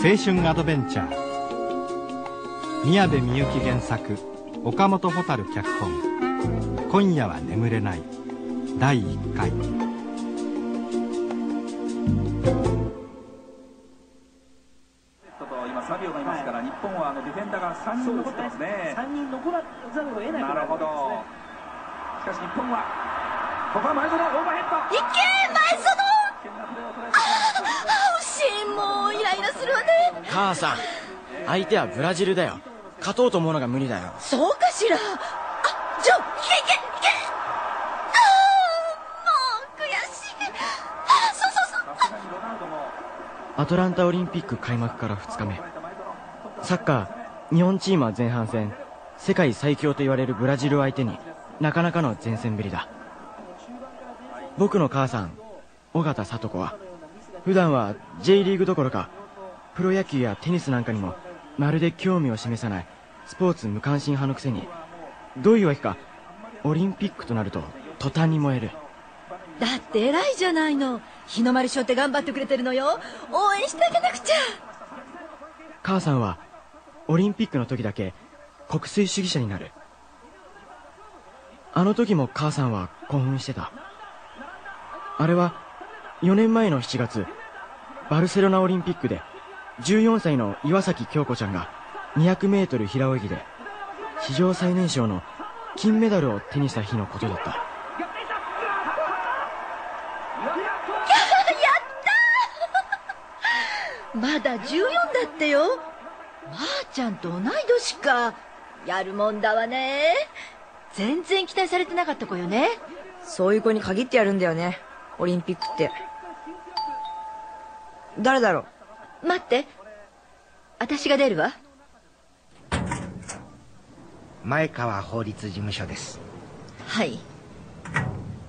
青春アドベンチャー宮部みゆき原作岡本蛍脚本「今夜は眠れない」第1回今サビオがいますから、日本はあのディフェンダーが3人残ってますね。3人残らざるを得ないなるほど。しかし日本はここは前園オーバーヘッド。いけ母さん。相手はブラジルだよ。勝とうと思うのが無理だよ。そうかしら？あジョーいけいけいけ！ああもう悔しい。あそうそうそう。アトランタオリンピック開幕から2日目。サッカー日本チームは前半戦世界最強と言われるブラジルを相手になかなかの前線ぶりだ。僕の母さん尾形聡子は普段は J リーグどころかプロ野球やテニスなんかにもまるで興味を示さないスポーツ無関心派のくせにどういうわけかオリンピックとなると途端に燃える。だって偉いじゃないの。日の丸賞って頑張ってくれてるのよ。応援してあげなくちゃ。母さんはオリンピックの時だけ国粋主義者になる。あの時も母さんは興奮してた。あれは4年前の7月バルセロナオリンピックで14歳の岩崎恭子ちゃんが 200m 平泳ぎで史上最年少の金メダルを手にした日のことだった。まだ14だってよ。まー、ちゃんと同い年か。やるもんだわね。全然期待されてなかった子よね。そういう子に限ってやるんだよね。オリンピックって。誰だろう待って。私が出るわ。前川法律事務所です。はい。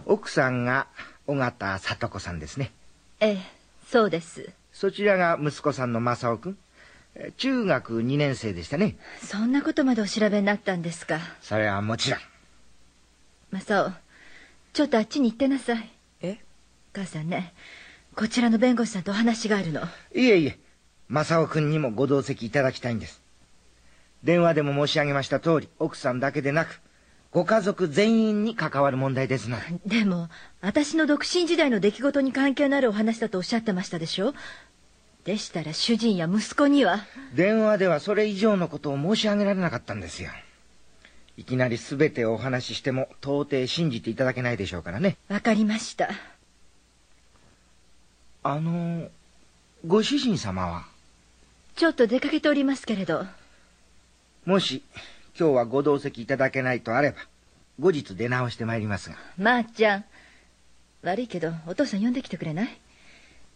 奥さんが尾形聡子さんですね。ええそうです。そちらが息子さんの正雄君え中学2年生でしたね。そんなことまでお調べになったんですか。それはもちろん。マサオちょっとあっちに行ってなさい。え？母さんねこちらの弁護士さんとお話があるの。いえいえ。正雄君にもご同席いただきたいんです。電話でも申し上げました通り奥さんだけでなくご家族全員に関わる問題ですので。でも私の独身時代の出来事に関係のあるお話だとおっしゃってましたでしょ？でしたら主人や息子には。電話ではそれ以上のことを申し上げられなかったんですよ。いきなり全てをお話ししても到底信じていただけないでしょうからね。わかりましたあのご主人様は？ちょっと出かけておりますけれど。もし今日はご同席いただけないとあれば後日出直してまいりますが。まー、ちゃん悪いけどお父さん呼んできてくれない？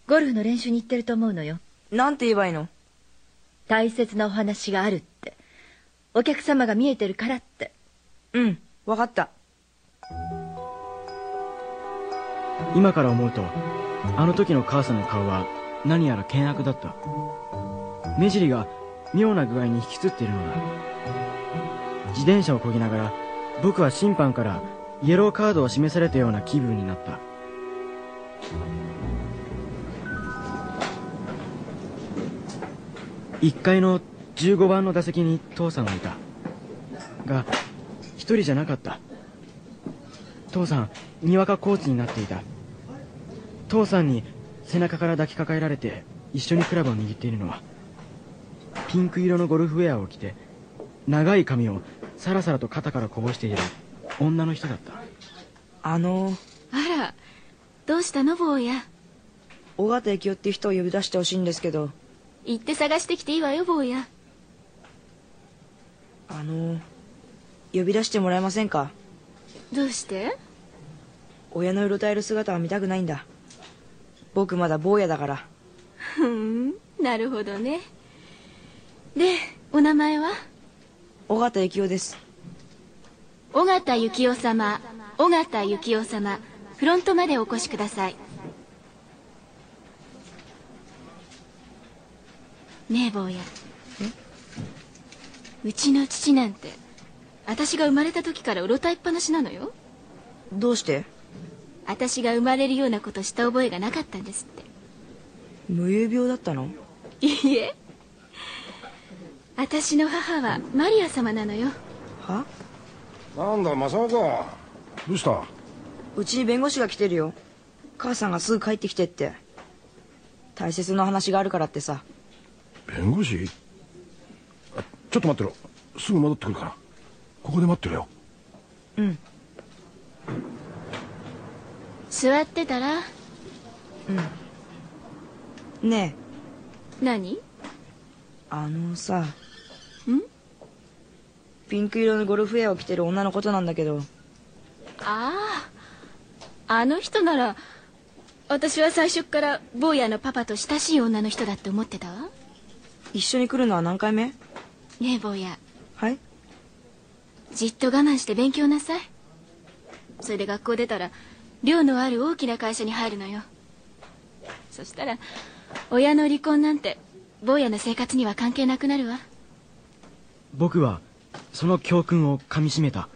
ゴルフの練習に行ってると思うのよ。なんて言えばいいの？大切なお話があるって。お客様が見えてるからって。うん、わかった。今から思うとあの時の母さんの顔は何やら険悪だった。目尻が妙な具合に引きつっているのだ。自転車をこぎながら僕は審判からイエローカードを示されたような気分になった。1階の15番の打席に父さんがいた。が一人じゃなかった。父さんにわかコーチになっていた。父さんに背中から抱きかかえられて一緒にクラブを握っているのはピンク色のゴルフウェアを着て長い髪をさらさらと肩からこぼしている女の人だった。あの、あらどうしたの坊や？尾形幸雄っていう人を呼び出してほしいんですけど、行って探してきていいわよ坊や。あの、呼び出してもらえませんか？どうして？親のうろたえる姿は見たくないんだ。僕まだ坊やだから。ふんなるほどね。でお名前は？尾形幸雄です。尾形幸雄様尾形幸雄様フロントまでお越しください。ねえ坊やうちの父なんて私が生まれた時からうろたえっぱなしなのよ。どうして？私が生まれるようなことした覚えがなかったんですって。無遊病だったの？いいえ。私の母はマリア様なのよ。は？なんだ正雄かどうした？うちに弁護士が来てるよ。母さんがすぐ帰ってきてって。大切な話があるからってさ。弁護士？あちょっと待ってろ。すぐ戻ってくるから。ここで待ってるよ。うん座ってたら？ねえ。何？あのさ。ん？ピンク色のゴルフウェアを着てる女のことなんだけど。ああ。あの人なら私は最初から坊やのパパと親しい女の人だって思ってたわ。一緒に来るのは何回目？ねえ坊や。はい？じっと我慢して勉強なさい。それで学校出たら寮のある大きな会社に入るのよ。そしたら親の離婚なんて坊やの生活には関係なくなるわ。僕はその教訓をかみしめた。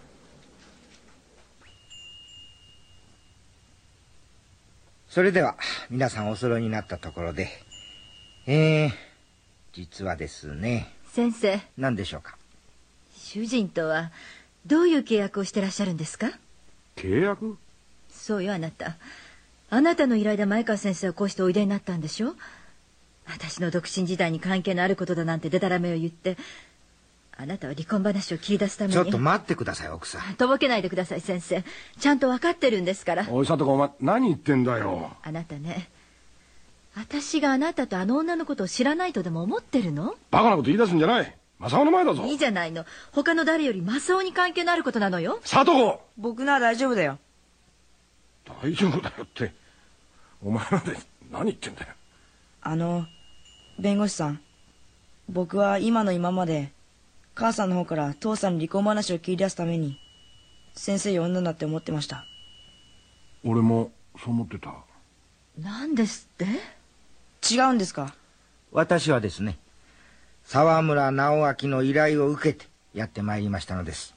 それでは皆さんお揃いになったところで。えー、実はですね。先生。何でしょうか？主人とはどういう契約をしてらっしゃるんですか？契約？そうよあなた。あなたの依頼で前川先生はこうしておいでになったんでしょ？私の独身時代に関係のあることだなんてデタラメを言って。あなたは離婚話を切り出すために。ちょっと待ってください奥さん。とぼけないでください先生。ちゃんと分かってるんですから。おい佐藤君お前何言ってんだよ。あなたね。私があなたとあの女のことを知らないとでも思ってるの？バカなこと言い出すんじゃない。正雄の前だぞ。いいじゃないの。他の誰より正雄に関係のあることなのよ。佐藤僕なら大丈夫だよ大丈夫だよって。お前まで何言ってんだよ。あの弁護士さん。僕は今の今まで母さんの方から父さんに離婚話を切り出すために先生呼んだんだって思ってました。俺もそう思ってた。何ですって？違うんですか？私はですね沢村直明の依頼を受けてやってまいりましたのです。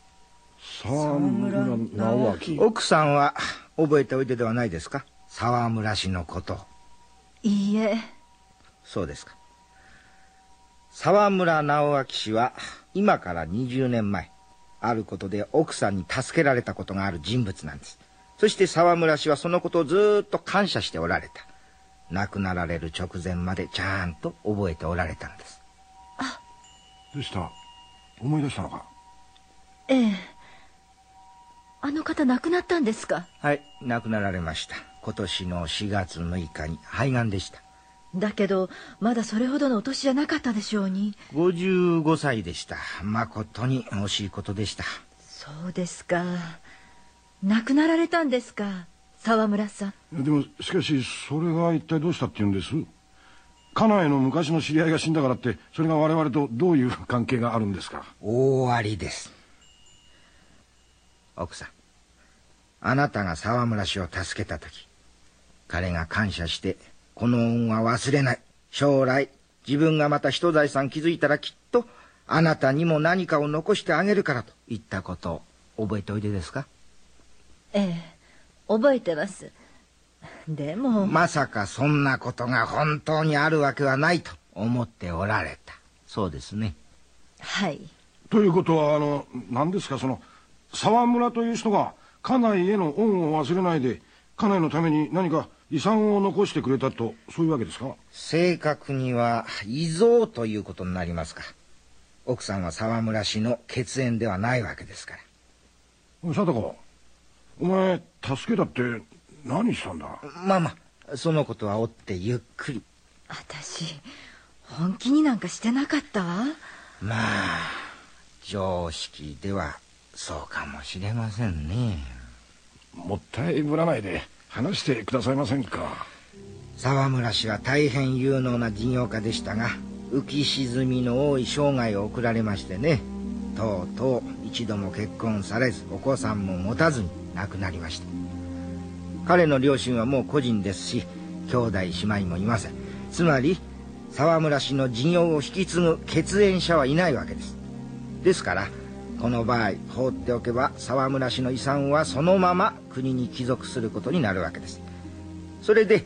沢村直明。奥さんは覚えておいでではないですか？沢村氏のこと。いいえ。そうですか。沢村直明氏は今から20年前あることで奥さんに助けられたことがある人物なんです。そして沢村氏はそのことをずーっと感謝しておられた。亡くなられる直前までちゃんと覚えておられたんです。どうした。思い出したのか？ええあの方亡くなったんですか？はい亡くなられました。今年の4月6日に肺がんでした。だけどまだそれほどのお年じゃなかったでしょうに。55歳でした。誠に惜しいことでした。そうですか。亡くなられたんですか沢村さん？でもしかしそれが一体どうしたって言うんです？家内の昔の知り合いが死んだからってそれが我々とどういう関係があるんですか？大ありです奥さん。あなたが沢村氏を助けた時彼が感謝してこの恩は忘れない。将来自分がまた人財産築いたらきっとあなたにも何かを残してあげるからと。言ったことを覚えておいでですか？ええ覚えてます。でも。まさかそんなことが本当にあるわけはないと思っておられた。そうですね。はい。ということはあの何ですか？その沢村という人が家内への恩を忘れないで家内のために何か遺産を残してくれたとそういうわけですか？正確には遺贈ということになりますか。奥さんは沢村氏の血縁ではないわけですから。おい貞子。お前助けたって何したんだ？まあまあそのことは追ってゆっくり。私本気になんかしてなかったわ。まあ常識ではそうかもしれませんね。もったいぶらないで話してくださいませんか。沢村氏は大変有能な事業家でしたが浮き沈みの多い生涯を送られましてね。とうとう一度も結婚されずお子さんも持たずに亡くなりました。彼の両親はもう個人ですし兄弟姉妹もいません。つまり沢村氏の事業を引き継ぐ血縁者はいないわけです。ですからこの場合放っておけば沢村氏の遺産はそのまま国に帰属することになるわけです。それで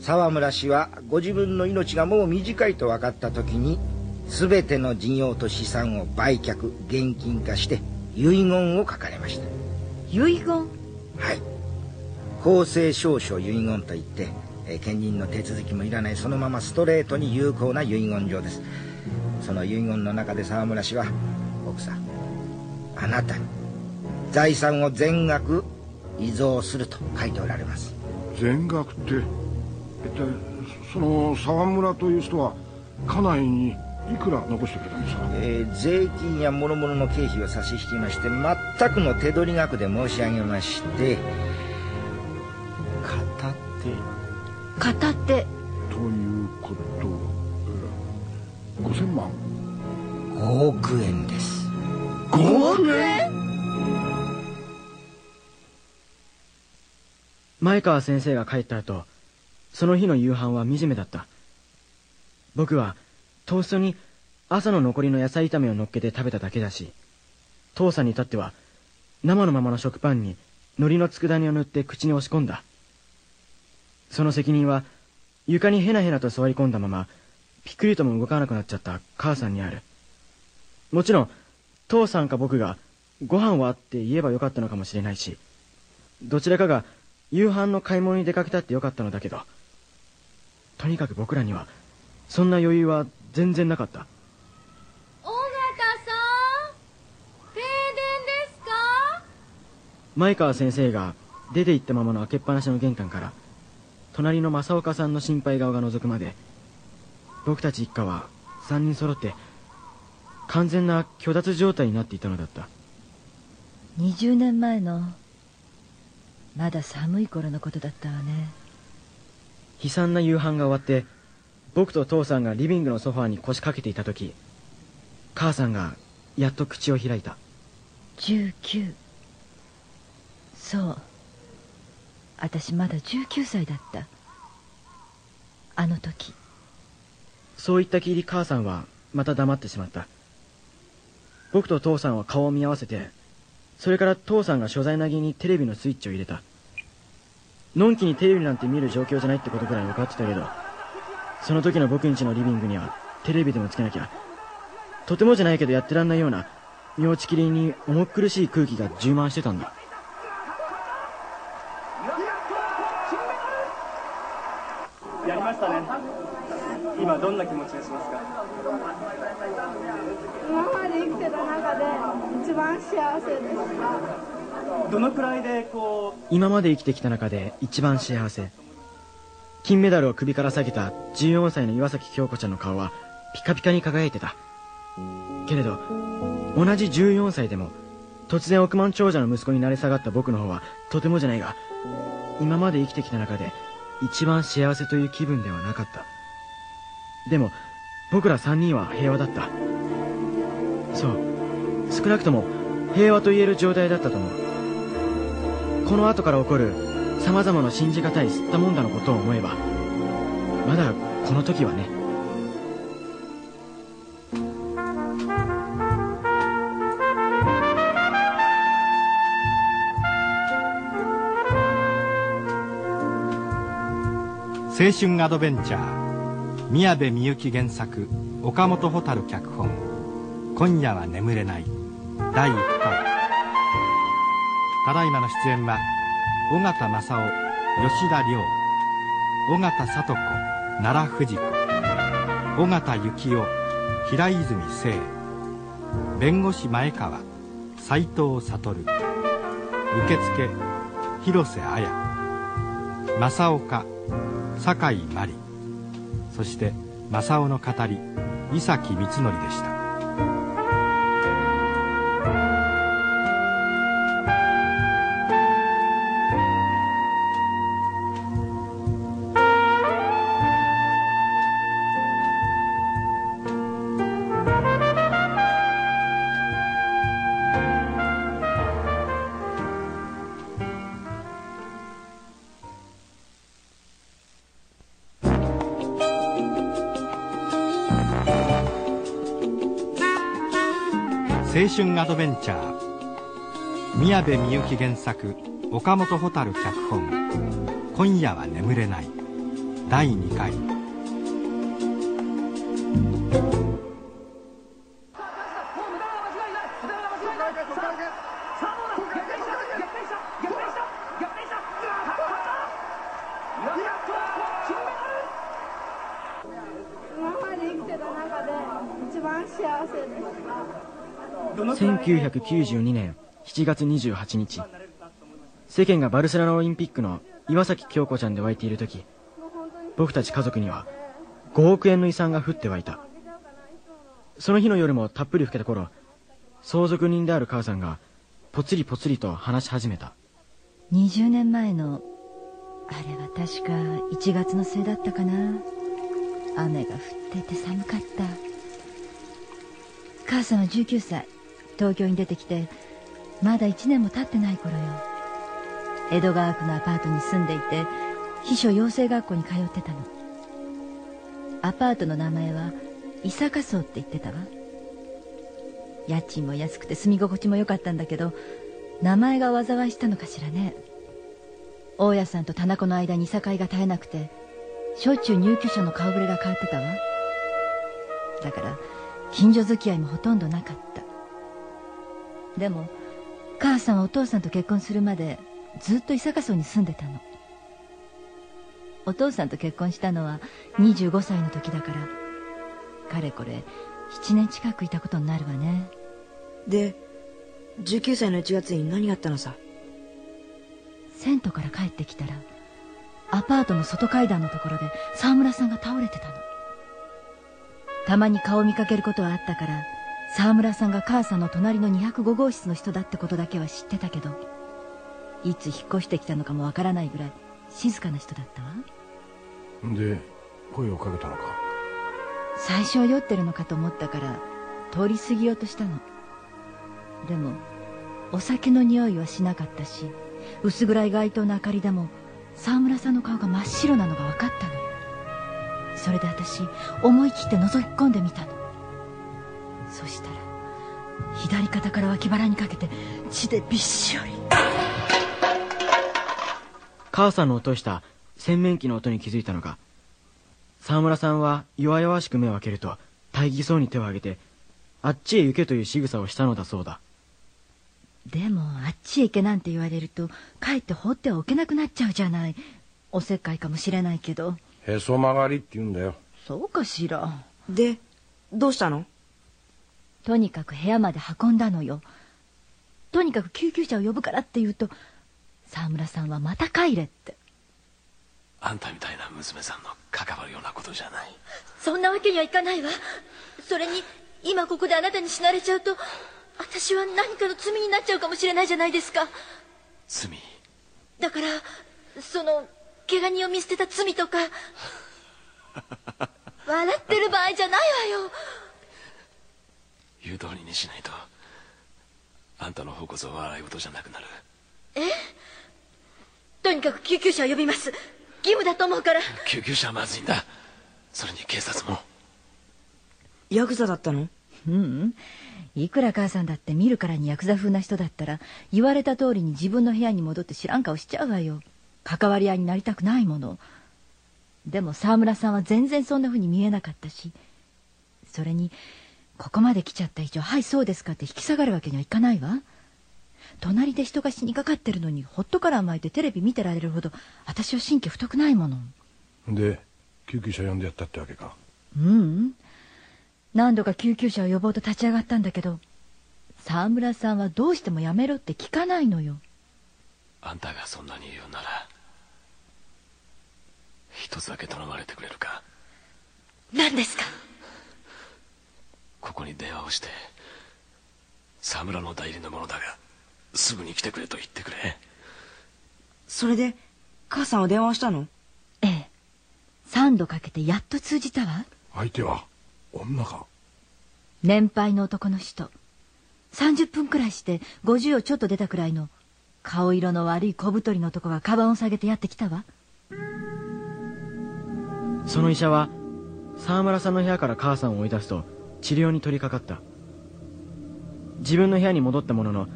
沢村氏はご自分の命がもう短いと分かった時に全ての事業と資産を売却現金化して遺言を書かれました。遺言？はい。公正証書遺言といってえ兼任の手続きもいらないそのままストレートに有効な遺言状です。その遺言の中で沢村氏は奥さんあなたに。財産を全額遺贈すると書いておられます。全額って一体その沢村という人は家内にいくら残してくれたんですか、えー、税金や諸々の経費を差し引きまして全くの手取り額で申し上げまして片手。片手。ということ、えー、5000万？5億円です5億円前川先生が帰った後その日の夕飯は惨めだった。僕はトーストに朝の残りの野菜炒めを乗っけて食べただけだし父さんに至っては生のままの食パンに海苔の佃煮を塗って口に押し込んだ。その責任は床にへなへなと座り込んだままピクリとも動かなくなっちゃった母さんにある。もちろん父さんか僕がご飯はって言えばよかったのかもしれないしどちらかが夕飯の買い物に出かけたってよかったのだけどとにかく僕らにはそんな余裕は全然なかった。尾形さん停電ですか？前川先生が出て行ったままの開けっぱなしの玄関から隣の正岡さんの心配顔が覗くまで僕たち一家は3人揃って完全な虚脱状態になっていたのだった。20年前のまだ寒い頃のことだったわね。悲惨な夕飯が終わって僕と父さんがリビングのソファーに腰掛けていた時母さんがやっと口を開いた。19そう。私まだ19歳だった。あの時。そう言ったきり母さんはまた黙ってしまった僕と父さんは顔を見合わせてそれから父さんが所在なぎにテレビのスイッチを入れた。のんきにテレビなんて見る状況じゃないってことくらい分かってたけどその時の僕ん家のリビングにはテレビでもつけなきゃとてもじゃないけどやってらんないような妙ちきりに重苦しい空気が充満してたんだ。やりましたね。今どんな気持ちがしますか。た中で一番幸せでしたどのくらいでこう今まで生きてきた中で一番幸せ。金メダルを首から下げた14歳の岩崎京子ちゃんの顔はピカピカに輝いてた。けれど同じ14歳でも突然億万長者の息子になり下がった僕の方はとてもじゃないが今まで生きてきた中で一番幸せという気分ではなかった。でも僕ら3人は平和だった。そう。少なくとも平和と言える状態だったと思う。この後から起こる様々な信じがたい吸ったもんだのことを思えばまだこの時はね。青春アドベンチャー宮部みゆき原作岡本蛍脚本「今夜は眠れない」第1回。ただいまの出演は尾形正夫吉田亮尾形聡子奈良富士子尾形幸雄平泉聖弁護士前川斎藤悟受付広瀬綾正岡酒井真理そして正雄の語り伊崎光則でした。春アドベンチャー。宮部みゆき原作岡本蛍脚本「今夜は眠れない」第2回。1992年7月28日。世間がバルセロナオリンピックの岩崎京子ちゃんで湧いている時僕たち家族には5億円の遺産が降って湧いた。その日の夜もたっぷり更けた頃相続人である母さんがぽつりぽつりと話し始めた。20年前のあれは確か1月のせいだったかな。雨が降っていて寒かった。母さんは19歳。東京に出てきてまだ1年も経ってない頃よ。江戸川区のアパートに住んでいて秘書養成学校に通ってたの。アパートの名前は伊坂荘って言ってたわ。家賃も安くて住み心地も良かったんだけど名前が災いしたのかしらね。大家さんと田中の間にいさかいが絶えなくてしょっちゅう入居者の顔ぶれが変わってたわ。だから近所付き合いもほとんどなかった。でも母さんはお父さんと結婚するまでずっと伊坂荘に住んでたの。お父さんと結婚したのは25歳の時だからかれこれ7年近くいたことになるわね。で19歳の1月に何があったのさ？銭湯から帰ってきたらアパートの外階段のところで沢村さんが倒れてたの。たまに顔を見かけることはあったから沢村さんが母さんの隣の205号室の人だってことだけは知ってたけどいつ引っ越してきたのかもわからないぐらい静かな人だったわ。で声をかけたのか？最初は酔ってるのかと思ったから通り過ぎようとしたの。でもお酒の匂いはしなかったし薄暗い街灯の明かりでも沢村さんの顔が真っ白なのが分かったの。よそれで私思い切って覗き込んでみたのそしたら左肩から脇腹にかけて血でびっしょり。母さんの落とした洗面器の音に気づいたのか。沢村さんは弱々しく目を開けると大義そうに手を挙げてあっちへ行けという仕草をしたのだそうだ。でもあっちへ行けなんて言われるとかえって放ってはおけなくなっちゃうじゃない。おせっかいかもしれないけど。へそ曲がりって言うんだよ。そうかしら。でどうしたの？とにかく部屋まで運んだのよ。とにかく救急車を呼ぶからって言うと沢村さんはまた帰れって。あんたみたいな娘さんの関わるようなことじゃない。そんなわけにはいかないわ。それに今ここであなたに死なれちゃうと私は何かの罪になっちゃうかもしれないじゃないですか。罪？だからその怪我人を見捨てた罪とか 笑ってる場合じゃないわよ言う通りにしないとあんたの方こそ笑い事じゃなくなる。え？とにかく救急車を呼びます。義務だと思うから。救急車はまずいんだ。それに警察も。ヤクザだったの？ううん。いくら母さんだって見るからにヤクザ風な人だったら言われた通りに自分の部屋に戻って知らん顔しちゃうわよ。関わり合いになりたくないもの。でも沢村さんは全然そんな風に見えなかったし。それにここまで来ちゃった以上「はいそうですか」って引き下がるわけにはいかないわ。隣で人が死にかかってるのにほっとから巻いてテレビ見てられるほど私は神経太くないもの。で救急車呼んでやったってわけか。ううん。何度か救急車を呼ぼうと立ち上がったんだけど沢村さんはどうしてもやめろって聞かないのよ。あんたがそんなに言うなら一つだけ頼まれてくれるか？何ですか？ここに電話をして沢村の代理の者だがすぐに来てくれと言ってくれ。それで母さんは電話をしたの？ええ。3度かけてやっと通じたわ。相手は女か？年配の男の人。30分くらいして50をちょっと出たくらいの顔色の悪い小太りの男がカバンを下げてやってきたわ。その医者は沢村さんの部屋から母さんを追い出すと治療に取り掛かった。自分の部屋に戻ったものの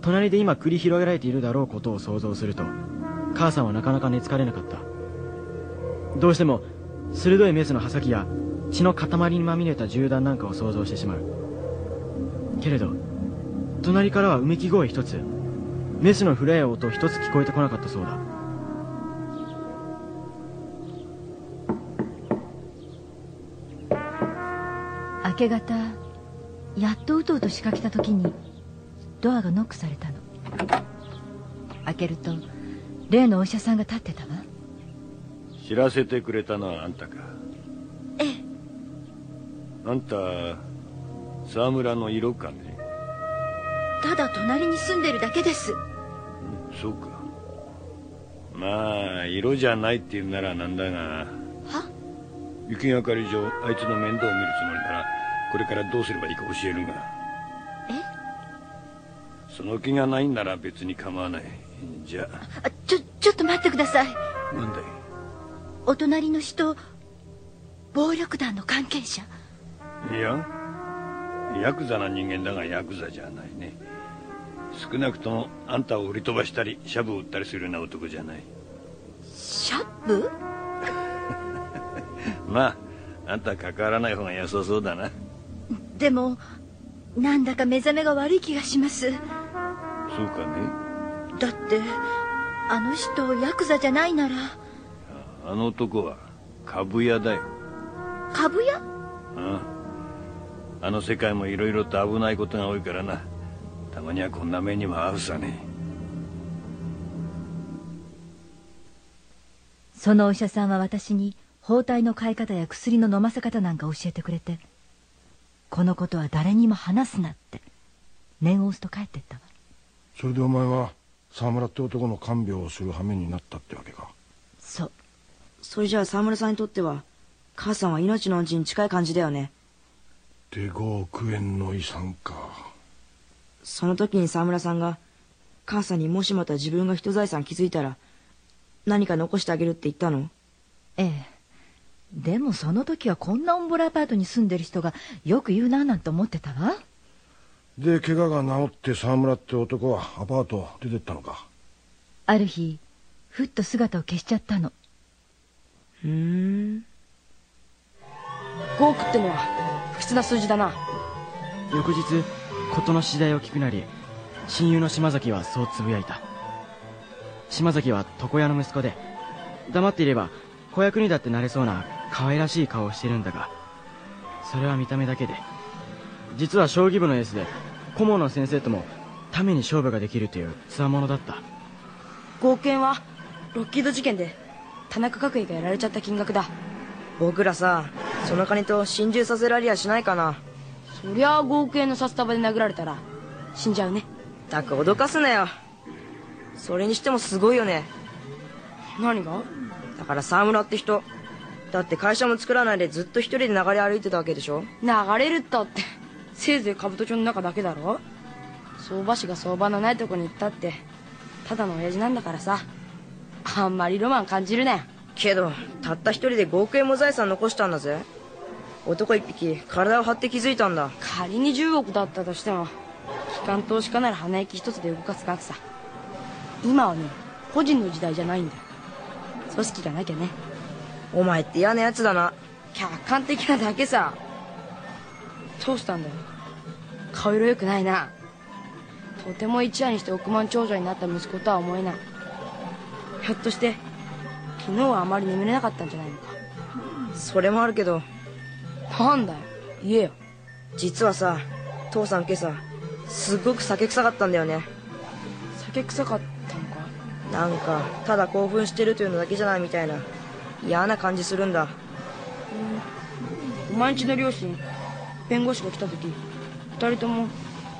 隣で今繰り広げられているだろうことを想像すると母さんはなかなか寝つかれなかった。どうしても鋭いメスの刃先や血の塊にまみれた銃弾なんかを想像してしまう。けれど隣からはうめき声一つ。メスの震え音一つ聞こえてこなかったそうだ。け方やっとうとうと仕掛けた時にドアがノックされたの。開けると例のお医者さんが立ってたわ。知らせてくれたのはあんたか。ええ。あんた沢村の色かね。ただ隣に住んでるだけです。そうか。まあ色じゃないって言うならなんだが。は？雪がかり上あいつの面倒を見るつもりな。らこれからどうすればいいか教えるが。え？その気がないんなら別に構わない。じゃあ。ちょちょっと待ってください。あなんだい？お隣の人暴力団の関係者。いやヤクザな人間だがヤクザじゃないね。少なくともあんたを売り飛ばしたりシャブを売ったりするような男じゃない。シャブ？まああんた関わらない方が良さそうだなでもなんだか目覚めが悪い気がします。そうかね。だってあの人ヤクザじゃないなら。あの男は株屋だよ。株屋？あああの世界もいろいろと危ないことが多いからな。たまにはこんな目にも合うさね。そのお医者さんは私に包帯の買い方や薬の飲ませ方なんか教えてくれてこのことは誰にも話すなって。念を押すと帰ってったわ。それでお前は沢村って男の看病をする羽目になったってわけか。そう。それじゃあ沢村さんにとっては母さんは命の恩人に近い感じだよね。で5億円の遺産か。その時に沢村さんが母さんにもしまた自分が人財産気づいたら何か残してあげるって言ったのええでもその時はこんなオンボラアパートに住んでる人がよく言うななんて思ってたわ。で怪我が治って沢村って男はアパートを出てったのか。ある日ふっと姿を消しちゃったの。ふん。5億ってのは不吉な数字だな。翌日事の次第を聞くなり親友の島崎はそうつぶやいた。島崎は床屋の息子で黙っていれば子役にだってなれそうな可愛らしい顔をしてるんだがそれは見た目だけで。実は将棋部のエースで顧問の先生ともために勝負ができるという強者だった。5億円はロッキード事件で田中角栄がやられちゃった金額だ。僕らさその金と心中させられやしないかな。そりゃあ5億円の札束で殴られたら死んじゃうね。たく脅かすなよ。それにしてもすごいよね。何が？だから沢村って人だって会社も作らないでずっと一人で流れ歩いてたわけでしょ？流れるったって。せいぜい兜町の中だけだろ？相場師が相場のないとこに行ったって。ただの親父なんだからさ。あんまりロマン感じるねけどたった一人で5億円も財産残したんだぜ。男一匹体を張って気づいたんだ。仮に10億だったとしても機関投資家なら鼻息一つで動かす額さ。今はね個人の時代じゃないんだよ。組織がなきゃねお前って嫌なやつだな。客観的なだけさ。どうしたんだよ。顔色良くないな。とても一夜にして億万長者になった息子とは思えない。ひょっとして昨日はあまり眠れなかったんじゃないのか。それもあるけど。なんだよ。言えよ。実はさ父さん今朝すっごく酒臭かったんだよね。酒臭かったのか？なんかただ興奮してるというのだけじゃないみたいな嫌な感じするんだ。お前んちの両親弁護士が来た時二人とも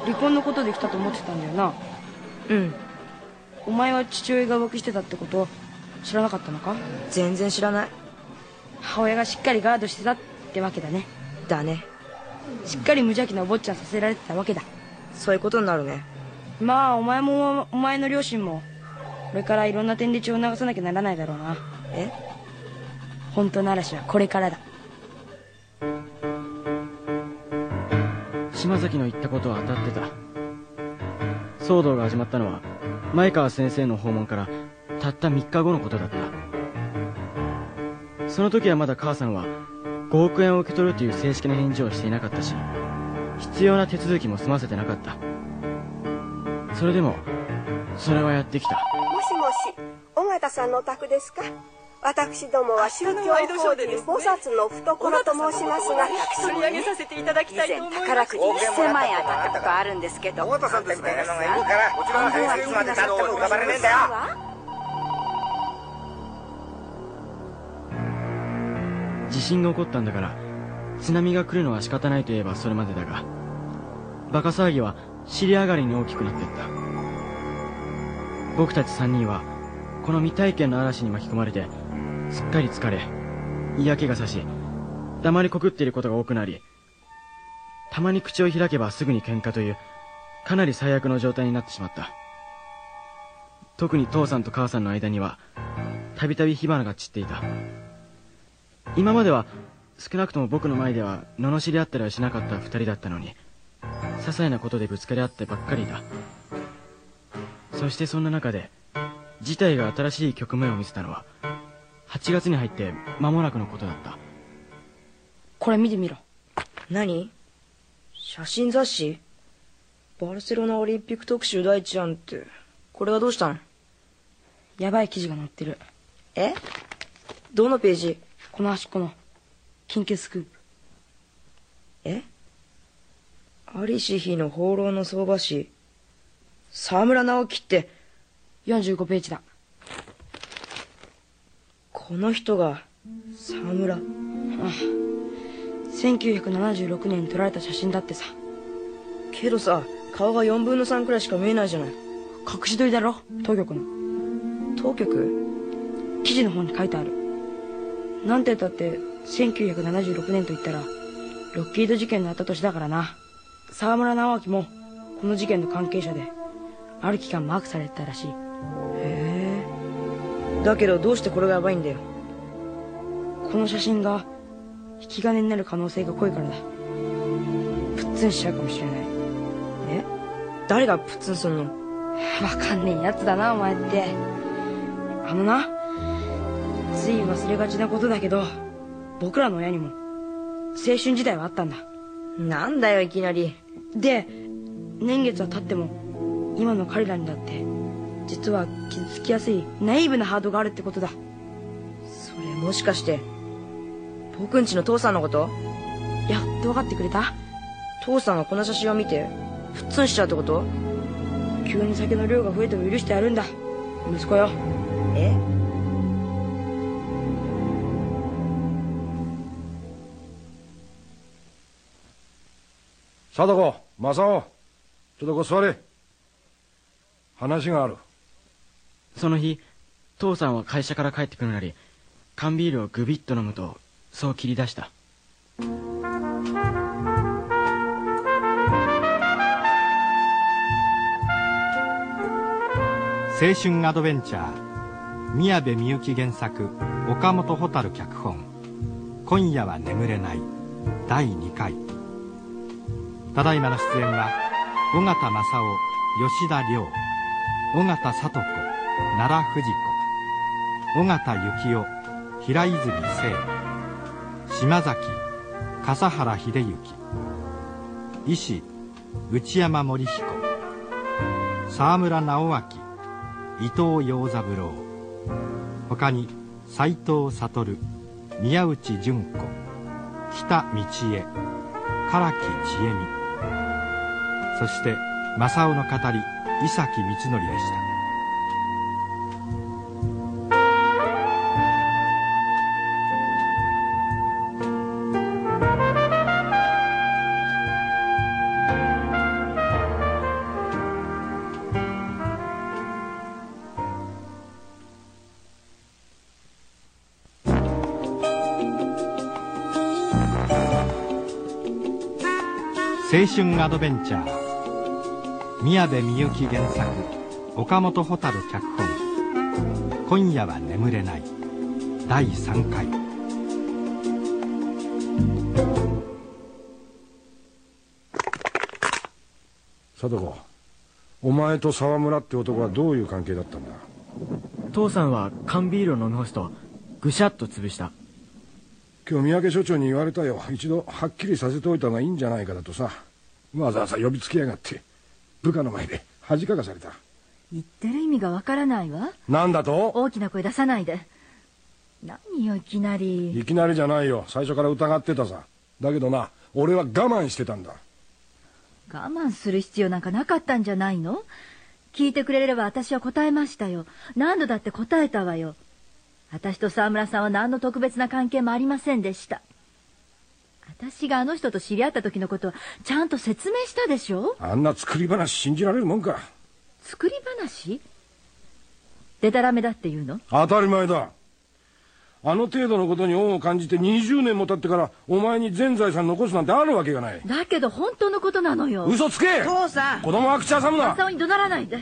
離婚のことで来たと思ってたんだよな。うん。お前は父親が浮気してたってこと知らなかったのか？全然知らない。母親がしっかりガードしてたってわけだね。だね。しっかり無邪気なお坊ちゃんさせられてたわけだ。そういうことになるね。まあお前もお前の両親もこれからいろんな点で血を流さなきゃならないだろうな。え？本当の嵐はこれからだ。島崎の言ったことは当たってた。騒動が始まったのは前川先生の訪問からたった3日後のことだった。その時はまだ母さんは5億円を受け取るという正式な返事をしていなかったし必要な手続きも済ませてなかった。それでもそれはやってきた。もしもし尾形さんのお宅ですか？私どもは宗教法人菩薩の懐と申しますが取り上げさせていただきたいと思います宝くじ1000万円当たったことあるんですけど。尾形さんたちみたいなのがいるからこちらの平成いつまでたっても浮かばれねえんだよ地震が起こったんだから津波が来るのは仕方ないと言えばそれまでだがバカ騒ぎは尻上がりに大きくなっていった。僕たち3人はこの未体験の嵐に巻き込まれてすっかり疲れ嫌気がさし黙りこくっていることが多くなりたまに口を開けばすぐに喧嘩というかなり最悪の状態になってしまった。特に父さんと母さんの間にはたびたび火花が散っていた。今までは少なくとも僕の前では罵り合ったりはしなかった二人だったのに些細なことでぶつかり合ってばっかりだ。そしてそんな中で事態が新しい局面を見せたのは8月に入って間もなくのことだった。これ見てみろ。何？写真雑誌？バルセロナオリンピック特集第一案って。これはどうしたのやばい記事が載ってる。え？どのページ？この端っこの。緊急スクープ。え？アリシヒの放浪の相場師沢村直樹って。45ページだこの人が沢村。ああ。1976年に撮られた写真だってさ。けどさ顔が4分の3くらいしか見えないじゃない。隠し撮りだろ。当局の。当局？記事の方に書いてある。なんて言ったって1976年と言ったらロッキード事件のあった年だからな。沢村直樹もこの事件の関係者である期間マークされてたらしい。へえ。だけどどうしてこれがヤバいんだよ。この写真が引き金になる可能性が濃いからだ。プッツンしちゃうかもしれない。え？誰がプッツンすんの？わかんねえやつだなお前って。あのなつい忘れがちなことだけど僕らの親にも青春時代はあったんだ。なんだよいきなり。で年月は経っても今の彼らにだって実は傷つきやすいナイーブなハートがあるってことだ。それもしかして僕んちの父さんのこと？やっと分かってくれた？父さんはこの写真を見てふっつんしちゃうってこと？急に酒の量が増えても許してやるんだ。息子よ。え？貞子正雄。ちょっとこ座れ。話があるその日父さんは会社から帰ってくるなり缶ビールをグビッと飲むとそう切り出した。青春アドベンチャー宮部みゆき原作岡本蛍脚本「今夜は眠れない」第2回。ただいまの出演は尾形正夫吉田亮。尾形聡子。奈良藤子。尾形幸雄。平泉聖島崎笠原秀幸。医師内山森彦。沢村直明。伊藤洋三郎。他に斎藤悟。宮内純子。北道恵唐木千恵美。そして正雄の語り伊崎光則でした。春アドベンチャー。宮部みゆき原作。岡本蛍脚本「今夜は眠れない」第3回。貞子お前と沢村って男はどういう関係だったんだ？父さんは缶ビールを飲み干すとぐしゃっと潰した。今日三宅所長に言われたよ。一度はっきりさせておいた方がいいんじゃないかだとさわざわざ呼びつけやがって。部下の前で恥かかされた。言ってる意味がわからないわ。なんだと？大きな声出さないで。何よいきなり。いきなりじゃないよ。最初から疑ってたさ。だけどな俺は我慢してたんだ。我慢する必要なんかなかったんじゃないの？聞いてくれれば私は答えましたよ。何度だって答えたわよ。私と沢村さんは何の特別な関係もありませんでした私があの人と知り合った時のことはちゃんと説明したでしょ？あんな作り話信じられるもんか。作り話？でたらめだって言うの？当たり前だ。あの程度のことに恩を感じて20年も経ってからお前に全財産残すなんてあるわけがない。だけど本当のことなのよ。嘘つけ。父さん。子供は口挟むな。正雄に怒鳴らないで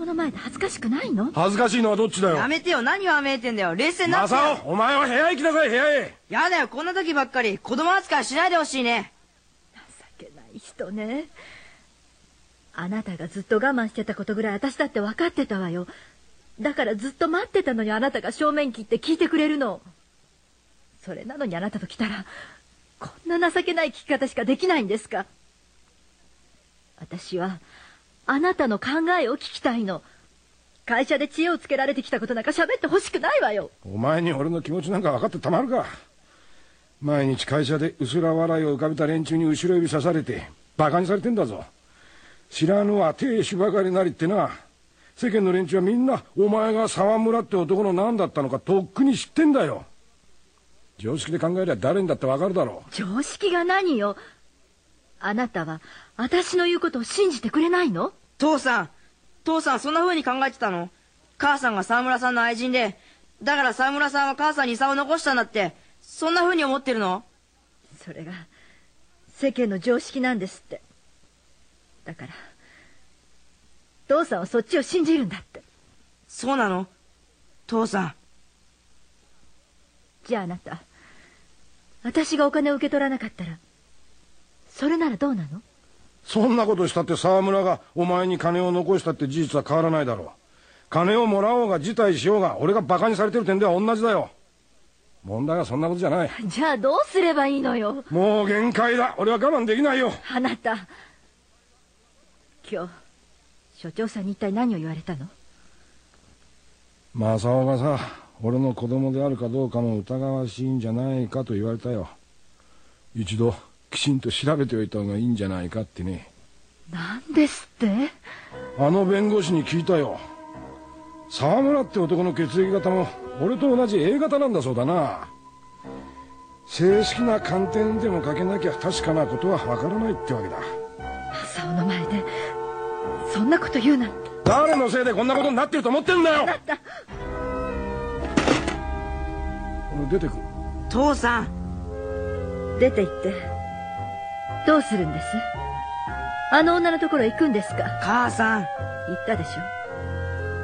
供の前で恥ずかしくないの恥ずかしいのはどっちだよやめてよ何をあめいてんだよ冷静になって正雄お前は部屋行きなさい部屋へやだよこんな時ばっかり子供扱いしないでほしいね情けない人ねあなたがずっと我慢してたことぐらい私だって分かってたわよだからずっと待ってたのにあなたが正面切って聞いてくれるのそれなのにあなたと来たらこんな情けない聞き方しかできないんですか私はあなたの考えを聞きたいの。会社で知恵をつけられてきたことなんか喋ってほしくないわよ。お前に俺の気持ちなんか分かってたまるか。毎日会社で薄ら笑いを浮かべた連中に後ろ指さされてバカにされてんだぞ。知らぬは亭主ばかりなりってな。世間の連中はみんなお前が沢村って男の何だったのかとっくに知ってんだよ。常識で考えりゃ誰にだってわかるだろう。常識が何よ？あなたは私の言うことを信じてくれないの？父さん父さんそんな風に考えてたの？母さんが沢村さんの愛人でだから沢村さんは母さんに差を残したんだってそんな風に思ってるの？それが世間の常識なんですって。だから父さんはそっちを信じるんだって。そうなの？父さん。じゃああなた私がお金を受け取らなかったらそれならどうなの？そんなことしたって沢村がお前に金を残したって事実は変わらないだろう。金をもらおうが辞退しようが俺がバカにされてる点では同じだよ。問題はそんなことじゃない。じゃあどうすればいいのよ。もう限界だ。俺は我慢できないよ。あなた。今日所長さんに一体何を言われたの？正雄がさ俺の子供であるかどうかも疑わしいんじゃないかと言われたよ。一度きちんと調べておいた方がいいんじゃないかってね。何ですって？あの弁護士に聞いたよ。沢村って男の血液型も俺と同じ A 型なんだそうだな。正式な鑑定でもかけなきゃ確かなことはわからないってわけだ。正雄の前でそんなこと言うなんて。誰のせいでこんなことになってると思ってんだよ。俺出てく父さん。出て行ってどうするんです？あの女のところへ行くんですか？母さん。言ったでしょ。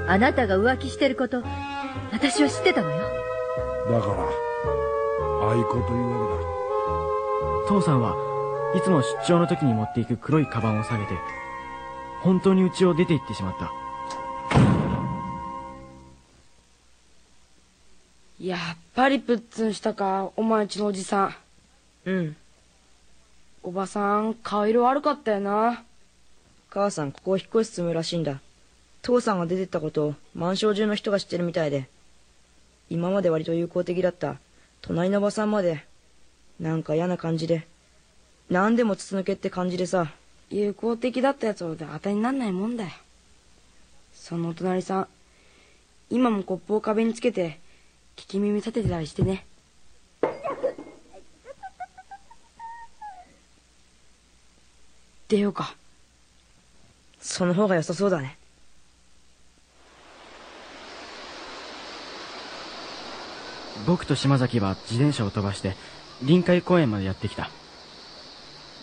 あなたが浮気してること私は知ってたのよ。だから愛子というわけだ。父さんはいつも出張の時に持っていく黒いカバンを下げて本当に家を出て行ってしまった。やっぱりプッツンしたかお前んちのおじさん。うんおばさん顔色悪かったよな。母さんここを引っ越すつもりらしいんだ。父さんが出てったことを満床中の人が知ってるみたいで。今まで割と友好的だった隣のおばさんまでなんか嫌な感じで。何でも筒抜けって感じでさ。友好的だったやつほど当たりになんないもんだよ。そのお隣さん今もコップを壁につけて聞き耳立ててたりしてね出ようか。その方が良さそうだね。僕と島崎は自転車を飛ばして臨海公園までやってきた。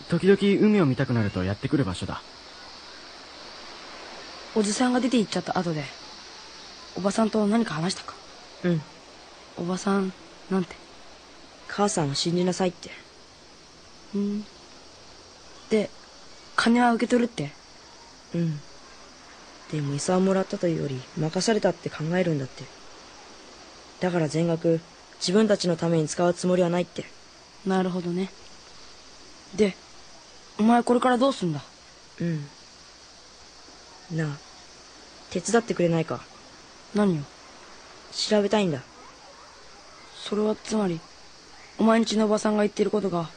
時々海を見たくなるとやってくる場所だ。おじさんが出て行っちゃった後でおばさんと何か話したか？うん。おばさんなんて。母さんを信じなさいって。うん。で金は受け取るって。うん。でも遺産をもらったというより任されたって考えるんだって。だから全額自分たちのために使うつもりはないって。なるほどね。でお前これからどうすんだ？うん。なあ手伝ってくれないか？何を？調べたいんだ。それはつまりお前んちのおばさんが言ってることが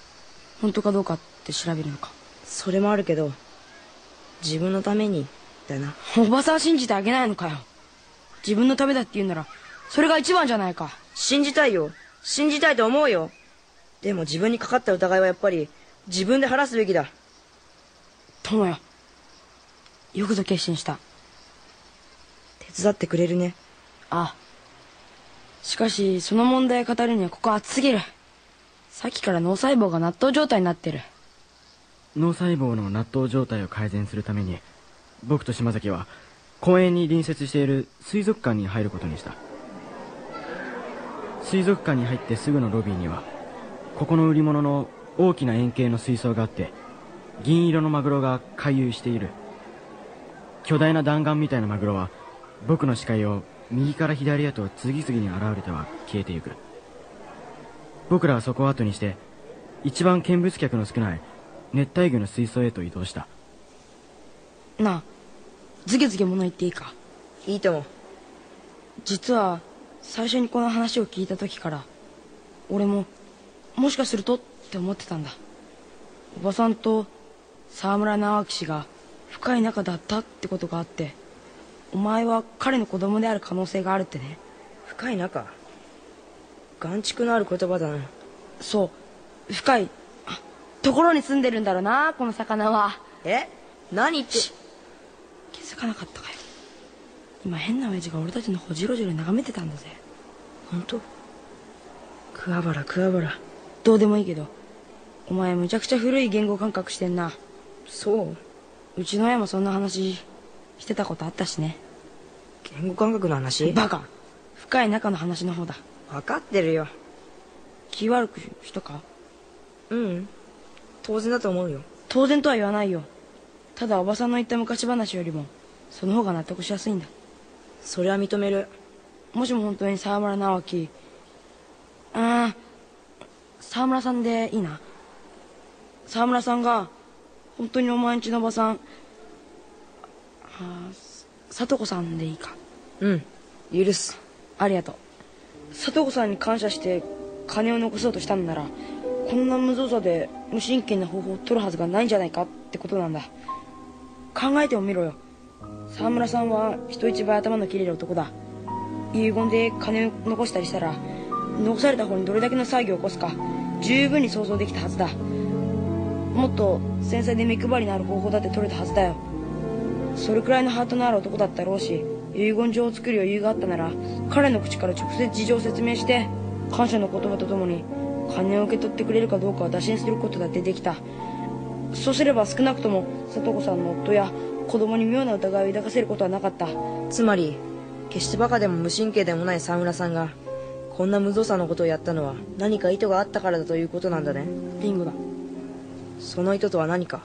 本当かどうかって調べるのかそれもあるけど自分のためにだな。おばさん信じてあげないのかよ。自分のためだって言うならそれが一番じゃないか。信じたいよ。信じたいと思うよ。でも自分にかかった疑いはやっぱり自分で晴らすべきだ。友よ。よくぞ決心した。手伝ってくれるね。あ。あしかしその問題を語るにはここ熱すぎる。さっきから脳細胞が納豆状態になってる脳細胞の納豆状態を改善するために僕と島崎は公園に隣接している水族館に入ることにした。水族館に入ってすぐのロビーにはここの売り物の大きな円形の水槽があって銀色のマグロが回遊している。巨大な弾丸みたいなマグロは僕の視界を右から左へと次々に現れては消えてゆく。僕らはそこを後にして一番見物客の少ない熱帯魚の水槽へと移動した。なあズケズケ物言っていいか？いいとも実は最初にこの話を聞いた時から俺ももしかするとって思ってたんだ。おばさんと沢村直樹氏が深い仲だったってことがあってお前は彼の子供である可能性があるってね。深い仲？眼蓄のある言葉だな。そう深いところに住んでるんだろうなこの魚は。え？何って？気づかなかったかよ。今変な親父が俺たちの方じろじろ眺めてたんだぜ。本当？桑原桑原。どうでもいいけどお前むちゃくちゃ古い言語感覚してんな。そう？うちの親もそんな話してたことあったしね。言語感覚の話？バカ。深い仲の話の方だ。分かってるよ。気悪くしたか？うん当然だと思うよ。当然とは言わないよ。ただおばさんの言った昔話よりもその方が納得しやすいんだ。それは認める。もしも本当に沢村直樹ああ沢村さんでいいな。沢村さんが本当にお前んちのおばさんあ里子さんでいいか。うん。許す。ありがとう。里子さんに感謝して金を残そうとしたんならこんな無造作で無神経な方法を取るはずがないんじゃないかってことなんだ。考えてもみろよ。沢村さんは人一倍頭の切れる男だ。遺言で金を残したりしたら残された方にどれだけの騒ぎを起こすか十分に想像できたはずだ。もっと繊細で目配りのある方法だって取れたはずだよ。それくらいのハートのある男だったろうし遺言状を作る余裕があったなら彼の口から直接事情を説明して感謝の言葉とともに金を受け取ってくれるかどうかを打診することだってできた。そうすれば少なくとも里子さんの夫や子供に妙な疑いを抱かせることはなかった。つまり決してバカでも無神経でもない沢村さんがこんな無造作なことをやったのは何か意図があったからだということなんだね。リンゴだ。その意図とは何か？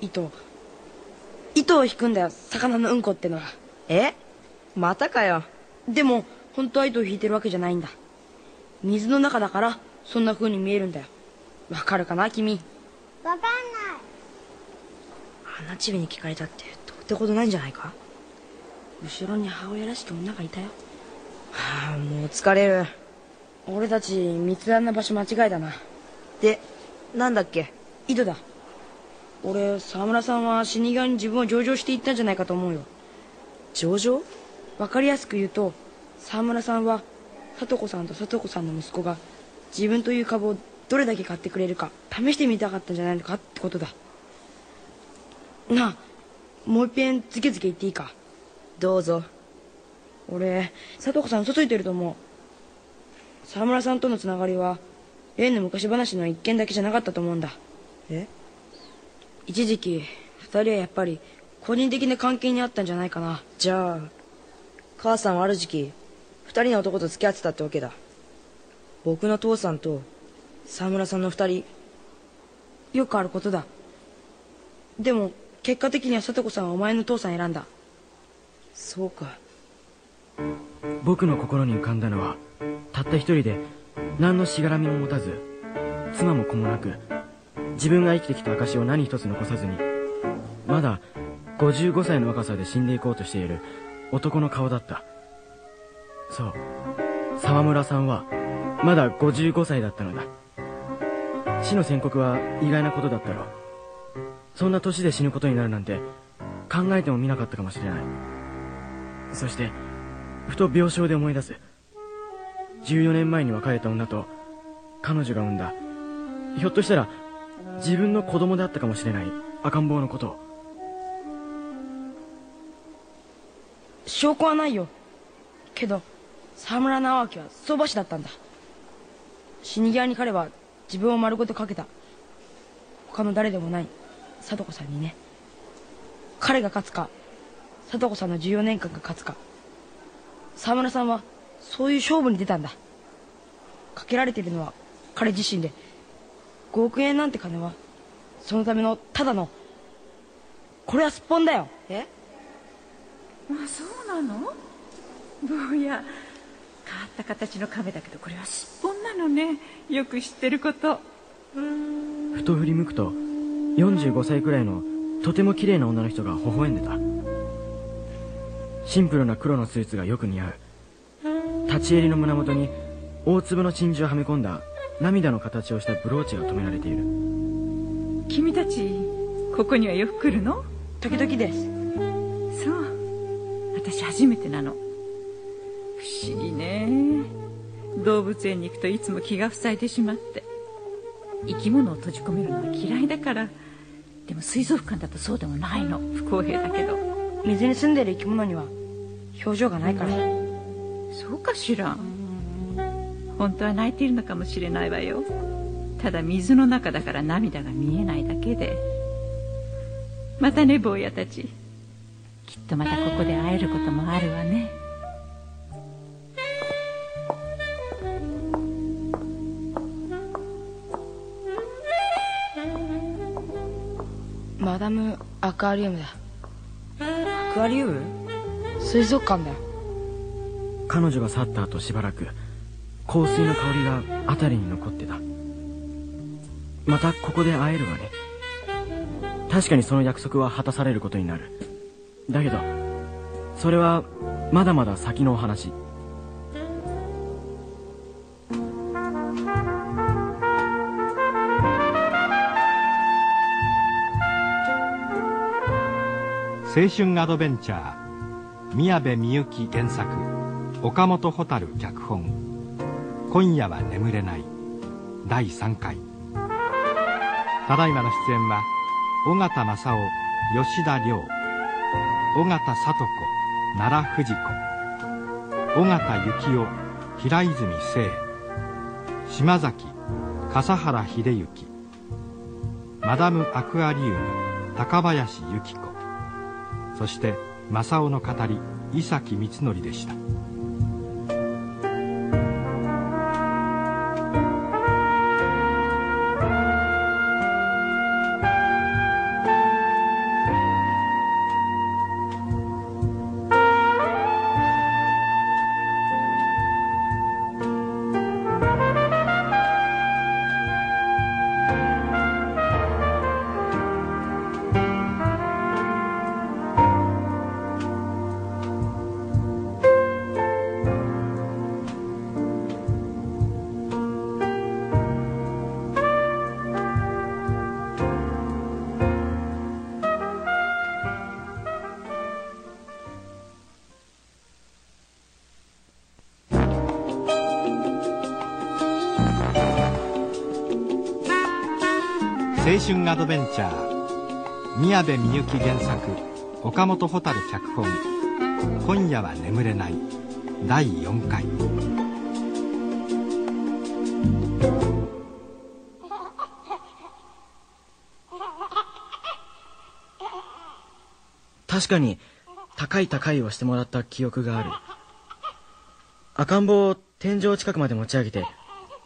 意図。糸を引くんだよ魚のうんこってのは。え？またかよ。でも本当は糸を引いてるわけじゃないんだ水の中だからそんな風に見えるんだよ。わかるかな君？わかんない。花ちびに聞かれたってどうってことないんじゃないか？後ろに母親らしき女がいたよ。はあもう疲れる。俺たち密談な場所間違いだな。でなんだっけ？井戸だ。俺沢村さんは死に際に自分を上場していったんじゃないかと思うよ。上場？わかりやすく言うと沢村さんは里子さんと里子さんの息子が自分という株をどれだけ買ってくれるか試してみたかったんじゃないのかってことだ。なあもう一遍ズケズケ言っていいか。どうぞ。俺里子さん嘘ついてると思う。沢村さんとのつながりは例の昔話の一件だけじゃなかったと思うんだ。え？一時期二人はやっぱり個人的な関係にあったんじゃないかな。じゃあ母さんはある時期二人の男と付き合ってたってわけだ。僕の父さんと沢村さんの二人よくあることだ。でも結果的には聡子さんはお前の父さん選んだ。そうか。僕の心に浮かんだのはたった一人で何のしがらみも持たず妻も子もなく自分が生きてきた証を何一つ残さずにまだ55歳の若さで死んでいこうとしている男の顔だった。そう。沢村さんはまだ55歳だったのだ。死の宣告は意外なことだったろう。そんな年で死ぬことになるなんて考えてもみなかったかもしれない。そしてふと病床で思い出す。14年前に別れた女と彼女が産んだ。ひょっとしたら自分の子供であったかもしれない。赤ん坊のことを。証拠はないよ。けど沢村直明は相場師だったんだ。死に際に彼は自分を丸ごとかけた。他の誰でもない聡子さんにね。彼が勝つか聡子さんの14年間が勝つか。沢村さんはそういう勝負に出たんだ。かけられているのは彼自身で。5億円なんて金はそのためのただのこれはすっぽんだよ。え？まあそうなの？坊や変わった形の亀だけどこれはすっぽんなのね。よく知ってること。ふと振り向くと45歳くらいのとても綺麗な女の人が微笑んでた。シンプルな黒のスーツがよく似合う。立ち襟の胸元に大粒の真珠をはめ込んだ涙の形をしたブローチが止められている。君たちここにはよく来るの？時々です。そう。私初めてなの不思議ね。動物園に行くといつも気が塞いでしまって。生き物を閉じ込めるのは嫌いだから。でも水族館だとそうでもないの。不公平だけど。水に住んでる生き物には。表情がないから。そうかしら。本当は泣いているのかもしれないわよ。ただ水の中だから涙が見えないだけで。またね坊やたち。きっとまたここで会えることもあるわねダムアクアリウムだ。アクアリウム？水族館だよ。彼女が去った後しばらく香水の香りが辺りに残ってた。またここで会えるわね。確かにその約束は果たされることになる。だけどそれはまだまだ先のお話青春アドベンチャー。宮部みゆき原作。岡本蛍脚本「今夜は眠れない」第3回。ただいまの出演は尾形正夫吉田亮。尾形聡子奈良藤子。尾形幸雄平泉聖島崎笠原秀幸。マダムアクアリウム高林由紀子。そして正雄の語り伊崎光則でした。チャー。宮部みゆき原作岡本蛍脚本「今夜は眠れない」第4回。確かに高い高いをしてもらった記憶がある。赤ん坊を天井近くまで持ち上げて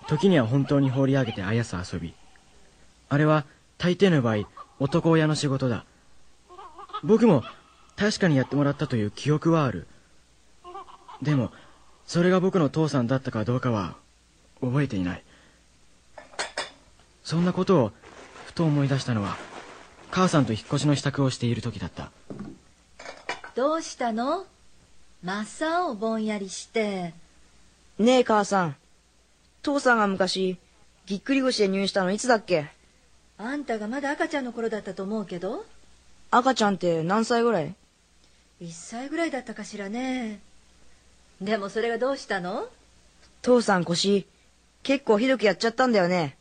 時には本当に放り上げてあやす遊び。あれは大抵の場合男親の仕事だ。僕も確かにやってもらったという記憶はある。でもそれが僕の父さんだったかどうかは覚えていない。そんなことをふと思い出したのは母さんと引っ越しの支度をしている時だった。どうしたの？正雄ぼんやりして。ねえ母さん。父さんが昔ぎっくり腰で入院したのいつだっけ？あんたがまだ赤ちゃんの頃だったと思うけど。赤ちゃんって何歳ぐらい？1歳ぐらいだったかしらね。でもそれがどうしたの？父さん腰結構ひどくやっちゃったんだよね。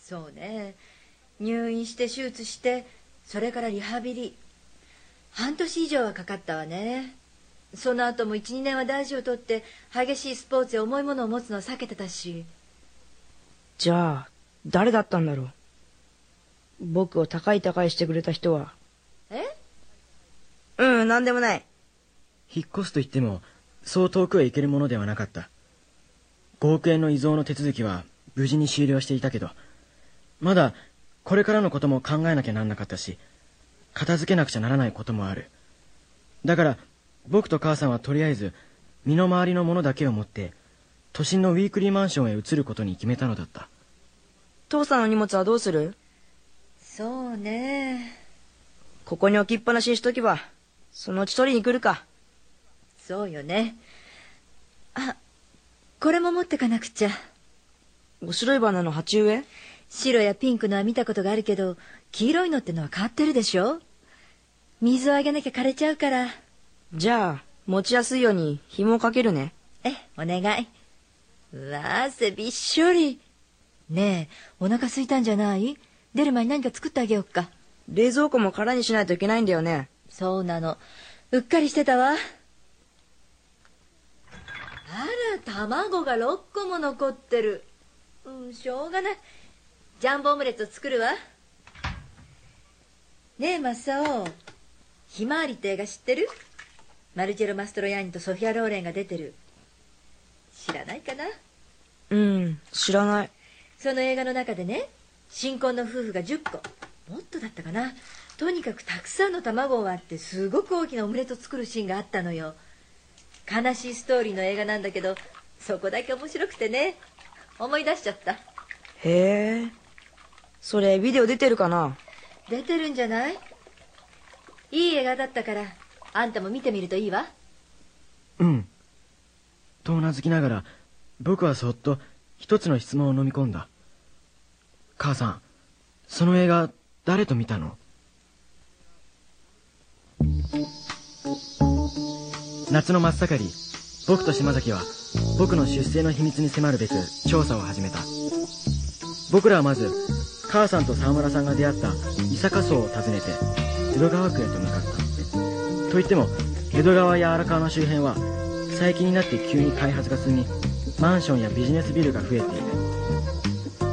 そうね。入院して手術してそれからリハビリ。半年以上はかかったわね。その後も12年は大事をとって激しいスポーツや重いものを持つのを避けてたし。じゃあ誰だったんだろう？僕を高い高いしてくれた人は。え？うん何でもない。引っ越すと言ってもそう遠くへ行けるものではなかった。5億円の遺贈の手続きは無事に終了していたけど。まだこれからのことも考えなきゃなんなかったし片付けなくちゃならないこともある。だから僕と母さんはとりあえず身の回りのものだけを持って都心のウィークリーマンションへ移ることに決めたのだった。父さんの荷物はどうする？そうね。ここに置きっぱなしにしとけばそのうち取りに来るか。そうよね。あこれも持ってかなくちゃ。お白い花の鉢植え？白やピンクのは見たことがあるけど黄色いのってのは変わってるでしょ。水をあげなきゃ枯れちゃうから。じゃあ持ちやすいように紐をかけるね。えお願い。うわ汗びっしょり。ねえお腹空いたんじゃない？出る前に何か作ってあげようか。冷蔵庫も空にしないといけないんだよね。そうなの。うっかりしてたわ。あら卵が6個も残ってる。うんしょうがない。ジャンボオムレツを作るわ。ねえマサオ。ひまわりって映画知ってる？マルジェロ・マストロヤーニとソフィア・ローレンが出てる。知らないかな？うん知らない。その映画の中でね新婚の夫婦が10個。もっとだったかな。とにかくたくさんの卵を割ってすごく大きなオムレツを作るシーンがあったのよ。悲しいストーリーの映画なんだけどそこだけ面白くてね。思い出しちゃった。へえ。それビデオ出てるかな？出てるんじゃない？いい映画だったからあんたも見てみるといいわ。うん。とうなずきながら僕はそっと一つの質問を飲み込んだ母さんその映画誰と見たの？夏の真っ盛り僕と島崎は僕の出生の秘密に迫るべく調査を始めた。僕らはまず母さんと沢村さんが出会った伊坂荘を訪ねて江戸川区へと向かった。といっても江戸川や荒川の周辺は最近になって急に開発が進みマンションやビジネスビルが増えている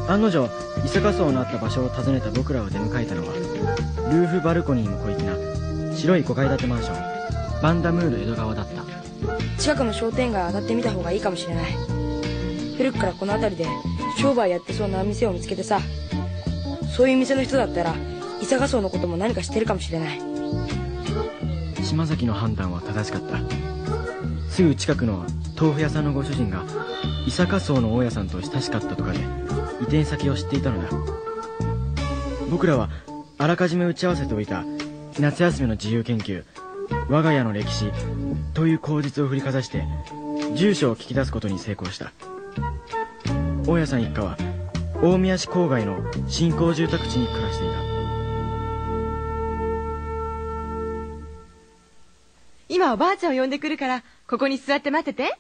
案の定伊坂荘のあった場所を訪ねた僕らを出迎えたのはルーフバルコニーも小粋な白い5階建てマンションバンダムール江戸川だった。近くの商店街当たってみた方がいいかもしれない。古くからこの辺りで商売やってそうな店を見つけてさそういう店の人だったら伊坂荘のことも何か知ってるかもしれない。島崎の判断は正しかった。すぐ近くの豆腐屋さんのご主人が伊坂荘の大家さんと親しかったとかで移転先を知っていたのだ。僕らはあらかじめ打ち合わせておいた夏休みの自由研究我が家の歴史という口実を振りかざして住所を聞き出すことに成功した。大家さん一家は大宮市郊外の新興住宅地に暮らしていた。今おばあちゃんを呼んでくるからここに座って待ってて。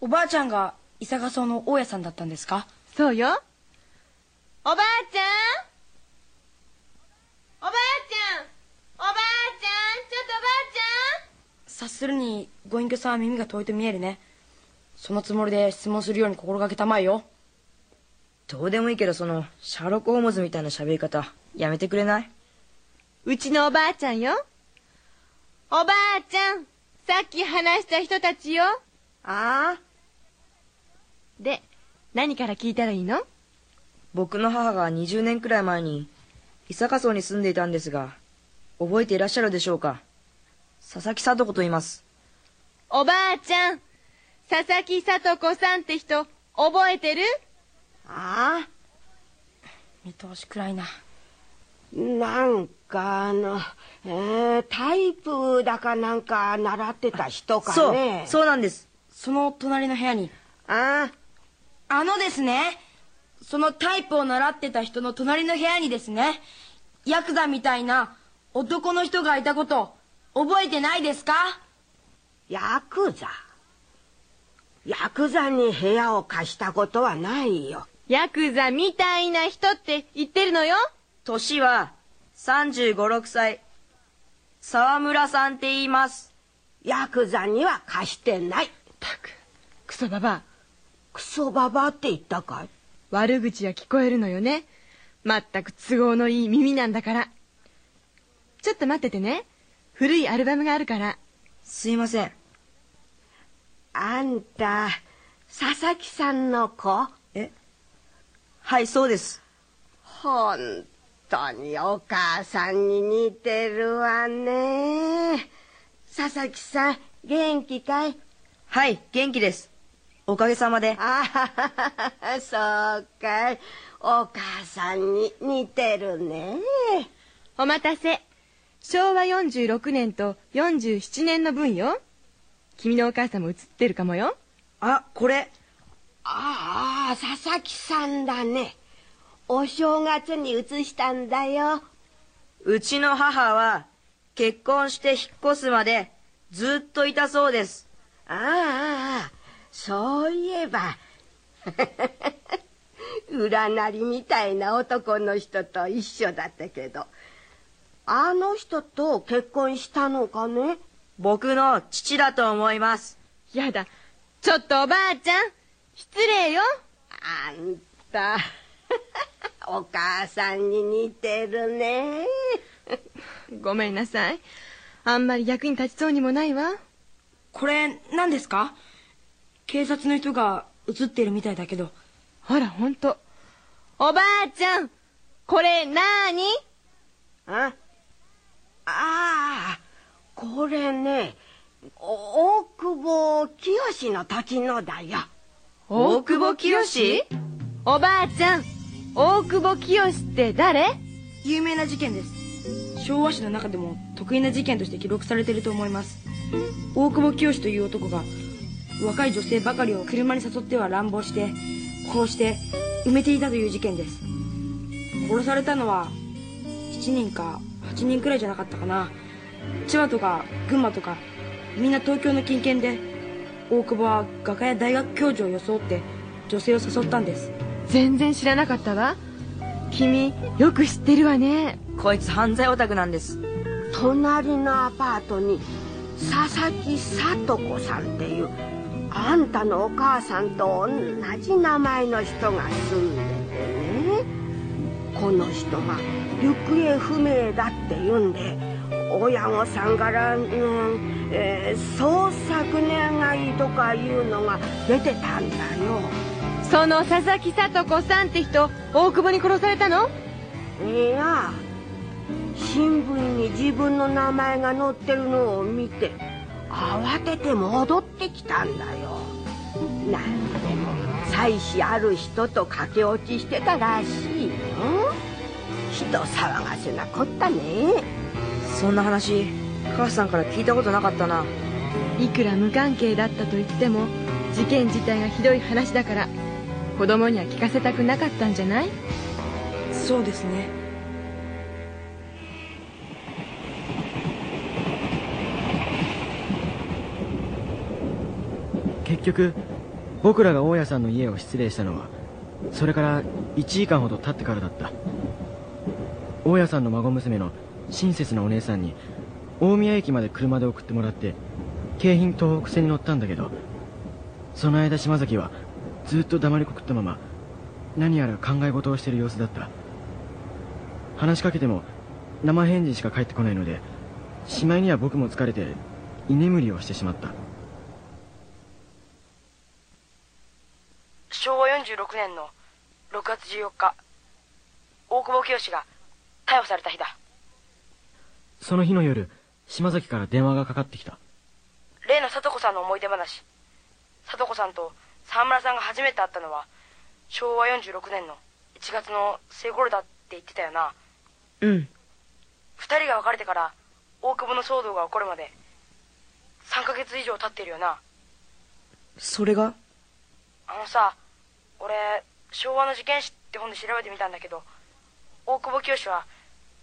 おばあちゃんが伊坂荘の大家さんだったんですか？そうよおばあちゃん。おばあちゃん。おばあちゃん。ちょっとおばあちゃん。察するにご隠居さんは耳が遠いと見えるね。そのつもりで質問するように心がけたまえよ。どうでもいいけどそのシャーロック・ホームズみたいな喋り方やめてくれない？うちのおばあちゃんよ。おばあちゃん。さっき話した人たちよ。ああ。で何から聞いたらいいの？僕の母が20年くらい前に伊坂荘に住んでいたんですが覚えていらっしゃるでしょうか？佐々木聡子と言います。おばあちゃん佐々木聡子さんって人覚えてる？ああ。見通しくらいな。なんかあの、えー、タイプだかなんか習ってた人かね。そうそうなんです。その隣の部屋に。ああ。あのですねそのタイプを習ってた人の隣の部屋にですねヤクザみたいな男の人がいたこと覚えてないですか？ヤクザ？ヤクザに部屋を貸したことはないよ。ヤクザみたいな人って言ってるのよ。年は3 5 6歳。沢村さんって言います。ヤクザには貸してない。たくクソババア。クソババアって言ったかい？悪口は聞こえるのよね。まったく都合のいい耳なんだから。ちょっと待っててね。古いアルバムがあるから。すいません。あんた佐々木さんの子？え？はいそうです。本当にお母さんに似てるわね。佐々木さん元気かい？はい元気ですおかげさまで。ああそうかい。お母さんに似てるね。お待たせ。昭和46年と47年の分よ。君のお母さんも写ってるかもよ。あこれ。ああ佐々木さんだね。お正月に移したんだよ。うちの母は結婚して引っ越すまでずっといたそうです。ああそういえば。占りみたいな男の人と一緒だったけど。あの人と結婚したのかね？僕の父だと思います。やだ。ちょっとおばあちゃん失礼よ。あんた お母さんに似てるね。ごめんなさい。あんまり役に立ちそうにもないわ。これ何ですか？警察の人が映ってるみたいだけど。ほらほんと。おばあちゃんこれなーに？あああこれね大久保清の時のだよ。大久保清？おばあちゃん大久保清って誰？有名な事件です。昭和史の中でも得意な事件として記録されていると思います。大久保清という男が若い女性ばかりを車に誘っては乱暴して殺して埋めていたという事件です。殺されたのは7人か8人くらいじゃなかったかな。千葉とか群馬とかみんな東京の近県で大久保は画家や大学教授を装って女性を誘ったんです。全然知らなかったわ。君よく知ってるわね。こいつ犯罪オタクなんです。隣のアパートに佐々木聡子さんっていうあんたのお母さんと同じ名前の人が住んでてね。この人が行方不明だって言うんで親御さんから、うんえー、捜索願いとかいうのが出てたんだよ。その佐々木聡子さんって人大久保に殺されたの？いや新聞に自分の名前が載ってるのを見て慌てて戻ってきたんだよ。何でも妻子ある人と駆け落ちしてたらしいよ。人騒がせなこったね。そんな話母さんから聞いたことなかったな。いくら無関係だったと言っても事件自体がひどい話だから子供には聞かせたくなかったんじゃない？そうですね結局僕らが大家さんの家を失礼したのはそれから1時間ほど経ってからだった。大家さんの孫娘の親切なお姉さんに大宮駅まで車で送ってもらって京浜東北線に乗ったんだけどその間島崎はずっと黙りこくったまま何やら考え事をしてる様子だった。話しかけても生返事しか返ってこないのでしまいには僕も疲れて居眠りをしてしまった。昭和46年の6月14日大久保清が逮捕された日だ。その日の夜島崎から電話がかかってきた。例の聡子さんの思い出話。聡子さんと沢村さんが初めて会ったのは昭和46年の1月の末頃だって言ってたよな。うん。二人が別れてから大久保の騒動が起こるまで3ヶ月以上経ってるよな。それが？あのさ俺昭和の事件史って本で調べてみたんだけど大久保清は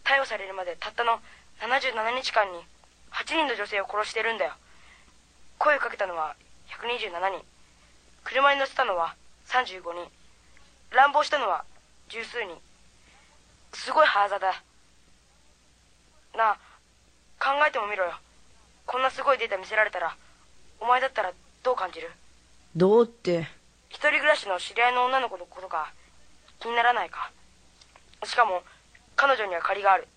逮捕されるまでたったの77日間に8人の女性を殺してるんだよ。声をかけたのは127人。車に乗せたのは35人。乱暴したのは十数人。すごいハーザだ。なあ考えてもみろよ。こんなすごいデータ見せられたらお前だったらどう感じる？どうって。一人暮らしの知り合いの女の子のことか気にならないか。しかも彼女には借りがある。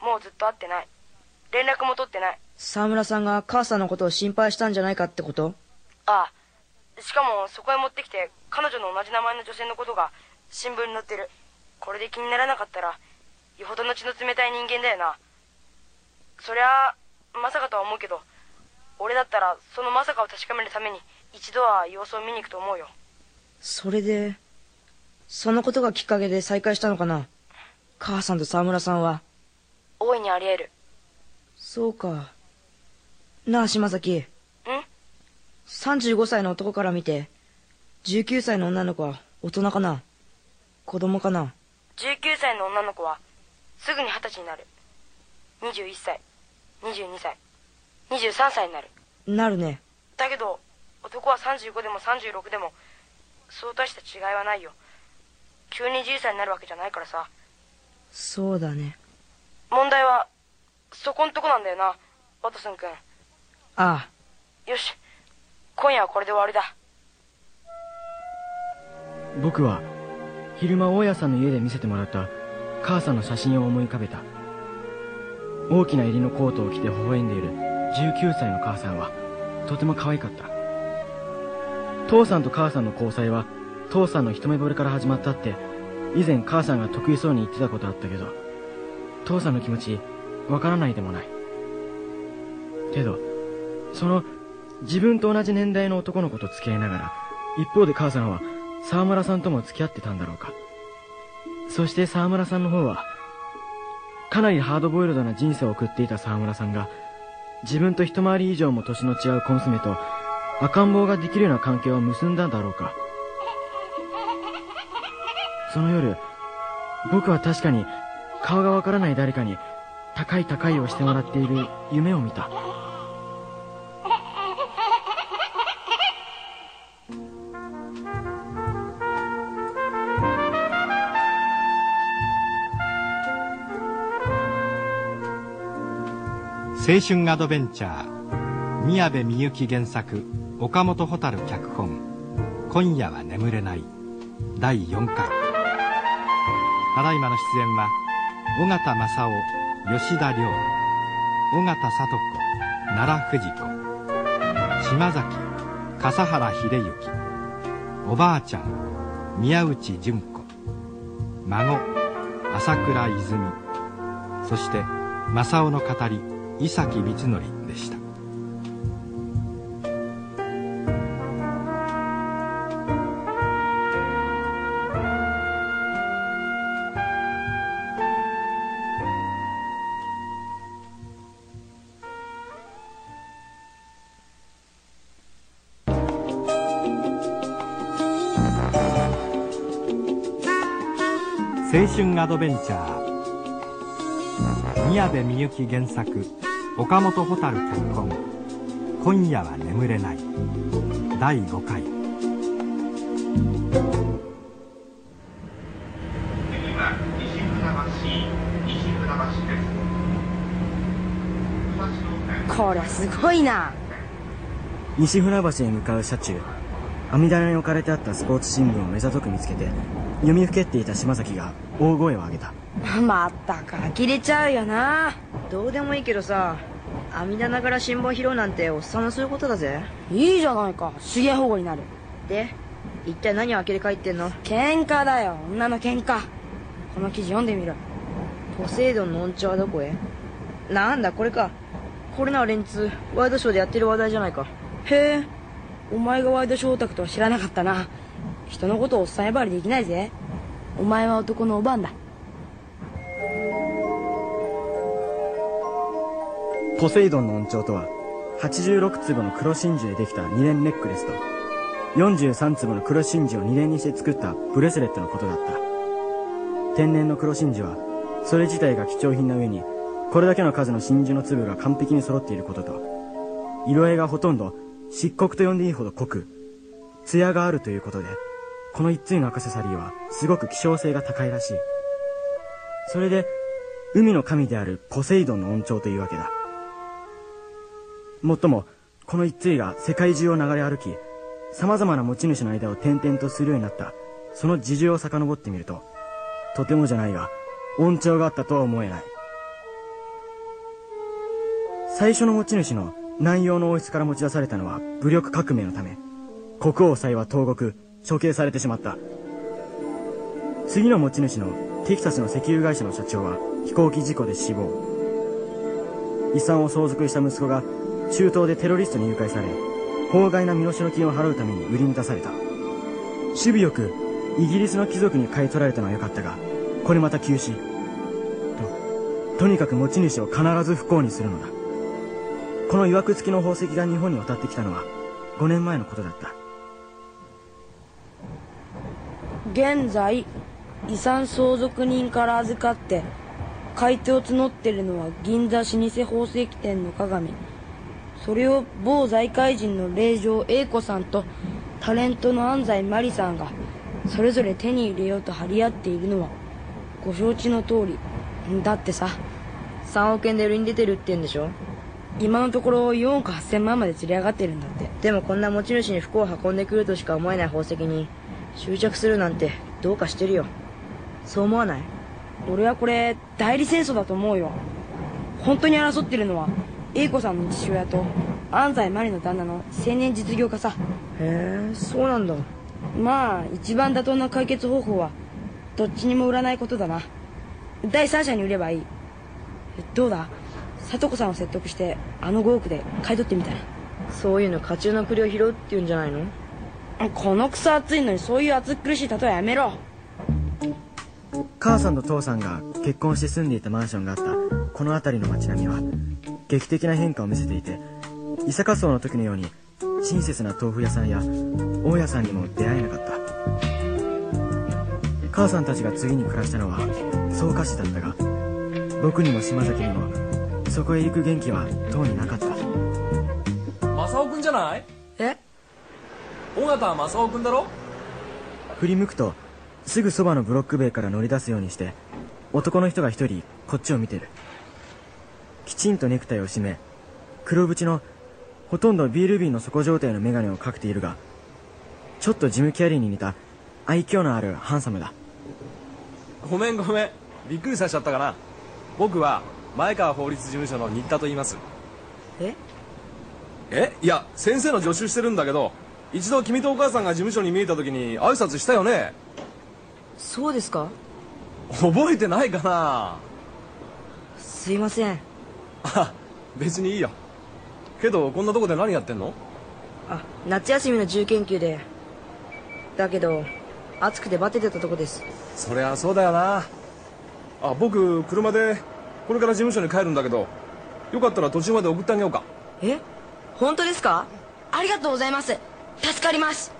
もうずっと会ってない。連絡も取ってない。沢村さんが母さんのことを心配したんじゃないかってこと？ああ。しかもそこへ持ってきて彼女の同じ名前の女性のことが新聞に載ってる。これで気にならなかったらよほどの血の冷たい人間だよな。そりゃまさかとは思うけど俺だったらそのまさかを確かめるために一度は様子を見に行くと思うよ。それでそのことがきっかけで再会したのかな？母さんと沢村さんは。大いにあり得る。そうか。なあ島崎。ん？35歳の男から見て19歳の女の子は大人かな？子供かな？19歳の女の子はすぐに二十歳になる。21歳22歳23歳になる。なるね。だけど男は35でも36でもそう大した違いはないよ。急に10歳になるわけじゃないからさ。そうだね。問題はそこんとこなんだよな。ワトソン君。ああ。よし。今夜はこれで終わりだ。僕は昼間大家さんの家で見せてもらった母さんの写真を思い浮かべた。大きな襟のコートを着て微笑んでいる19歳の母さんはとても可愛かった父さんと母さんの交際は父さんの一目惚れから始まったって以前母さんが得意そうに言ってたことあったけど父さんの気持ちわからないでもない。けどその自分と同じ年代の男の子と付き合いながら一方で母さんは沢村さんとも付き合ってたんだろうか。そして沢村さんの方はかなりハードボイルドな人生を送っていた沢村さんが自分と一回り以上も年の違う小娘と赤ん坊ができるような関係を結んだんだろうか。その夜僕は確かに顔がわからない誰かに高い高いをしてもらっている夢を見た。青春アドベンチャー。宮部みゆき原作岡本蛍脚本「今夜は眠れない」第4回。ただいまの出演は尾形正夫吉田亮。尾形聡子奈良藤子。島崎笠原秀幸。おばあちゃん宮内純子。孫朝倉泉。そして正雄の語り伊崎光則でした。アドベンチャー。宮部みゆき原作岡本蛍脚本「今夜は眠れない」第5回。こりゃす。ごいな。西船橋へ向かう車中網棚に置かれてあったスポーツ新聞を目ざとく見つけて読みふけっていた島崎が大声を上げた。まったく呆れちゃうよな。どうでもいいけどさ網棚から新聞拾うなんておっさんのすることだぜ。いいじゃないか。資源保護になる。で一体何を呆れ返ってんの？喧嘩だよ。女の喧嘩。この記事読んでみろポセイドンの音調はどこへ？なんだこれか。これなら連日ワイドショーでやってる話題じゃないか。へえお前がワイドショータクとは知らなかったな。人のことをおっさん呼ばわりできないぜ。お前は男のおばんだ。ポセイドンの音調とは86粒の黒真珠でできた2連ネックレスと43粒の黒真珠を2連にして作ったブレスレットのことだった。天然の黒真珠はそれ自体が貴重品な上にこれだけの数の真珠の粒が完璧に揃っていることと色合いがほとんど漆黒と呼んでいいほど濃く艶があるということでこの一対のアクセサリーはすごく希少性が高いらしい。それで海の神であるポセイドンの恩寵というわけだ。もっともこの一対が世界中を流れ歩き様々な持ち主の間を転々とするようになったその事情を遡ってみるととてもじゃないが恩寵があったとは思えない。最初の持ち主の南洋の王室から持ち出されたのは武力革命のため。国王妻は投獄処刑されてしまった。次の持ち主のテキサスの石油会社の社長は飛行機事故で死亡。遺産を相続した息子が中東でテロリストに誘拐され法外な身代金を払うために売りに出された。守備よくイギリスの貴族に買い取られたのは良かったがこれまた休止ととにかく持ち主を必ず不幸にするのだ。この曰く付きの宝石が日本に渡ってきたのは5年前のことだった。現在遺産相続人から預かって買い手を募ってるのは銀座老舗宝石店の鏡。それを某財界人の令嬢英子さんとタレントの安西真理さんがそれぞれ手に入れようと張り合っているのはご承知の通り。だってさ3億円で売りに出てるって言うんでしょ？今のところ4億8000万まで釣り上がってるんだって。でもこんな持ち主に服を運んでくるとしか思えない宝石に執着するなんてどうかしてるよ。そう思わない？俺はこれ代理戦争だと思うよ。本当に争ってるのは英子さんの父親と安西真理の旦那の青年実業家さ。へえそうなんだ。まあ一番妥当な解決方法はどっちにも売らないことだな。第三者に売ればいい。どうだ？里子さんを説得してあの5億で買い取ってみたらそういうの家中の栗を拾うって言うんじゃないの？この草暑いのにそういう暑苦しい例えやめろ。母さんと父さんが結婚して住んでいたマンションがあった。この辺りの街並みは劇的な変化を見せていて伊坂荘の時のように親切な豆腐屋さんや大家さんにも出会えなかった。母さんたちが次に暮らしたのは草加市だったが僕にも島崎にもそこへ行く元気はとうになかった。正雄君じゃない？え？尾形正雄君だろ？振り向くとすぐそばのブロック塀から乗り出すようにして男の人が一人こっちを見てる。きちんとネクタイを締め黒縁のほとんどビール瓶の底状態の眼鏡をかけているがちょっとジム・キャリーに似た愛嬌のあるハンサムだ。ごめんごめん。びっくりさせちゃったかな。僕は前川法律事務所の新田と言います。え？え？いや先生の助手してるんだけど一度君とお母さんが事務所に見えた時に挨拶したよね？そうですか？覚えてないかな？すいません。あ別にいいよ。けどこんなとこで何やってんの？あ夏休みの自由研究で。だけど暑くてバテてたとこです。そりゃそうだよな。あ僕車でこれから事務所に帰るんだけどよかったら途中まで送ってあげようか。え？本当ですか？ありがとうございます。助かります。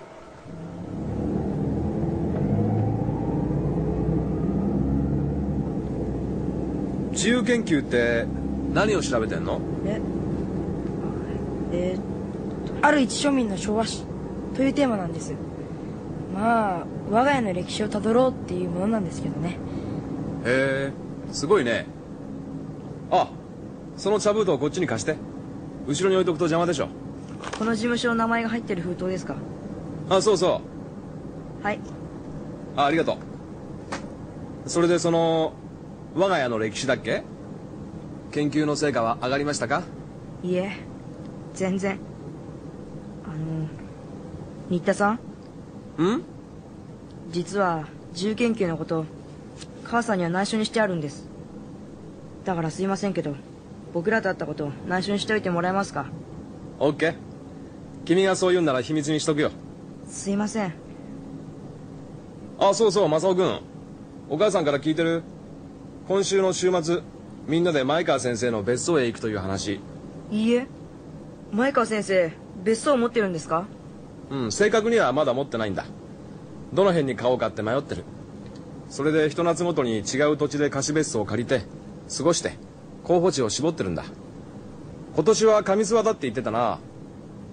自由研究って何を調べてんの？え？えー、ある一庶民の昭和史というテーマなんです。まあ我が家の歴史をたどろうっていうものなんですけどね。へえすごいねあその茶封筒をこっちに貸して。後ろに置いとくと邪魔でしょ。この事務所の名前が入ってる封筒ですか？あそうそう。はい。あありがとう。それでその我が家の歴史だっけ？研究の成果は上がりましたか？いいえ全然。あの新田さん？ん？実は自由研究のこと母さんには内緒にしてあるんですだからすいませんけど僕らと会ったこと内緒にしておいてもらえますか？オッケー君がそう言うんなら秘密にしとくよ。すいません。あそうそう正雄君お母さんから聞いてる？今週の週末みんなで前川先生の別荘へ行くという話。いいえ。前川先生別荘を持ってるんですか？うん正確にはまだ持ってないんだ。どの辺に買おうかって迷ってる。それで一夏ごとに違う土地で貸別荘を借りて過ごして候補地を絞ってるんだ。今年は上諏訪だって言ってたな。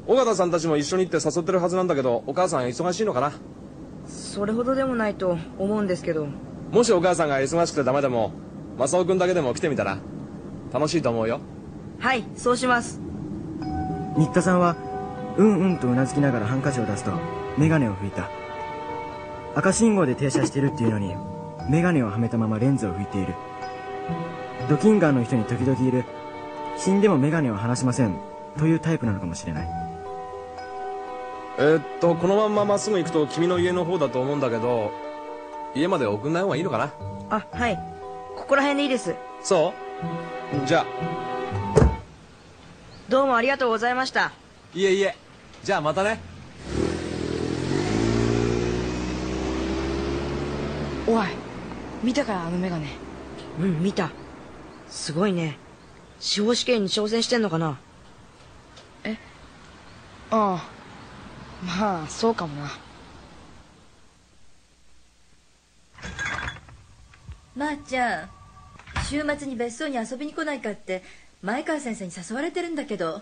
尾形さんたちも一緒に行って誘ってるはずなんだけどお母さん忙しいのかな。それほどでもないと思うんですけど。もしお母さんが忙しくてダメでも正雄君だけでも来てみたら楽しいと思うよ。はいそうします。新田さんはうんうんとうなずきながらハンカチを出すと眼鏡を拭いた。赤信号で停車してるっていうのに眼鏡をはめたままレンズを拭いているドキンガーの人に時々いる。死んでも眼鏡を離しません。というタイプなのかもしれない。えーっとこのまんままっすぐ行くと君の家の方だと思うんだけど家まで送んない方がいいのかな？あはい。ここら辺でいいです。そう。じゃあ。どうもありがとうございました。いえいえ。じゃあまたね。おい見たかあの眼鏡うん見たすごいね。司法試験に挑戦してんのかな？ああ。まあそうかもな。まー、ちゃん週末に別荘に遊びに来ないかって前川先生に誘われてるんだけど。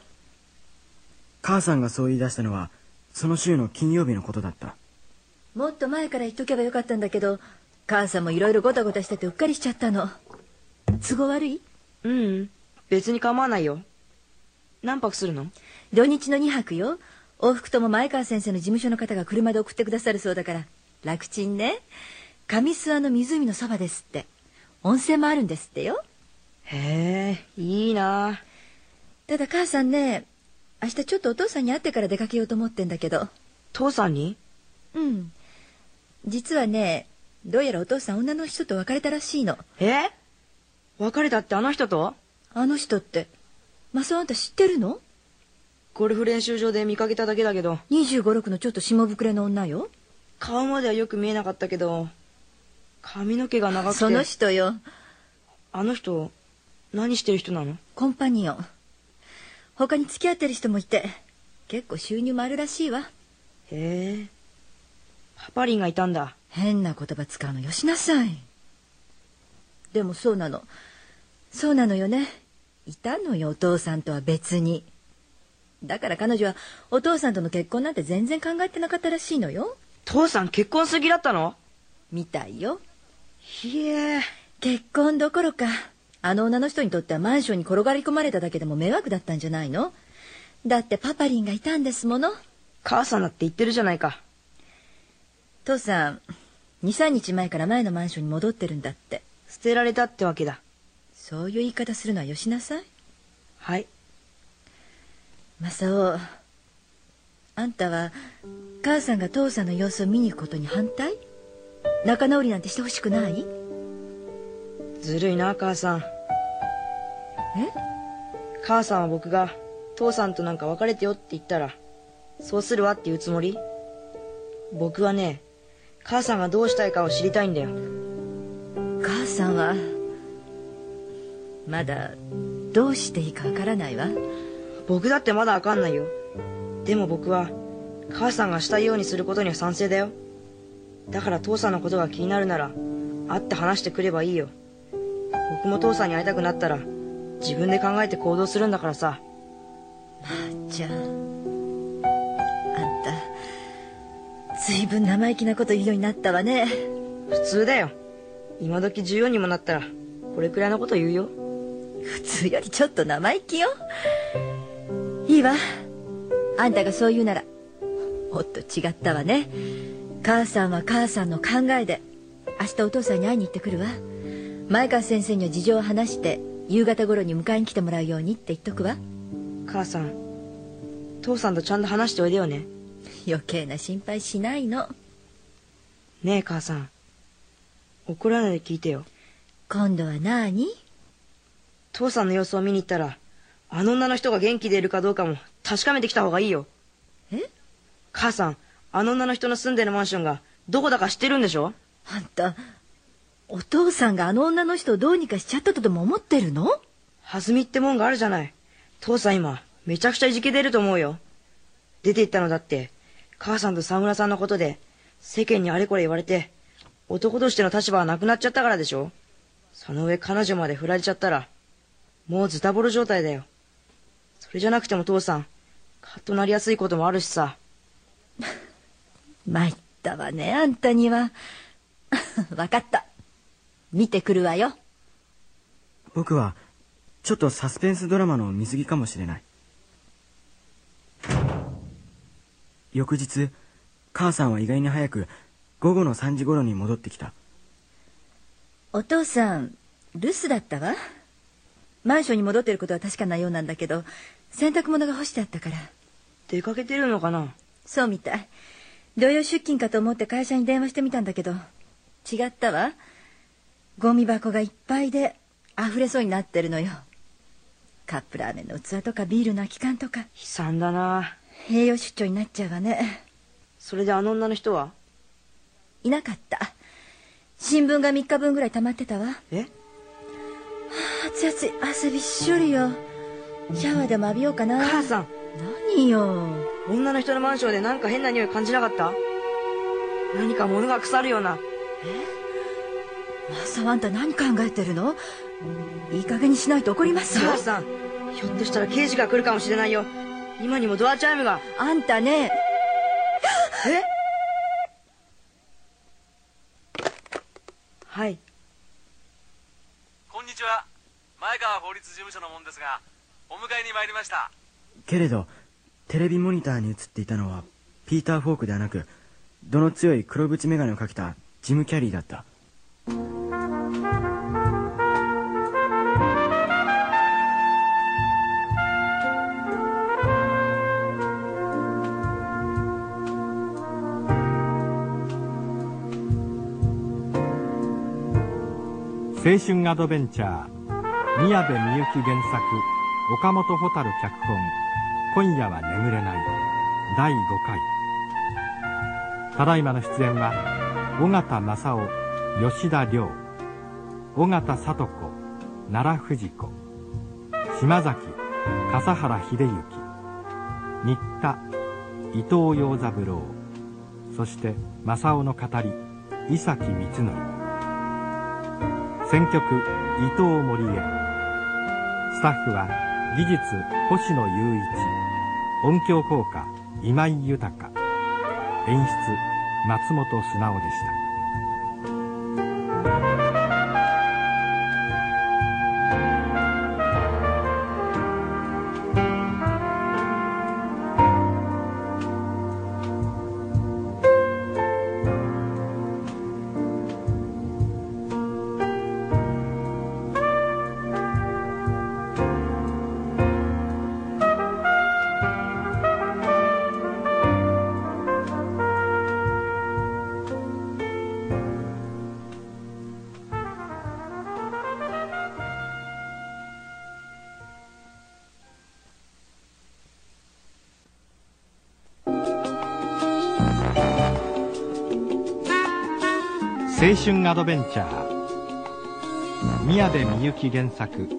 母さんがそう言い出したのはその週の金曜日のことだった。もっと前から言っとけばよかったんだけど母さんもいろいろごたごたしててうっかりしちゃったの都合悪い？ううん。別に構わないよ。何泊するの？土日の2泊よ。往復とも前川先生の事務所の方が車で送ってくださるそうだから。楽ちんね。上諏訪の湖のそばですって。温泉もあるんですってよ。へえいいな。ただ母さんね明日ちょっとお父さんに会ってから出かけようと思ってんだけど。父さんに？うん。実はねどうやらお父さん女の人と別れたらしいの。え？別れたってあの人とあの人ってマスオあんた知ってるの？ゴルフ練習場で見かけただけだけど。2 5 6のちょっと下膨れの女よ。顔まではよく見えなかったけど。髪の毛が長くて。その人よ。あの人何してる人なの？コンパニオン。他に付き合ってる人もいて結構収入もあるらしいわ。へえ。パパリンがいたんだ。変な言葉使うのよ。しなさい。でもそうなのそうなのよね。いたのよお父さんとは別に。だから彼女はお父さんとの結婚なんて全然考えてなかったらしいのよ。父さん結婚すぎだったの？みたいよ。ひえ結婚どころかあの女の人にとってはマンションに転がり込まれただけでも迷惑だったんじゃないの？だってパパリンがいたんですもの。母さんだって言ってるじゃないか。父さん23日前から前のマンションに戻ってるんだって。捨てられたってわけだそういう言い方するのはよしなさい。はい。正雄あんたは母さんが父さんの様子を見に行くことに反対？仲直りなんてしてほしくない？ずるいな母さん。え？母さんは僕が父さんとなんか別れてよって言ったらそうするわって言うつもり？僕はね母さんがどうしたいかを知りたいんだよ。母さんはまだどうしていいかわからないわ。僕だってまだわかんないよ。でも僕は母さんがしたいようにすることには賛成だよ。だから父さんのことが気になるなら会って話してくればいいよ。僕も父さんに会いたくなったら自分で考えて行動するんだからさ。まあちゃんあんたずいぶん生意気なこと言うようになったわね。普通だよ。今時14にもなったらこれくらいのこと言うよ普通よりちょっと生意気よ。いいわ。あんたがそう言うならもっと違ったわね。母さんは母さんの考えで明日お父さんに会いに行ってくるわ。前川先生には事情を話して夕方頃に迎えに来てもらうようにって言っとくわ。母さん父さんとちゃんと話しておいでよね。余計な心配しないの。ねえ母さん怒らないで聞いてよ。今度は何？父さんの様子を見に行ったらあの女の人が元気でいるかどうかも確かめてきた方がいいよ。え？母さんあの女の人の住んでるマンションがどこだか知ってるんでしょ？あんたお父さんがあの女の人をどうにかしちゃったとでも思ってるの？弾みってもんがあるじゃない。父さん今、めちゃくちゃいじけてると思うよ。出て行ったのだって、母さんと沢村さんのことで、世間にあれこれ言われて、男としての立場はなくなっちゃったからでしょ。その上彼女まで振られちゃったら、もうズタボロ状態だよ。それじゃなくても父さん、カッとなりやすいこともあるしさ。参ったわね、あんたには。わかった。見てくるわよ。僕はちょっとサスペンスドラマの見過ぎかもしれない翌日母さんは意外に早く午後の3時頃に戻ってきたお父さん、留守だったわ。マンションに戻ってることは確かなようなんだけど、洗濯物が干してあったから。出かけてるのかな？そうみたい。土曜出勤かと思って会社に電話してみたんだけど、違ったわ。ゴミ箱がいっぱいで溢れそうになってるのよ。カップラーメンの器とかビールの空き缶とか。悲惨だな栄養出張になっちゃうわね。それであの女の人は？いなかった。新聞が3日分ぐらい溜まってたわ。え？はあ、熱々い汗びっしょりよ。シャワーでも浴びようかな。母さん何よ。女の人のマンションでなんか変な匂い感じなかった？何か物が腐るような。マサはあんた何考えてるの？いい加減にしないと怒りますよ。母さん、ひょっとしたら刑事が来るかもしれないよ。今にもドアチャイムが。あんたね。え？はい。にちは。前川法律事務所の者ですがお迎えに参りました。けれどテレビモニターに映っていたのはピーター・フォークではなく度の強い黒縁眼鏡をかけたジム・キャリーだった。青春アドベンチャー。宮部みゆき原作。岡本蛍脚本「今夜は眠れない」第5回。ただいまの出演は尾形正夫吉田亮。尾形聡子奈良藤子。島崎笠原秀幸。新田伊藤洋三郎。そして正雄の語り伊崎光則。選曲伊藤森江スタッフは技術星野雄一音響効果今井豊。演出松本素直でした。青春アドベンチャー。宮部みゆき原作。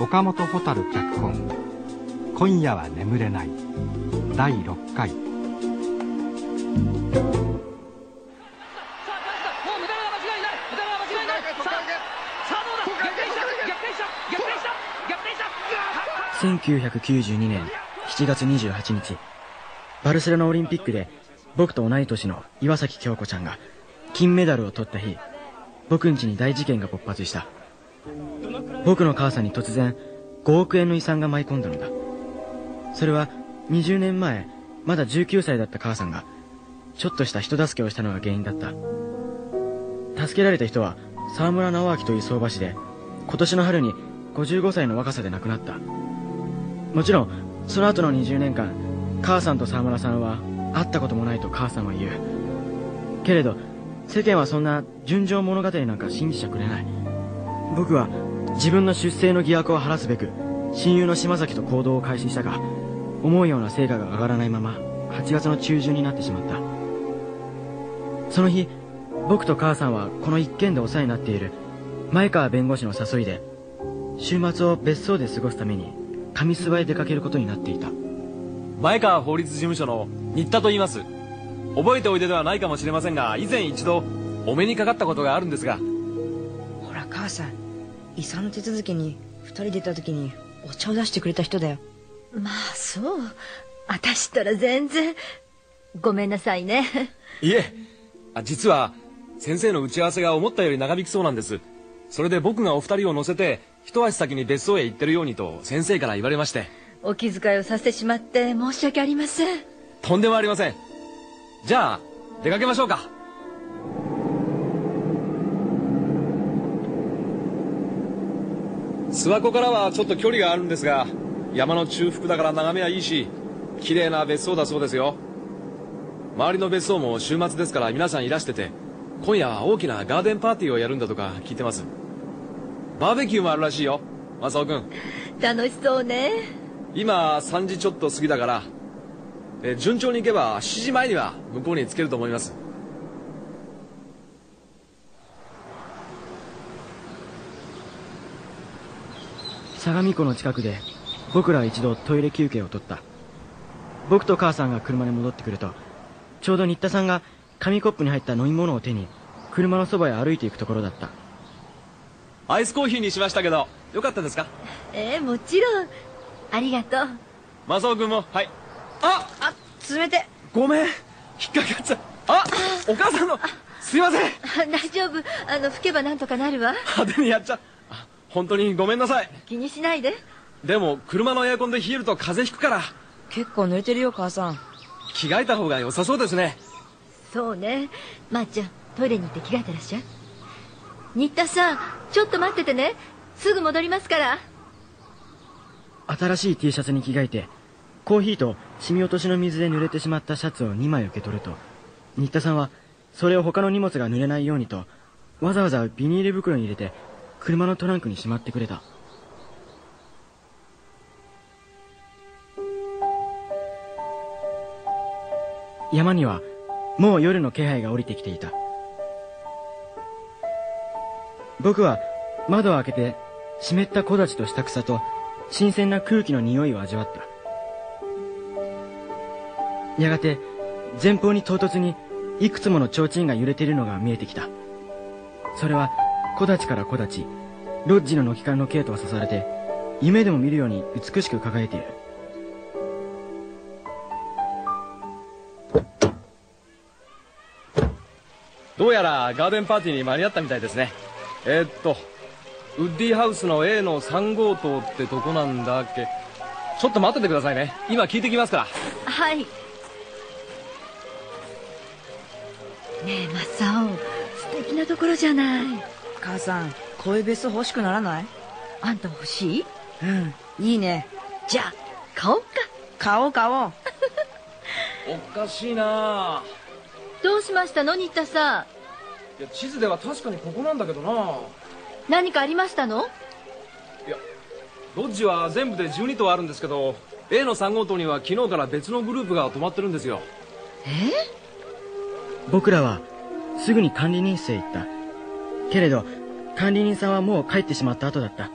岡本蛍脚本「今夜は眠れない」第6回。1992年7月28日。バルセロナオリンピックで僕と同い年の岩崎京子ちゃんが金メダルを取った日僕ん家に大事件が勃発した。僕の母さんに突然5億円の遺産が舞い込んだのだ。それは20年前まだ19歳だった母さんがちょっとした人助けをしたのが原因だった。助けられた人は沢村直明という相場師で今年の春に55歳の若さで亡くなった。もちろんその後の20年間母さんと沢村さんは会ったこともないと母さんは言う。けれど世間はそんな純情物語なんか信じちゃくれない。僕は自分の出生の疑惑を晴らすべく親友の島崎と行動を開始したが思うような成果が上がらないまま8月の中旬になってしまった。その日僕と母さんはこの一件でお世話になっている前川弁護士の誘いで週末を別荘で過ごすために上諏訪へ出かけることになっていた。前川法律事務所の新田と言います。覚えておいでではないかもしれませんが以前一度お目にかかったことがあるんですが。ほら母さん。遺産の手続きに二人出た時にお茶を出してくれた人だよ。まあそう。私ったら全然。ごめんなさいね。いえ。あ実は先生の打ち合わせが思ったより長引きそうなんです。それで僕がお二人を乗せて一足先に別荘へ行ってるようにと先生から言われまして。お気遣いをさせてしまって申し訳ありません。とんでもありませんじゃあ出かけましょうか。諏訪湖からはちょっと距離があるんですが山の中腹だから眺めはいいし綺麗な別荘だそうですよ。周りの別荘も週末ですから皆さんいらしてて今夜は大きなガーデンパーティーをやるんだとか聞いてます。バーベキューもあるらしいよ正雄君楽しそうね今3時ちょっと過ぎだからえ順調にいけば7時前には向こうに着けると思います。相模湖の近くで僕らは一度トイレ休憩を取った。僕と母さんが車に戻ってくるとちょうど新田さんが紙コップに入った飲み物を手に車のそばへ歩いていくところだった。アイスコーヒーにしましたけどよかったですか？ええもちろん。ありがとう。正雄君もはいああ冷て。ごめん。引っかかっちゃあお母さんの。すいません。大丈夫。あの吹けばなんとかなるわ。派手にやっちゃあ本当にごめんなさい。気にしないで。でも車のエアコンで冷えると風邪ひくから。結構濡れてるよ母さん。着替えた方が良さそうですね。そうね。まー、ちゃんトイレに行って着替えてらっしゃい新田さんちょっと待っててね。すぐ戻りますから。新しい T シャツに着替えてコーヒーと染み落としの水で濡れてしまったシャツを2枚受け取ると。新田さんはそれを他の荷物が濡れないようにとわざわざビニール袋に入れて車のトランクにしまってくれた。山にはもう夜の気配が降りてきていた。僕は窓を開けて湿った木立とした草と新鮮な空気の匂いを味わった。やがて前方に唐突にいくつもの提灯が揺れているのが見えてきた。それは木立から木立ロッジの軒からの系と刺されて夢でも見るように美しく輝いている。どうやらガーデンパーティーに間に合ったみたいですね。えー、っとウッディハウスの A の3号棟ってとこなんだっけ。ちょっと待っててくださいね。今聞いてきますから。はいねえマサオ素敵なところじゃない。母さんこういう別荘欲しくならない？あんた欲しい？うん。いいね。じゃあ買おうか。買おう買おう。おかしいな。どうしましたの新田さん？いや地図では確かにここなんだけどな。何かありましたの？いやロッジは全部で12棟あるんですけど A の3号棟には昨日から別のグループが泊まってるんですよ。え？僕らはすぐに管理人室へ行った。けれど管理人さんはもう帰ってしまった後だった。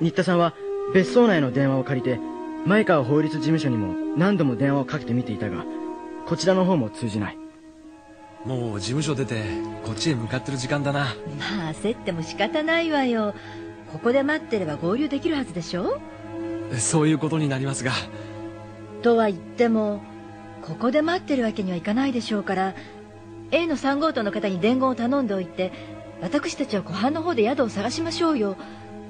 新田さんは別荘内の電話を借りて前川法律事務所にも何度も電話をかけてみていたがこちらの方も通じない。もう事務所出てこっちへ向かってる時間だな。まあ焦っても仕方ないわよ。ここで待ってれば合流できるはずでしょ？そういうことになりますが。とは言ってもここで待ってるわけにはいかないでしょうから A の3号棟の方に伝言を頼んでおいて私たちは湖畔の方で宿を探しましょうよ。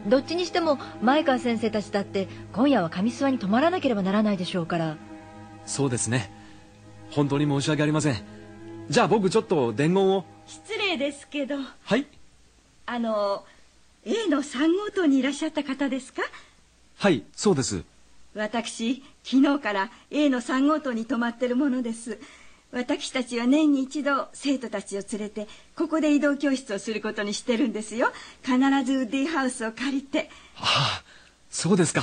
どっちにしても前川先生たちだって今夜は上諏訪に泊まらなければならないでしょうから。そうですね。本当に申し訳ありません。じゃあ僕ちょっと伝言を。失礼ですけど。はい。あの A の3号棟にいらっしゃった方ですか？はいそうです。私昨日から A の3号棟に泊まってるものです。私たちは年に一度生徒たちを連れてここで移動教室をすることにしてるんですよ。必ずウッディハウスを借りて。ああそうですか。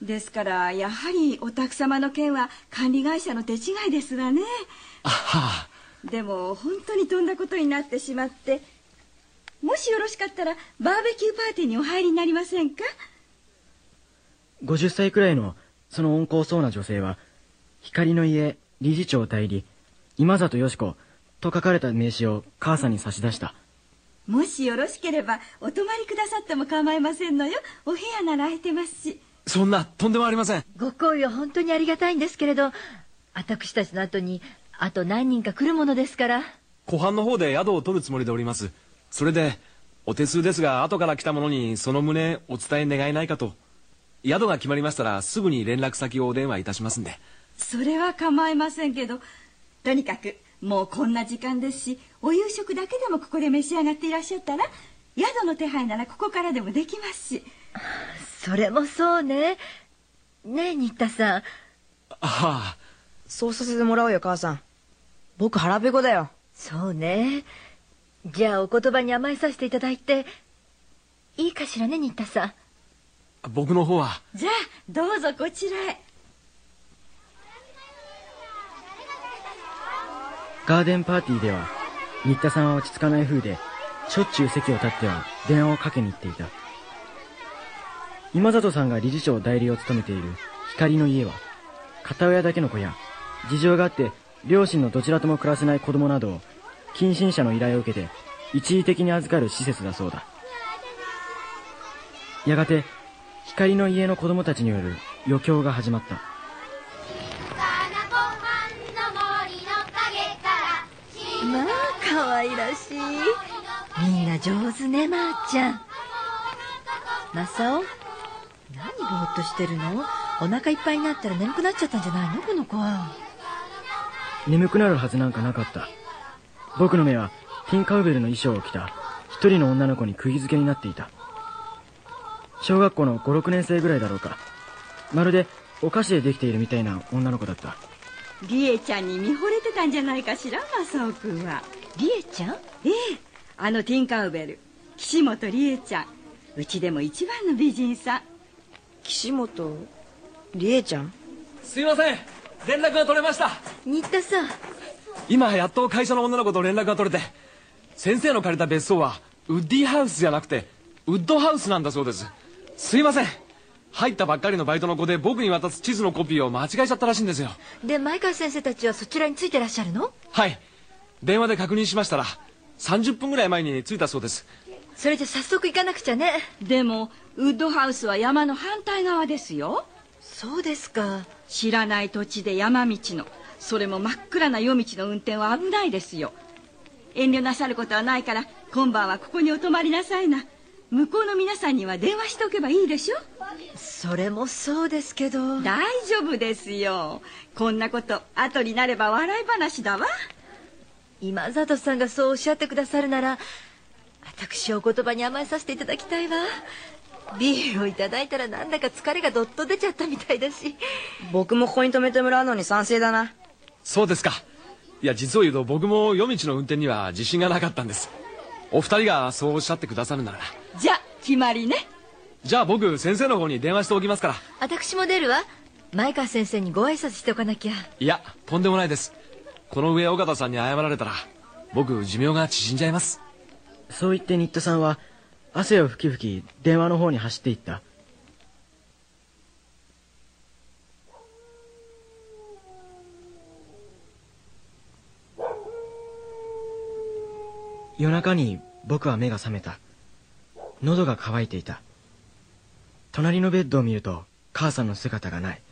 ですからやはりお宅様の件は管理会社の手違いですわね。あは。あでも本当にとんだことになってしまってもしよろしかったらバーベキューパーティーにお入りになりませんか？50歳くらいのその温厚そうな女性は光の家理事長代理今里よし子と書かれた名刺を母さんに差し出した。もしよろしければお泊まりくださっても構いませんのよ。お部屋なら空いてますし。そんなとんでもありません。ご好意は本当にありがたいんですけれど私たちの後にあと何人か来るものですから。湖畔の方で宿を取るつもりでおります。それでお手数ですが後から来た者にその旨お伝え願えないかと宿が決まりましたらすぐに連絡先をお電話いたしますんで。それは構いませんけどとにかくもうこんな時間ですしお夕食だけでもここで召し上がっていらっしゃったら宿の手配ならここからでもできますし。それもそうね。ねえ新田さん。はあ。そうさせてもらおうよ母さん。僕腹ペコだよ。そうね。じゃあお言葉に甘えさせていただいていいかしらね新田さん僕の方は。じゃあどうぞこちらへ。ガーデンパーティーでは新田さんは落ち着かない風でしょっちゅう席を立っては電話をかけに行っていた。今里さんが理事長代理を務めている光の家は片親だけの子や事情があって両親のどちらとも暮らせない子供などを近親者の依頼を受けて一時的に預かる施設だそうだ。やがて光の家の子供たちによる余興が始まった。まあ可愛らしい。みんな上手ねまー、ちゃん。正雄何ぼーっとしてるの？お腹いっぱいになったら眠くなっちゃったんじゃないの？この子は。眠くなるはずなんかなかった。僕の目はティンカウベルの衣装を着た一人の女の子に釘付けになっていた小学校の56年生ぐらいだろうか。まるでお菓子でできているみたいな女の子だった。理恵ちゃんに見惚れてたんじゃないかしら正雄君は。理恵ちゃん？ええ。あのティンカウベル。岸本理恵ちゃん。うちでも一番の美人さ。ん岸本？理恵ちゃん？すいません。連絡が取れました。新田さん。今やっと会社の女の子と連絡が取れて先生の借りた別荘はウッディハウスじゃなくてウッドハウスなんだそうですすいません。入ったばっかりのバイトの子で僕に渡す地図のコピーを間違えちゃったらしいんですよ。で前川先生たちはそちらについてらっしゃるの？はい。電話で確認しましたら30分ぐらい前に着いたそうです。それじゃ早速行かなくちゃね。でもウッドハウスは山の反対側ですよ。そうですか。知らない土地で山道のそれも真っ暗な夜道の運転は危ないですよ。遠慮なさることはないから今晩はここにお泊まりなさいな向こうの皆さんには電話しておけばいいでしょ？それもそうですけど。大丈夫ですよ。こんなこと後になれば笑い話だわ。今里さんがそうおっしゃってくださるなら私お言葉に甘えさせていただきたいわ。ビールをいただいたらなんだか疲れがどっと出ちゃったみたいだし。僕もここに泊めてもらうのに賛成だな。そうですか。いや実を言うと僕も夜道の運転には自信がなかったんです。お二人がそうおっしゃってくださるならじゃ決まりね。じゃあ僕先生の方に電話しておきますから。私も出るわ。前川先生にご挨拶しておかなきゃ。いやとんでもないです。この上尾形さんに謝られたら僕寿命が縮んじゃいます。そう言って新田さんは汗を拭き拭き電話の方に走っていった。夜中に僕は目が覚めた喉が渇いていた。隣のベッドを見ると母さんの姿がない。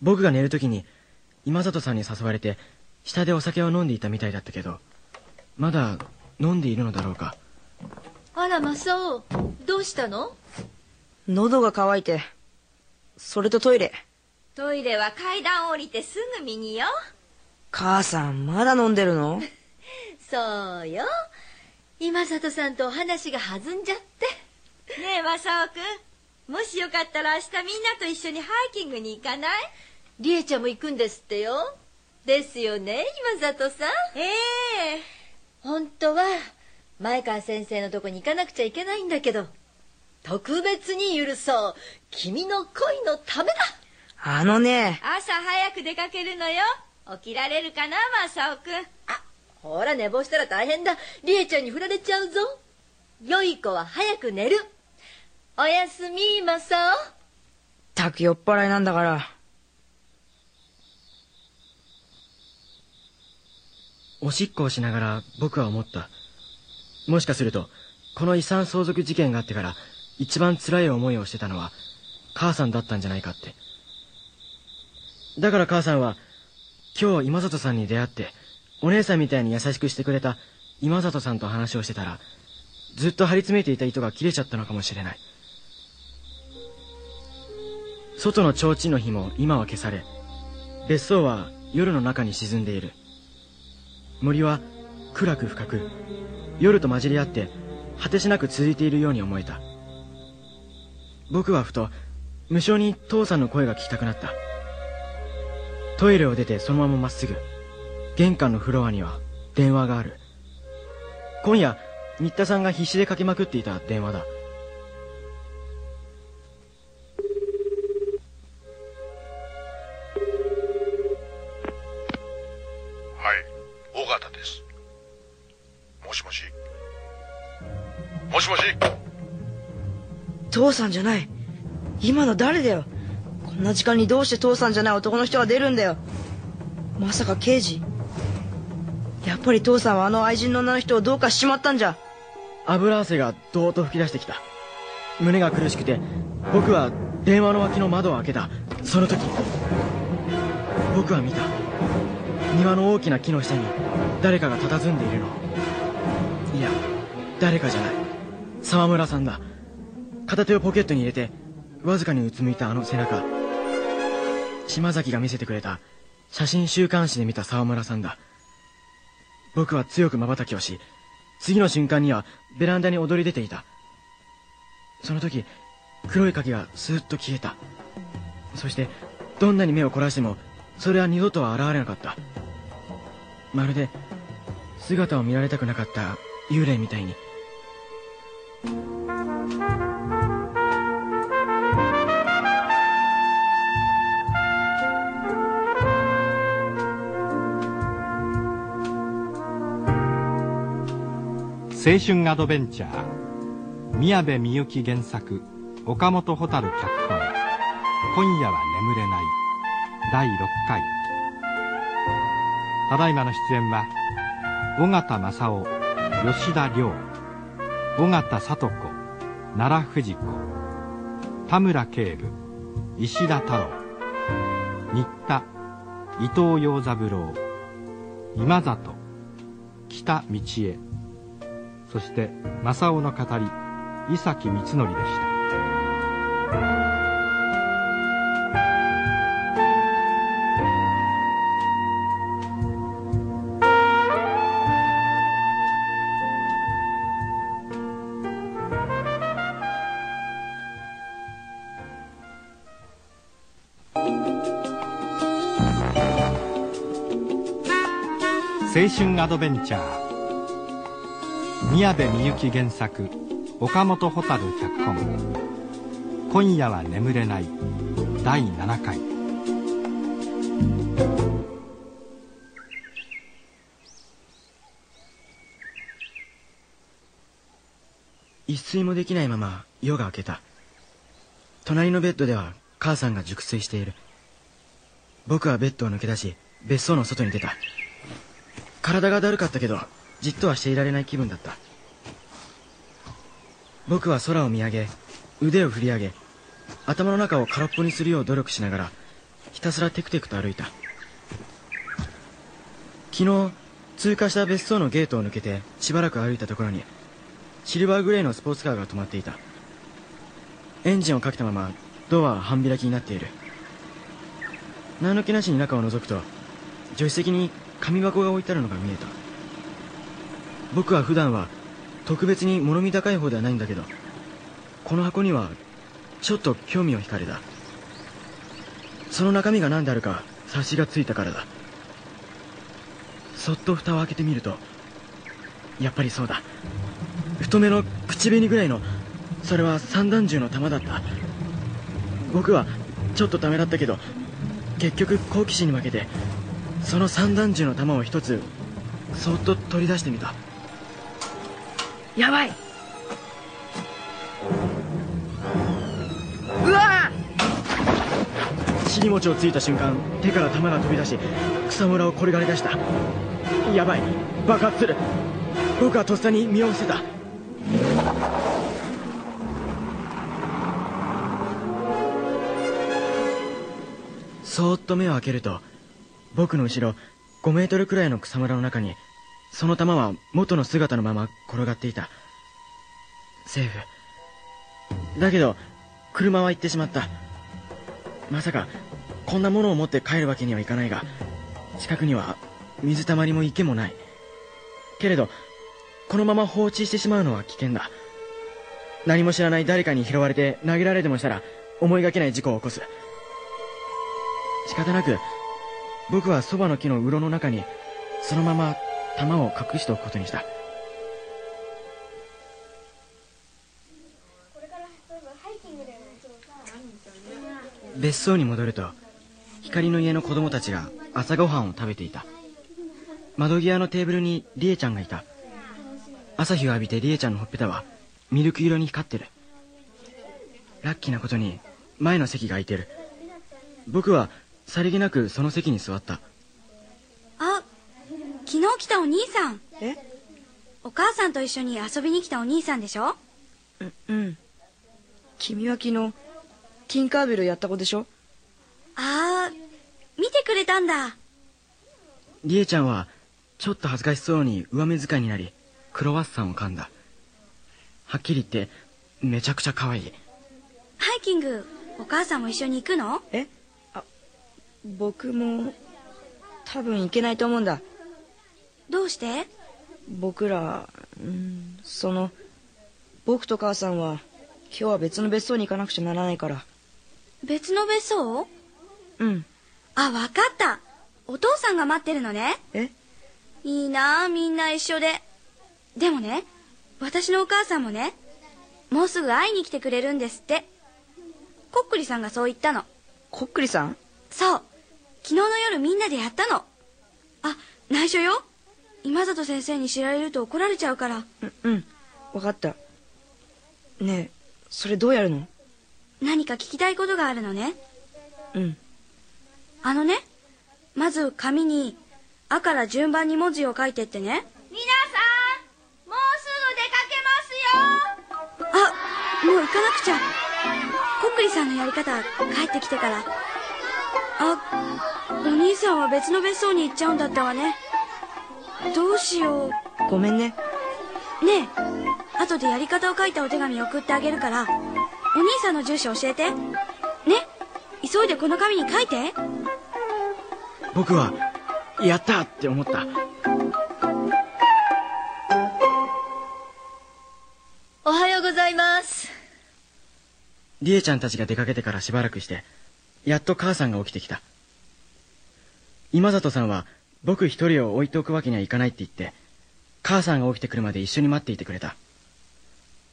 僕が寝る時に今里さんに誘われて下でお酒を飲んでいたみたいだったけどまだ飲んでいるのだろうか。あら正雄どうしたの？喉が渇いてそれとトイレ。トイレは階段降りてすぐ右よ。母さんまだ飲んでるの？そうよ今里さんとお話が弾んじゃって。ねえ正雄君もしよかったら明日みんなと一緒にハイキングに行かない？理恵ちゃんも行くんですってよ。ですよね今里さん。ええ。本当は前川先生のとこに行かなくちゃいけないんだけど特別に許そう。君の恋のためだ。あのね。朝早く出かけるのよ。起きられるかな正雄くん。あほら寝坊したら大変だ。りえちゃんに振られちゃうぞ。良い子は早く寝る。おやすみ正雄たく酔っ払いなんだから。おしっこをしながら僕は思った。もしかするとこの遺産相続事件があってから一番辛い思いをしてたのは母さんだったんじゃないかって。だから母さんは今日今里さんに出会ってお姉さんみたいに優しくしてくれた今里さんと話をしてたらずっと張り詰めていた糸が切れちゃったのかもしれない。外の提灯の火も今は消され別荘は夜の中に沈んでいる。森は暗く深く夜と混じり合って果てしなく続いているように思えた。僕はふと無性に父さんの声が聞きたくなった。トイレを出てそのまままっすぐ。玄関のフロアには電話がある。今夜新田さんが必死でかけまくっていた電話だ。はい尾形です。もしもし。もしもし。父さんじゃない。今の誰だよ。こんな時間にどうして父さんじゃない男の人が出るんだよ。まさか刑事？やっぱり父さんはあの愛人の女の人をどうかしちまったんじゃ。油汗がどーっと噴き出してきた。胸が苦しくて僕は電話の脇の窓を開けた。その時僕は見た。庭の大きな木の下に誰かが佇んでいるの。いや誰かじゃない。沢村さんだ。片手をポケットに入れてわずかにうつむいたあの背中。島崎が見せてくれた写真週刊誌で見た沢村さんだ。僕は強く瞬きをし次の瞬間にはベランダに踊り出ていた。その時黒い影がスーッと消えた。そしてどんなに目を凝らしてもそれは二度とは現れなかった。まるで姿を見られたくなかった幽霊みたいに。青春アドベンチャー。宮部みゆき原作。岡本蛍脚本「今夜は眠れない」第6回。ただいまの出演は尾形正夫吉田亮。尾形聡子奈良藤子。田村警部石田太郎。新田伊藤洋三郎。今里北道恵そして正雄の語り伊崎光則でした。青春アドベンチャー。宮部みゆき原作岡本蛍脚本「今夜は眠れない」第7回。一睡もできないまま夜が明けた。隣のベッドでは母さんが熟睡している。僕はベッドを抜け出し別荘の外に出た。体がだるかったけどじっとはしていられない気分だった。僕は空を見上げ腕を振り上げ頭の中を空っぽにするよう努力しながらひたすらテクテクと歩いた。昨日通過した別荘のゲートを抜けてしばらく歩いたところにシルバーグレーのスポーツカーが止まっていた。エンジンをかけたままドアは半開きになっている。何の気なしに中を覗くと助手席に紙箱が置いてあるのが見えた。僕は普段は特別に物見高い方ではないんだけどこの箱にはちょっと興味を惹かれた。その中身が何であるか察しがついたからだ。そっと蓋を開けてみるとやっぱりそうだ。太めの口紅ぐらいのそれは散弾銃の弾だった。僕はちょっとためらったけど結局好奇心に負けてその散弾銃の弾を一つそっと取り出してみた。やばい。うわ尻餅をついた瞬間手から弾が飛び出し草むらを転がり出した。やばい。爆発する。僕はとっさに身を伏せた。そーっと目を開けると僕の後ろ5メートルくらいの草むらの中にその弾は元の姿のまま転がっていた。セーフ。だけど車は行ってしまった。まさかこんなものを持って帰るわけにはいかないが近くには水たまりも池もない。けれどこのまま放置してしまうのは危険だ。何も知らない誰かに拾われて投げられでもしたら思いがけない事故を起こす。仕方なく僕はそばの木の洞の中にそのまま弾を隠しておくことにした。別荘に戻ると光の家の子供たちが朝ごはんを食べていた。窓際のテーブルにリエちゃんがいた。朝日を浴びてリエちゃんのほっぺたはミルク色に光ってる。ラッキーなことに前の席が空いてる。僕はさりげなくその席に座った。あ昨日来たお兄さん。え？お母さんと一緒に遊びに来たお兄さんでしょ？ううん。君は昨日ティンカーベルやった子でしょ？ああ見てくれたんだ。リエちゃんはちょっと恥ずかしそうに上目遣いになりクロワッサンを噛んだ。はっきり言ってめちゃくちゃ可愛い。ハイキングお母さんも一緒に行くの？え？あ僕も多分行けないと思うんだどうして？僕らうんその僕と母さんは今日は別の別荘に行かなくちゃならないから。別の別荘？うん。あわかった。お父さんが待ってるのね。え？いいなあみんな一緒で。でもね私のお母さんもねもうすぐ会いに来てくれるんですって。こっくりさんがそう言ったの。こっくりさん？そう。昨日の夜みんなでやったの。あ内緒よ今里先生に知られると怒られちゃうから。うんうん。分かった。ねえそれどうやるの？何か聞きたいことがあるのね。うん。あのねまず紙に「あ」から順番に文字を書いてってね。皆さんもうすぐ出かけますよ。あもう行かなくちゃ。こっくりさんのやり方帰ってきてから。あお兄さんは別の別荘に行っちゃうんだったわねどうしよう。ごめんね。ねえ後でやり方を書いたお手紙送ってあげるからお兄さんの住所教えて。ね急いでこの紙に書いて。僕はやったって思った。おはようございます。リエちゃんたちが出かけてからしばらくしてやっと母さんが起きてきた。今里さんは僕一人を置いておくわけにはいかないって言って母さんが起きてくるまで一緒に待っていてくれた。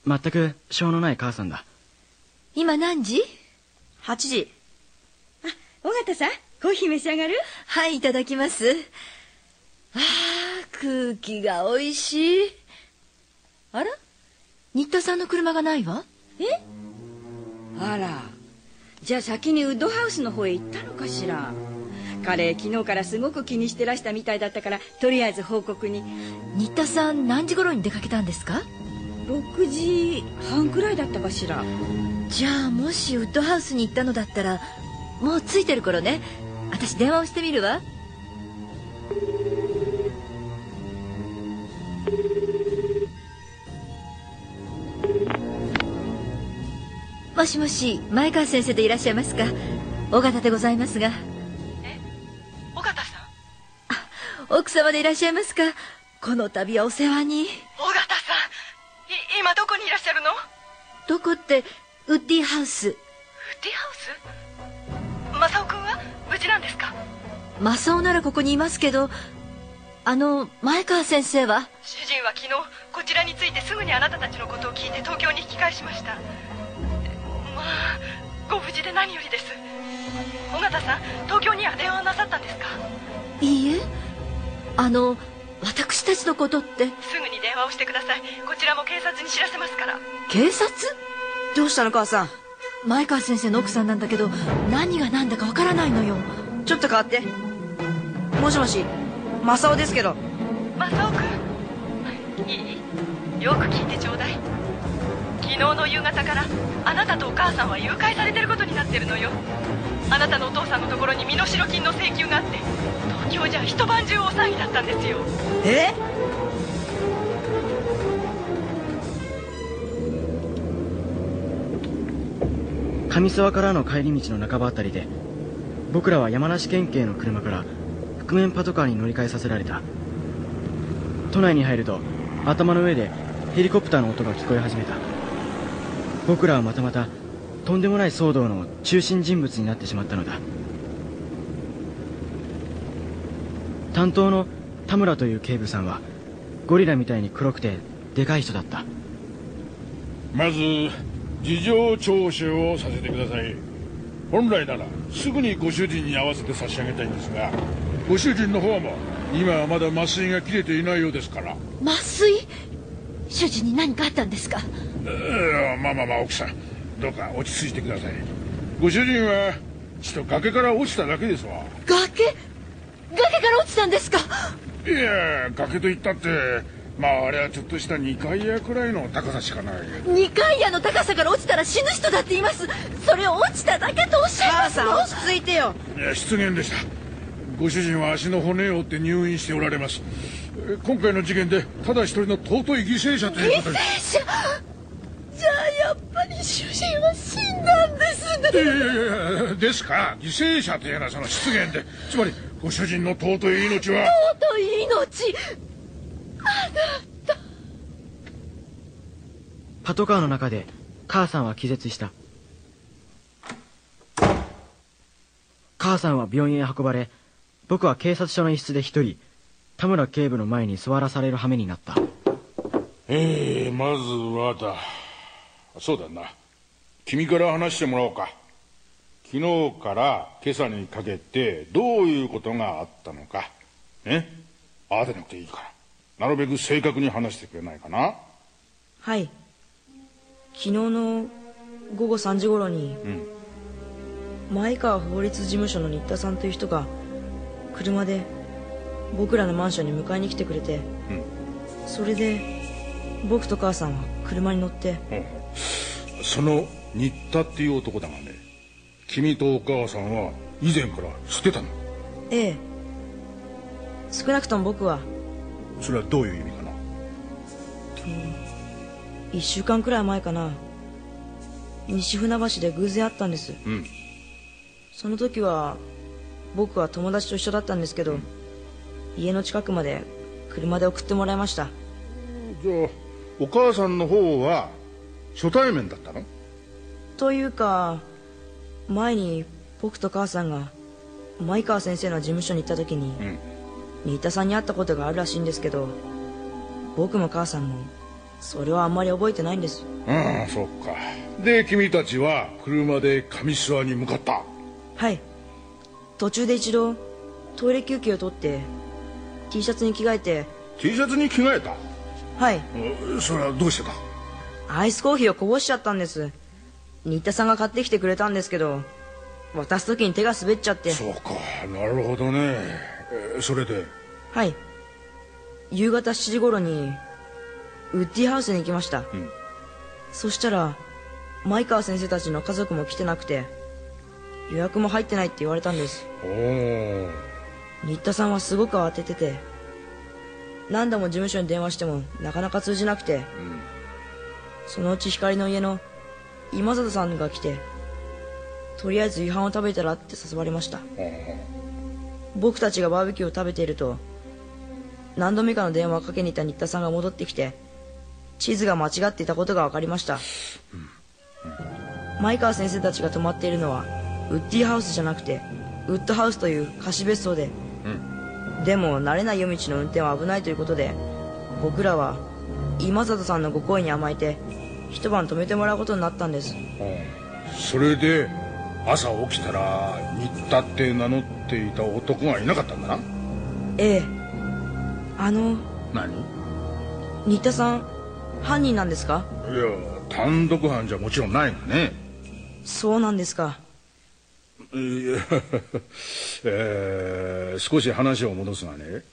全くしょうのない母さんだ。今何時 ?8 時。尾形さんコーヒー召し上がる？はいいただきます。あー空気がおいしい。あら？新田さんの車がないわ。え？あら。じゃあ先にウッドハウスの方へ行ったのかしら彼昨日からすごく気にしてらしたみたいだったからとりあえず報告に。新田さん何時頃に出かけたんですか？6時半くらいだったかしら。じゃあもしウッドハウスに行ったのだったらもう着いてる頃ね。私電話をしてみるわ。もしもし前川先生でいらっしゃいますか。尾形でございますが奥様でいらっしゃいますか？この度はお世話に。尾形さんい今どこにいらっしゃるの？どこってウッディハウス。ウッディハウス？正雄君は？無事なんですか？正雄ならここにいますけどあの前川先生は？主人は昨日こちらに着いてすぐにあなたたちのことを聞いて東京に引き返しました。まあご無事で何よりです。尾形さん東京には電話なさったんですか？いいえあの私たちのことって？すぐに電話をしてください。こちらも警察に知らせますから。警察？どうしたの母さん？前川先生の奥さんなんだけど何が何だかわからないのよ。ちょっと変わって。もしもし正雄ですけど。正雄君いい？よく聞いてちょうだい。昨日の夕方からあなたとお母さんは誘拐されてることになってるのよあなたのお父さんのところに身代金の請求があって東京じゃ一晩中大騒ぎだったんですよ。え？上諏訪からの帰り道の半ばあたりで僕らは山梨県警の車から覆面パトカーに乗り換えさせられた。都内に入ると頭の上でヘリコプターの音が聞こえ始めた。僕らはまたまたとんでもない騒動の中心人物になってしまったのだ。担当の田村という警部さんはゴリラみたいに黒くてでかい人だった。まず事情聴取をさせてください。本来ならすぐにご主人に会わせて差し上げたいんですがご主人の方も今はまだ麻酔が切れていないようですから。麻酔？主人に何かあったんですか？えーまあまあまあ奥さんどうか落ち着いてください。ご主人はちょっと崖から落ちただけですわ。崖？崖から落ちたんですか？いや崖といったってまああれはちょっとした2階屋くらいの高さしかない。2階屋の高さから落ちたら死ぬ人だって言います。それを落ちただけとおっしゃいます。の母さん落ち着いてよ。いや失言でした。ご主人は足の骨を折って入院しておられます。え今回の事件でただ一人の尊い犠牲者ということで。犠牲者？じゃあやっぱり主人は死んだんです。ねいやいやいやですか。ら犠牲者というのはその失言で。つまりご主人の尊い命は。尊い命。あなた。パトカーの中で母さんは気絶した。母さんは病院へ運ばれ僕は警察署の一室で一人田村警部の前に座らされる羽目になった。ええまずはだそうだな。君から話してもらおうか。昨日から今朝にかけてどういうことがあったのか。ね慌てなくていいから。なるべく正確に話してくれないかな。はい。昨日の午後3時頃にうん。前川法律事務所の新田さんという人が車で僕らのマンションに迎えに来てくれて、それで僕と母さんは車に乗ってその新田っていう男だがね君とお母さんは以前から知ってたの。ええ。少なくとも僕は。それはどういう意味かな？1週間くらい前かな。西船橋で偶然会ったんです。うん。その時は僕は友達と一緒だったんですけど、家の近くまで車で送ってもらいました。じゃあお母さんの方は初対面だったの？というか前に僕と母さんが前川先生の事務所に行った時に、新田さんに会ったことがあるらしいんですけど僕も母さんもそれはあんまり覚えてないんです。ああそっか。で君たちは車で上諏訪に向かった。はい。途中で一度トイレ休憩を取って T シャツに着替えて。T シャツに着替えた？はい。それはどうしてかアイスコーヒーをこぼしちゃったんです。新田さんが買ってきてくれたんですけど渡す時に手が滑っちゃって。そうか。なるほどね。えーそれで？はい。夕方7時頃にウッディハウスに行きました、そしたら前川先生たちの家族も来てなくて予約も入ってないって言われたんです。おお新田さんはすごく慌ててて何度も事務所に電話してもなかなか通じなくて、そのうち光の家の今里さんが来てとりあえず夕飯を食べたらって誘われました。僕たちがバーベキューを食べていると何度目かの電話をかけに行った新田さんが戻ってきて地図が間違っていたことが分かりました、前川先生たちが泊まっているのはウッディハウスじゃなくてウッドハウスという貸別荘で、でも慣れない夜道の運転は危ないということで僕らは今里さんのご好意に甘えて一晩泊めてもらうことになったんです。それで朝起きたら新田って名乗っていた男がいなかったんだな。ええ。あの何？い新田さん犯人なんですか？や単独犯じゃもちろんないがね。そうなんですか。いや えー少し話を戻すがね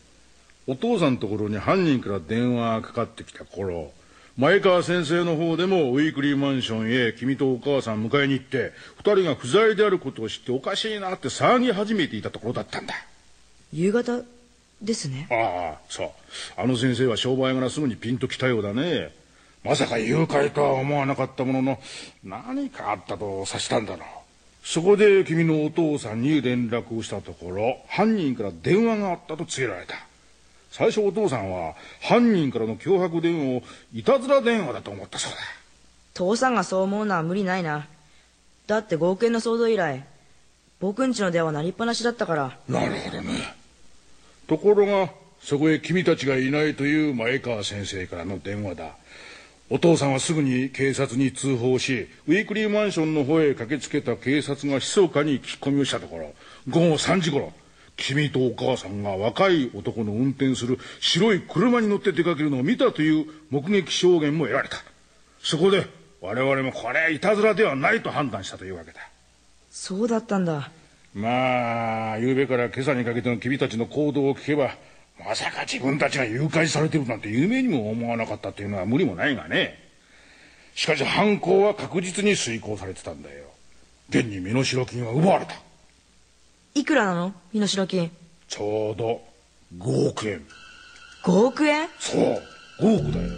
お父さんのところに犯人から電話がかかってきた頃前川先生の方でもウィークリーマンションへ君とお母さん迎えに行って二人が不在であることを知っておかしいなって騒ぎ始めていたところだったんだ。夕方ですね。ああそう。あの先生は商売柄すぐにピンときたようだね。まさか誘拐とは思わなかったものの何かあったと察したんだろう。そこで君のお父さんに連絡をしたところ犯人から電話があったと告げられた最初お父さんは犯人からの脅迫電話をいたずら電話だと思ったそうだ。父さんがそう思うのは無理ないな。だって5億円の騒動以来僕んちの電話鳴りっぱなしだったから。なるほどね。ところがそこへ君たちがいないという前川先生からの電話だ。お父さんはすぐに警察に通報しウィークリーマンションの方へ駆けつけた警察が密かに聞き込みをしたところ午後3時頃君とお母さんが若い男の運転する白い車に乗って出かけるのを見たという目撃証言も得られた。そこで我々もこれはいたずらではないと判断したというわけだ。そうだったんだ。まあ昨べから今朝にかけての君たちの行動を聞けばまさか自分たちが誘拐されてるなんて夢にも思わなかったというのは無理もないがね。しかし犯行は確実に遂行されてたんだよ。現に身代金は奪われたいくらなの？身代金。ちょうど5億円。5億円？そう5億だよ。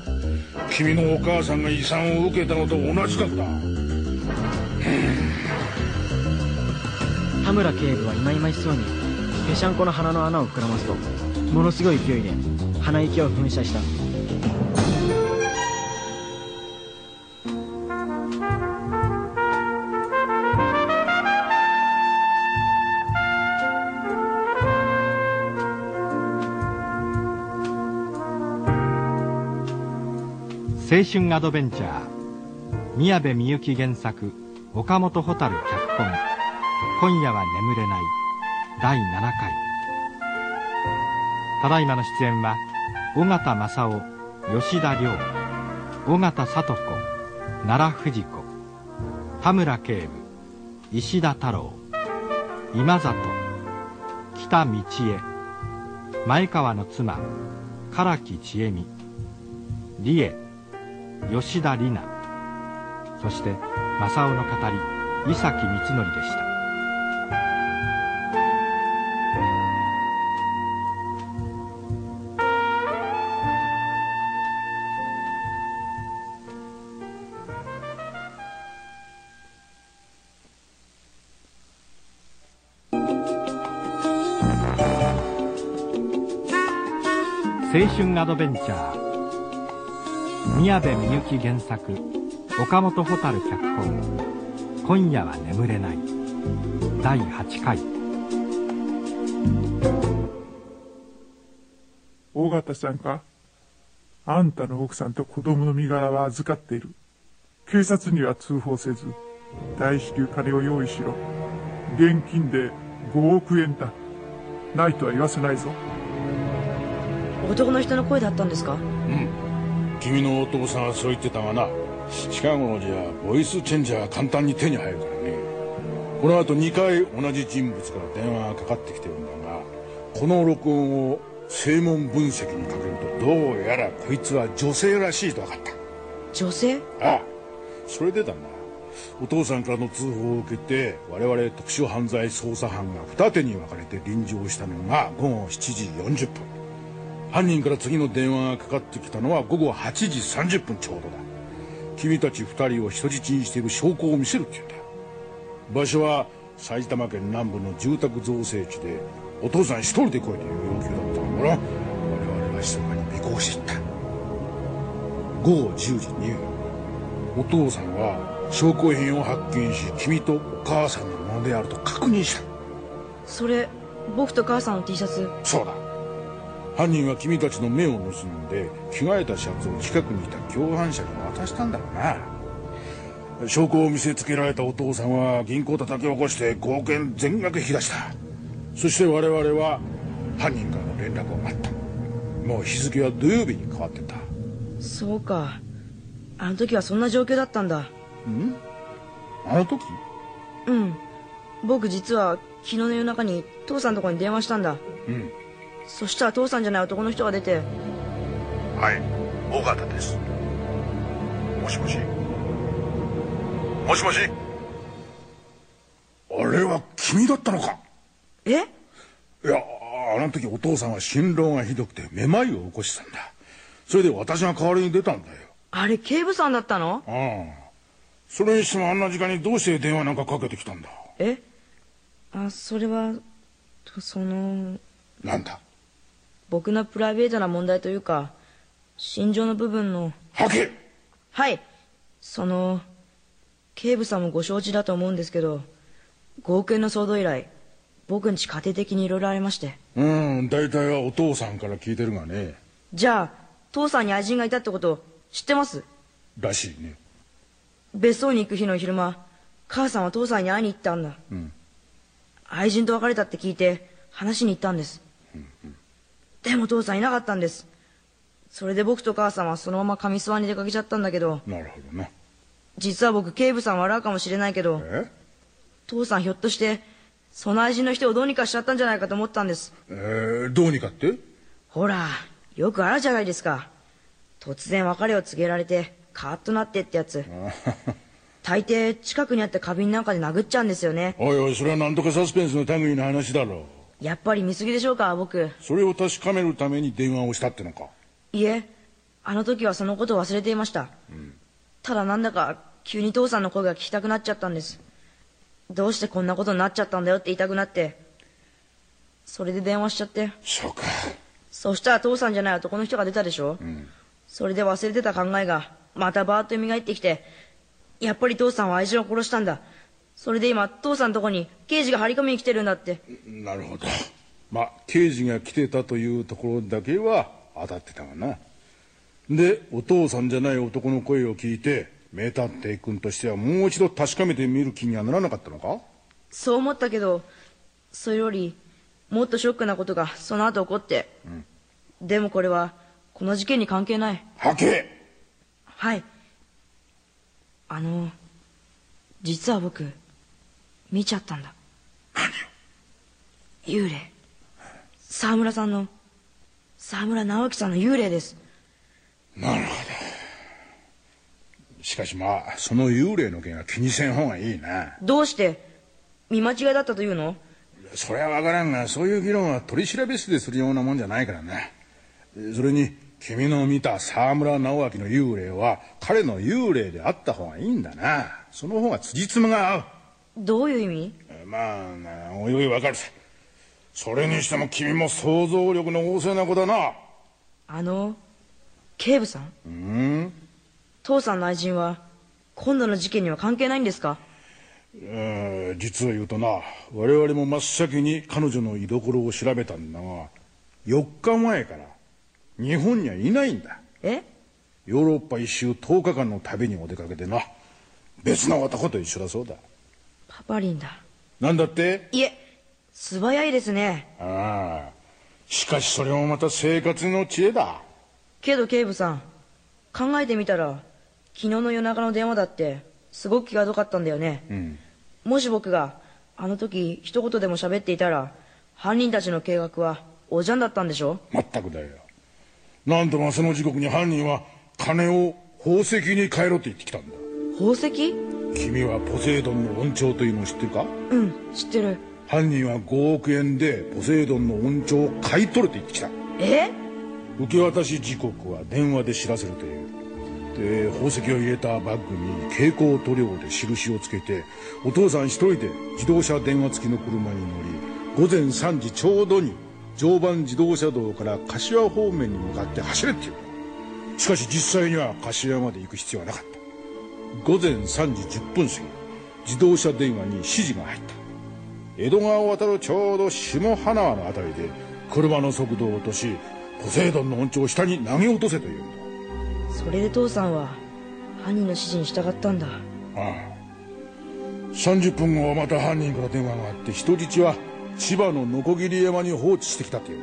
君のお母さんが遺産を受けたのと同じ額だ。田村警部は今々しそうにぺしゃんこの鼻の穴を膨らますとものすごい勢いで鼻息を噴射した青春アドベンチャー。宮部みゆき原作岡本蛍脚本「今夜は眠れない」第7回。ただいまの出演は尾形正夫吉田亮尾形聡子奈良藤子田村警部石田太郎今里北道恵前川の妻唐木千恵美理恵吉田里奈。そして正雄の語り伊崎光則でした。青春アドベンチャー。宮部みゆき原作岡本蛍脚本「今夜は眠れない」第8回尾形さんか？あんたの奥さんと子供の身柄は預かっている。警察には通報せず、大至急金を用意しろ。現金で5億円だ。ないとは言わせないぞ。男の人の声だったんですか？うん君のお父さんはそう言ってたがな近頃じゃボイスチェンジャーが簡単に手に入るからね。この後2回同じ人物から電話がかかってきてるんだがこの録音を声紋分析にかけるとどうやらこいつは女性らしいと分かった。女性？ああそれでだな。お父さんからの通報を受けて我々特殊犯罪捜査班が二手に分かれて臨場したのが午後7時40分犯人から次の電話がかかってきたのは午後8時30分ちょうどだ。君たち二人を人質にしている証拠を見せるって言うんだ。場所は埼玉県南部の住宅造成地でお父さん一人で来いという要求だったんだから我々は密かに尾行していった。午後10時2分お父さんは証拠品を発見し君とお母さんのものであると確認した。それ僕と母さんの T シャツ？そうだ犯人は君たちの目を盗んで着替えたシャツを近くにいた共犯者に渡したんだろうな。証拠を見せつけられたお父さんは銀行叩き起こして5億円全額引き出した。そして我々は犯人からの連絡を待った。もう日付は土曜日に変わってた。そうか。あの時はそんな状況だったんだ。ん？あの時？うん。僕実は昨日の夜中に父さんのとこに電話したんだ。うんそしたら父さんじゃない男の人が出て。はい。尾形です。もしもし。もしもし。あれは君だったのか。え？いやあの時お父さんは心労がひどくてめまいを起こしたんだ。それで私が代わりに出たんだよ。あれ警部さんだったの？ああそれにしてもあんな時間にどうして電話なんかかけてきたんだ。え？あそれはその。なんだ？僕のプライベートな問題というか心情の部分の。はけはい。その警部さんもご承知だと思うんですけど5億円の騒動以来僕んち家庭的にいろいろありまして。うん大体はお父さんから聞いてるがね。じゃあ父さんに愛人がいたってこと知ってます？らしいね。別荘に行く日の昼間母さんは父さんに会いに行ったんだ、うん。愛人と別れたって聞いて話しに行ったんです、でも父さんいなかったんです。それで僕と母さんはそのまま上諏訪に出かけちゃったんだけど。なるほどね。実は僕警部さん笑うかもしれないけどえ？父さんひょっとしてその愛人の人をどうにかしちゃったんじゃないかと思ったんです。えー、どうにかって？ほらよくあるじゃないですか。突然別れを告げられてカーッとなってってやつ。大抵近くにあった花瓶なんかで殴っちゃうんですよね。おいおいそれはなんとかサスペンスの類の話だろやっぱり見過ぎでしょうか僕。それを確かめるために電話をしたってのか。いえあの時はそのことを忘れていました、ただなんだか急に父さんの声が聞きたくなっちゃったんです。どうしてこんなことになっちゃったんだよって言いたくなって。それで電話しちゃって。そうか。そしたら父さんじゃない男の人が出たでしょ、それで忘れてた考えがまたバーッと蘇ってきてやっぱり父さんは愛人を殺したんだそれで今父さんのとこに刑事が張り込みに来てるんだって。なるほど。まあ刑事が来てたというところだけは当たってたがな。でお父さんじゃない男の声を聞いて名探偵君としてはもう一度確かめてみる気にはならなかったのか？そう思ったけどそれよりもっとショックなことがその後起こって、でもこれはこの事件に関係ない。はけ！はい。あの実は僕見ちゃったんだ。幽霊。沢村さんの。沢村直樹さんの幽霊です。なるほど。しかしまあその幽霊の件は気にせん方がいいな。どうして？見間違いだったというの？それは分からんがそういう議論は取り調べ室でするようなもんじゃないからなそれに君の見た沢村直明の幽霊は彼の幽霊であった方がいいんだな。その方が辻褄が合うどういう意味？まあなおいおい分かるさそれにしても君も想像力の旺盛な子だな。あの警部さん？うん？父さんの愛人は今度の事件には関係ないんですか？えー実を言うとな我々も真っ先に彼女の居所を調べたんだが4日前から日本にはいないんだ。え？ヨーロッパ一周10日間の旅にお出かけでな。別の男と一緒だそうだパパリンだ。なんだって？いえ素早いですね。ああ。しかしそれもまた生活の知恵だ。けど警部さん考えてみたら昨日の夜中の電話だってすごく気がどかったんだよね。うん。もし僕があの時一言でも喋っていたら犯人たちの計画はおじゃんだったんでしょ？まったくだよ。なんとかその時刻に犯人は金を宝石に変えろって言ってきたんだ。宝石？君はポセイドンの恩寵というのを知ってるか？うん知ってる。犯人は5億円でポセイドンの恩寵を買い取るって言ってきた。え？受け渡し時刻は電話で知らせるという。で宝石を入れたバッグに蛍光塗料で印をつけてお父さん一人で自動車電話付きの車に乗り午前3時ちょうどに常磐自動車道から柏方面に向かって走れっていう。しかし実際には柏まで行く必要はなかった午前3時10分過ぎ自動車電話に指示が入った。江戸川を渡るちょうど下花輪のあたりで車の速度を落としポセイドンの恩寵を下に投げ落とせという。んだそれで父さんは犯人の指示に従ったんだ。ああ。30分後また犯人から電話があって人質は千葉の鋸山に放置してきたという。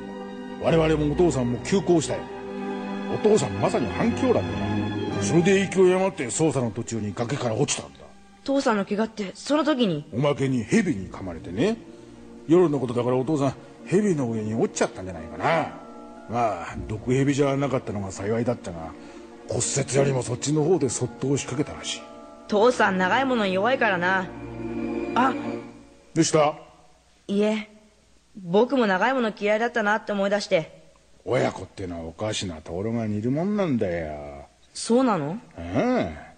我々もお父さんも急行したよ。お父さんまさに反響だったそれで勢い余って捜査の途中に崖から落ちたんだ。父さんの怪我ってその時に？おまけに蛇に噛まれてね。夜のことだからお父さん蛇の上に落ちちゃったんじゃないかな。まあ毒蛇じゃなかったのが幸いだったが骨折よりもそっちの方でそっと押しかけたらしい。父さん長いものに弱いからな。あどうした。いえ僕も長いもの嫌いだったなって思い出して。親子ってのはおかしなところが似るもんなんだよそうなの？ああ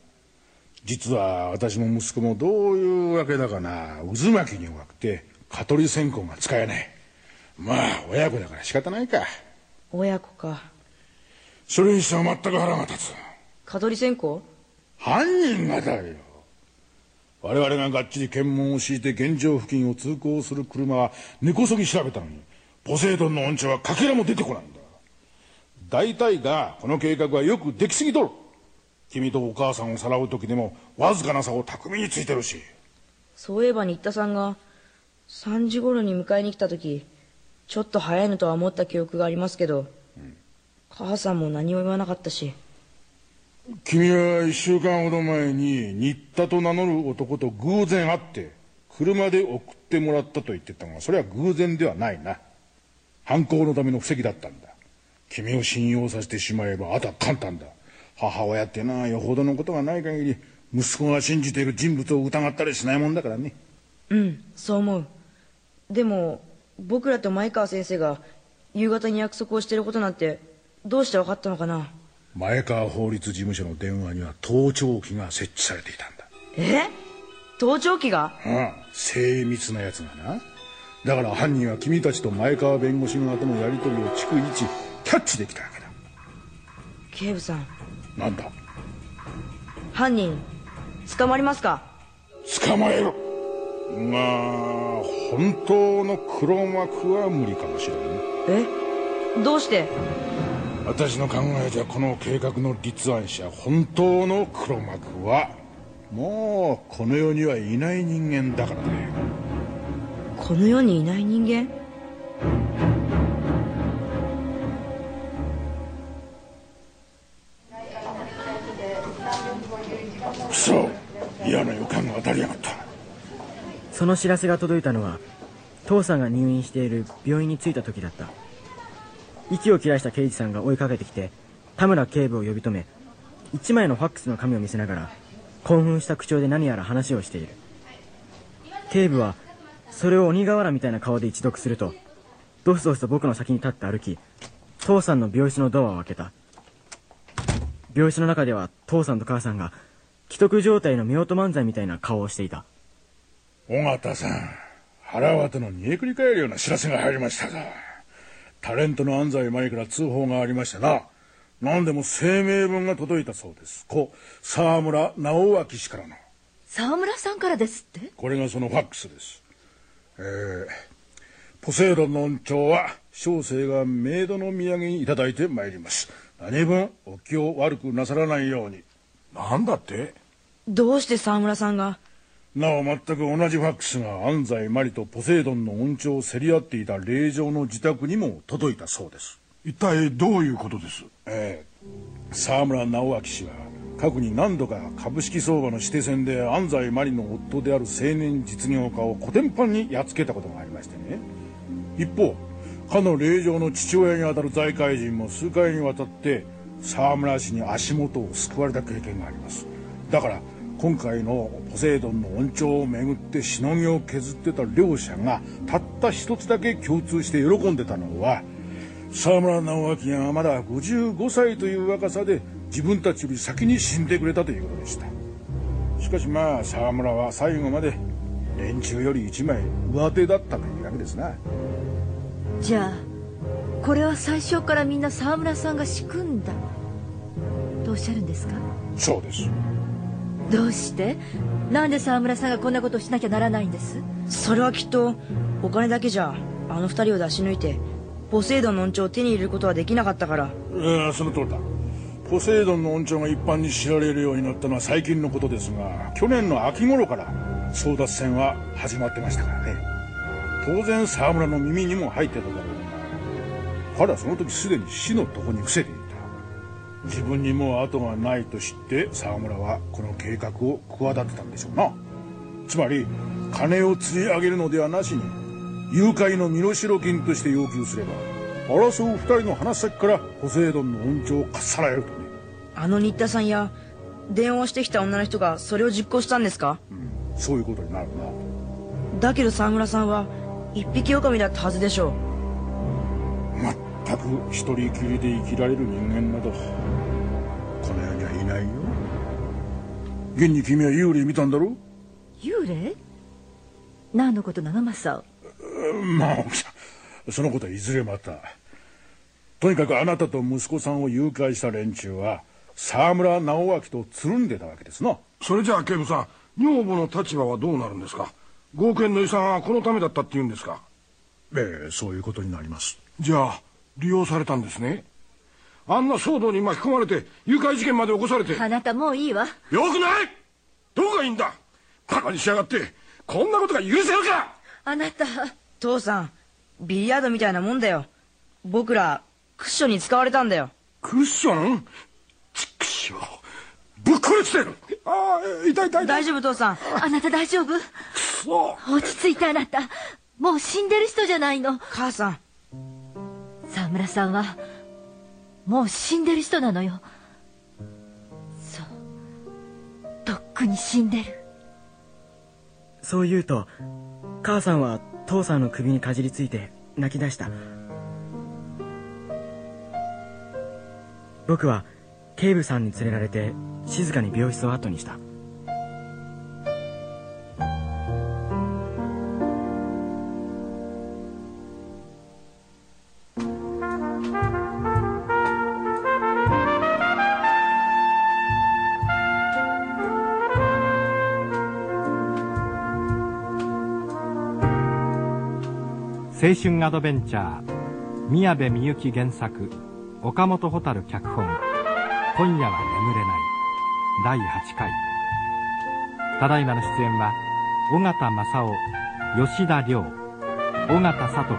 実は私も息子もどういうわけだかな。渦巻きに弱くて蚊取り線香が使えない。まあ親子だから仕方ないか。親子か。それにしては全く腹が立つ。蚊取り線香？犯人がだよ。我々ががっちり検問を敷いて現場付近を通行する車は根こそぎ調べたのにポセイドンの音痴はかけらも出てこないんだ大体がこの計画はよくできすぎとる。君とお母さんをさらう時でもわずかな差を巧みについてるし。そういえば新田さんが3時頃に迎えに来た時ちょっと早いのとは思った記憶がありますけど、母さんも何も言わなかったし。君は一週間ほど前に新田と名乗る男と偶然会って車で送ってもらったと言ってたがそれは偶然ではないな。犯行のための布石だったんだ君を信用させてしまえばあとは簡単だ。母親ってなよほどのことがない限り息子が信じている人物を疑ったりしないもんだからね。うんそう思う。でも僕らと前川先生が夕方に約束をしてることなんてどうして分かったのかな？前川法律事務所の電話には盗聴器が設置されていたんだ。え？盗聴器が？ああ精密なやつがな。だから犯人は君たちと前川弁護士側とのやり取りを逐一キャッチできたわけだ。警部さん。なんだ？犯人捕まりますか？捕まえろ。まあ本当の黒幕は無理かもしれんね。え？どうして？私の考えじゃこの計画の立案者本当の黒幕はもうこの世にはいない人間だからねこの世にいない人間嫌な予感が当たりやがった。その知らせが届いたのは父さんが入院している病院に着いた時だった。息を切らした刑事さんが追いかけてきて田村警部を呼び止め一枚のファックスの紙を見せながら興奮した口調で何やら話をしている。警部はそれを鬼瓦みたいな顔で一読するとドスドスと僕の先に立って歩き父さんの病室のドアを開けた。病室の中では父さんと母さんが既得状態の夫婦漫才みたいな顔をしていた。尾形さん腹渡の煮えくり返るような知らせが入りましたぞタレントの安西真理から通報がありましてな。何でも声明文が届いたそうです。故沢村直明氏からの。沢村さんからですって？これがそのファックスです。えー、ポセイドンの恩寵は小生がメイドの土産にいただいてまいります。何分お気を悪くなさらないように。なんだって？どうして沢村さんが？なお全く同じファックスが安西マリとポセイドンの恩寵を競り合っていた霊場の自宅にも届いたそうです。一体どういうことです？ええ。沢村直明氏は過去に何度か株式相場の指定戦で安西マリの夫である青年実業家をコテンパンにやっつけたことがありましてね。一方かの霊場の父親にあたる財界人も数回にわたって沢村氏に足元を救われた経験があります。だから今回のポセイドンの恩寵をめぐってしのぎを削ってた両者がたった一つだけ共通して喜んでたのは沢村直明がまだ55歳という若さで自分たちより先に死んでくれたということでした。しかしまあ沢村は最後まで連中より一枚上手だったというわけですな。じゃあこれは最初からみんな沢村さんが仕組んだとおっしゃるんですか？そうですどうして？なんで沢村さんがこんなことをしなきゃならないんです？それはきっとお金だけじゃあの二人を出し抜いてポセイドンの恩寵を手に入れることはできなかったから。ええその通りだ。ポセイドンの恩寵が一般に知られるようになったのは最近のことですが去年の秋頃から争奪戦は始まってましたからね。当然沢村の耳にも入ってただろうが彼はその時すでに死の床に伏せていた自分にもう後がないと知って沢村はこの計画を企てたんでしょうな。つまり金を釣り上げるのではなしに誘拐の身代金として要求すれば争う二人の話先からポセイドンの恩寵をかっさらえるとね。あの新田さんや電話してきた女の人がそれを実行したんですか、そういうことになるな。だけど沢村さんは一匹狼だったはずでしょ全く一人きりで生きられる人間など現に君は幽霊見たんだろ？幽霊？何のことなのマサうまあそのことはいずれまた。とにかくあなたと息子さんを誘拐した連中は沢村直明とつるんでたわけですなそれじゃあ警部さん女房の立場はどうなるんですか？合憲の遺産はこのためだったって言うんですか？ええそういうことになります。じゃあ利用されたんですねあんな騒動に巻き込まれて誘拐事件まで起こされて。あなたもういいわ。よくない！どこがいいんだ？バカにしやがって。こんなことが許せるか！あなた。父さんビリヤードみたいなもんだよ。僕らクッションに使われたんだよ。クッション？ちくしょう。ぶっ殺してるああ痛い痛い痛い。大丈夫父さん。あなた大丈夫？そ。う落ち着いてあなた。もう死んでる人じゃないの。母さん。沢村さんはもう死んでる人なのよ。そう。とっくに死んでる。そう言うと母さんは父さんの首にかじりついて泣き出した。僕は警部さんに連れられて静かに病室を後にした。青春アドベンチャー宮部みゆき原作岡本蛍脚本「今夜は眠れない」第8回。ただいまの出演は尾形正夫吉田亮尾形聡子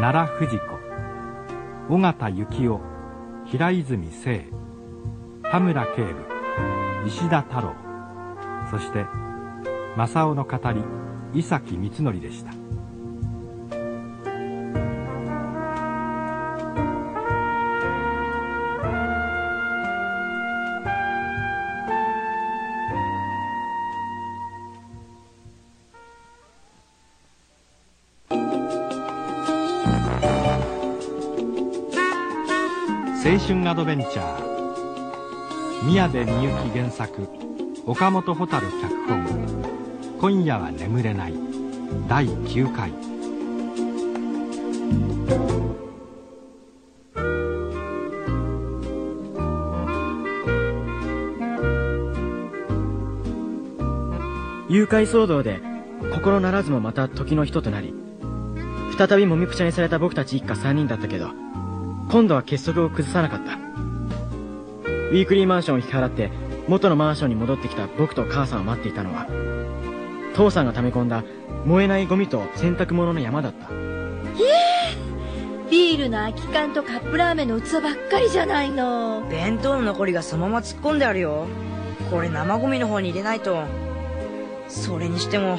奈良藤子尾形幸雄平泉聖田村警部石田太郎そして正雄の語り伊崎光則でした。アドベンチャー。宮部みゆき原作。岡本蛍脚本「今夜は眠れない」第9回。誘拐騒動で心ならずもまた時の人となり再びもみくちゃにされた僕たち一家3人だったけど今度は結束を崩さなかった。ウィークリーマンションを引き払って元のマンションに戻ってきた僕と母さんを待っていたのは父さんが溜め込んだ燃えないゴミと洗濯物の山だった。ひえビールの空き缶とカップラーメンの器ばっかりじゃないの。弁当の残りがそのまま突っ込んであるよ。これ生ゴミの方に入れないと。それにしても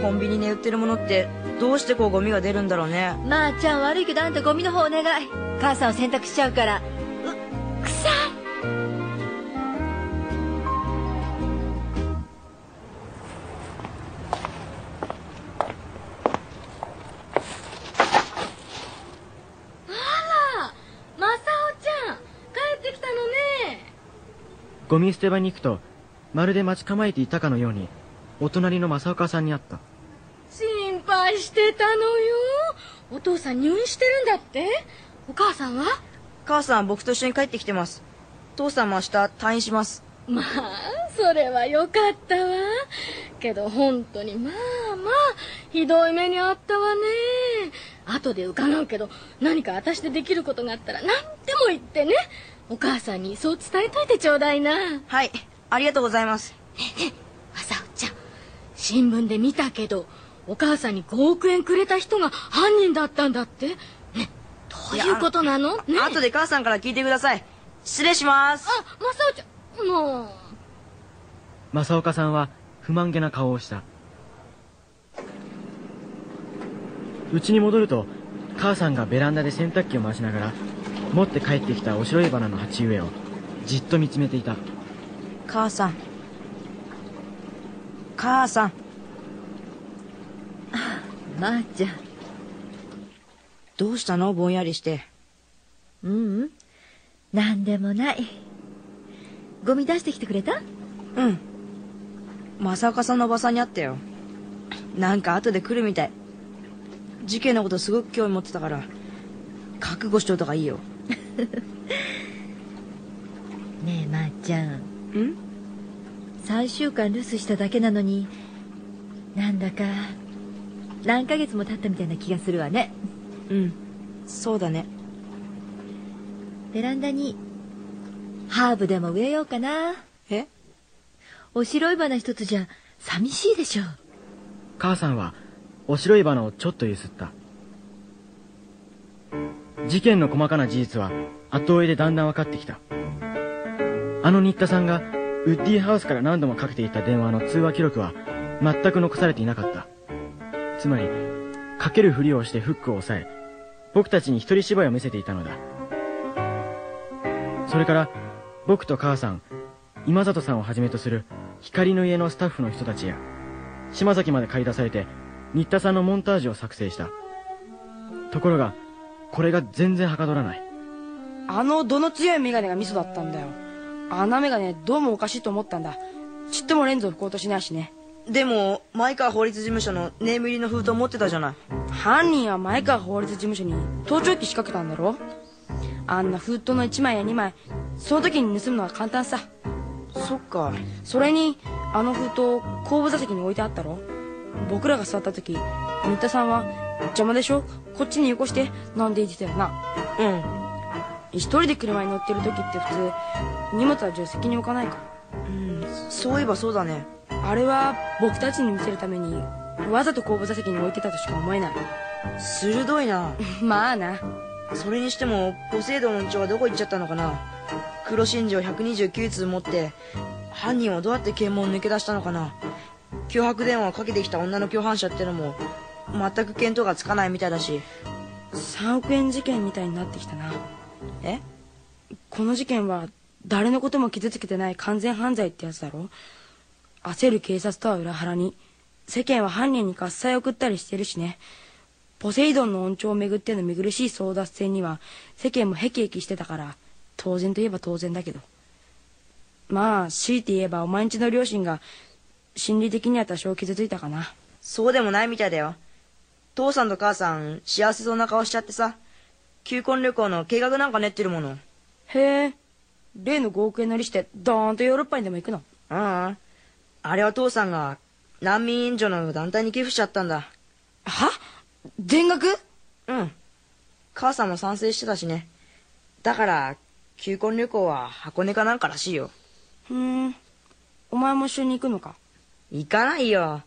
コンビニで売ってるものってどうしてこうゴミが出るんだろうね。まあちゃん悪いけどあんたゴミの方お願い。母さんを洗濯しちゃうからゴミ捨て場に行くとまるで待ち構えていたかのようにお隣の正岡さんに会った。心配してたのよ。お父さん入院してるんだって？お母さんは？母さんは僕と一緒に帰ってきてます。父さんも明日退院します。まあそれはよかったわ。けど本当にまあまあひどい目にあったわね。後で伺うけど何か私でできることがあったら何でも言ってねお母さんにそう伝えといてちょうだいな。はいありがとうございます。ねえねえちゃん新聞で見たけどお母さんに5億円くれた人が犯人だったんだってねどういうことなのね後で母さんから聞いてください失礼しますあマサオちゃんもう正岡さんは不満げな顔をした家に戻ると母さんがベランダで洗濯機を回しながら持って帰ってきたおしろい花の鉢植えをじっと見つめていた。母さん。母さん。まー、ちゃん。どうしたの？ぼんやりして。ううん。何でもない。ゴミ出してきてくれた？うん。正岡さんのおばさんに会ったよ。なんか後で来るみたい。事件のことすごく興味持ってたから。覚悟しといた方がいいよ ねえまー、ちゃん。ん？3週間留守しただけなのになんだか何ヶ月も経ったみたいな気がするわね。うん。そうだね。ベランダにハーブでも植えようかな。え？おしろい花一つじゃ寂しいでしょ母さんはお白い花をちょっとゆすった事件の細かな事実は後追いでだんだん分かってきた。あの新田さんがウッディハウスから何度もかけていた電話の通話記録は全く残されていなかった。つまりかけるふりをしてフックを押さえ僕たちに一人芝居を見せていたのだ。それから僕と母さん今里さんをはじめとする光の家のスタッフの人たちや島崎まで借り出されて新田さんのモンタージュを作成した。ところがこれが全然はかどらない。あの度の強いメガネがミソだったんだよ。あんなメガネどうもおかしいと思ったんだ。ちっともレンズを拭こうとしないしね。でも前川法律事務所のネーム入りの封筒持ってたじゃない。犯人は前川法律事務所に盗聴器仕掛けたんだろ？あんな封筒の1枚や2枚その時に盗むのは簡単さ。そっか。それにあの封筒後部座席に置いてあったろ？僕らが座った時新田さんは「邪魔でしょ？こっちによこして」なんて言ってたよな？うん。一人で車に乗ってる時って普通荷物は助手席に置かないか。らうん。そういえばそうだね。あれは僕たちに見せるためにわざと後部座席に置いてたとしか思えない。鋭いな。まあな。それにしてもポセイドンの長はどこ行っちゃったのかな？黒真珠を129通持って犯人はどうやって検問を抜け出したのかな？脅迫電話をかけてきた女の共犯者ってのも全く見当がつかないみたいだし。3億円事件みたいになってきたな。え？この事件は誰のことも傷つけてない完全犯罪ってやつだろ。焦る警察とは裏腹に。世間は犯人に喝采を送ったりしてるしね。ポセイドンの恩寵をめぐっての見苦しい争奪戦には世間もヘキヘキしてたから当然といえば当然だけど。まあ強いて言えばお前んちの両親が心理的には多少傷ついたかな。そうでもないみたいだよ父さんと母さん幸せそうな顔しちゃってさ求婚旅行の計画なんか練ってるもの。へえ。例の5億円の利子でドーンとヨーロッパにでも行くの？うん。あれは父さんが難民援助の団体に寄付しちゃったんだ。は？全額？うん。母さんも賛成してたしね。だから求婚旅行は箱根かなんからしいよ。ふん。お前も一緒に行くのか？行かないよ。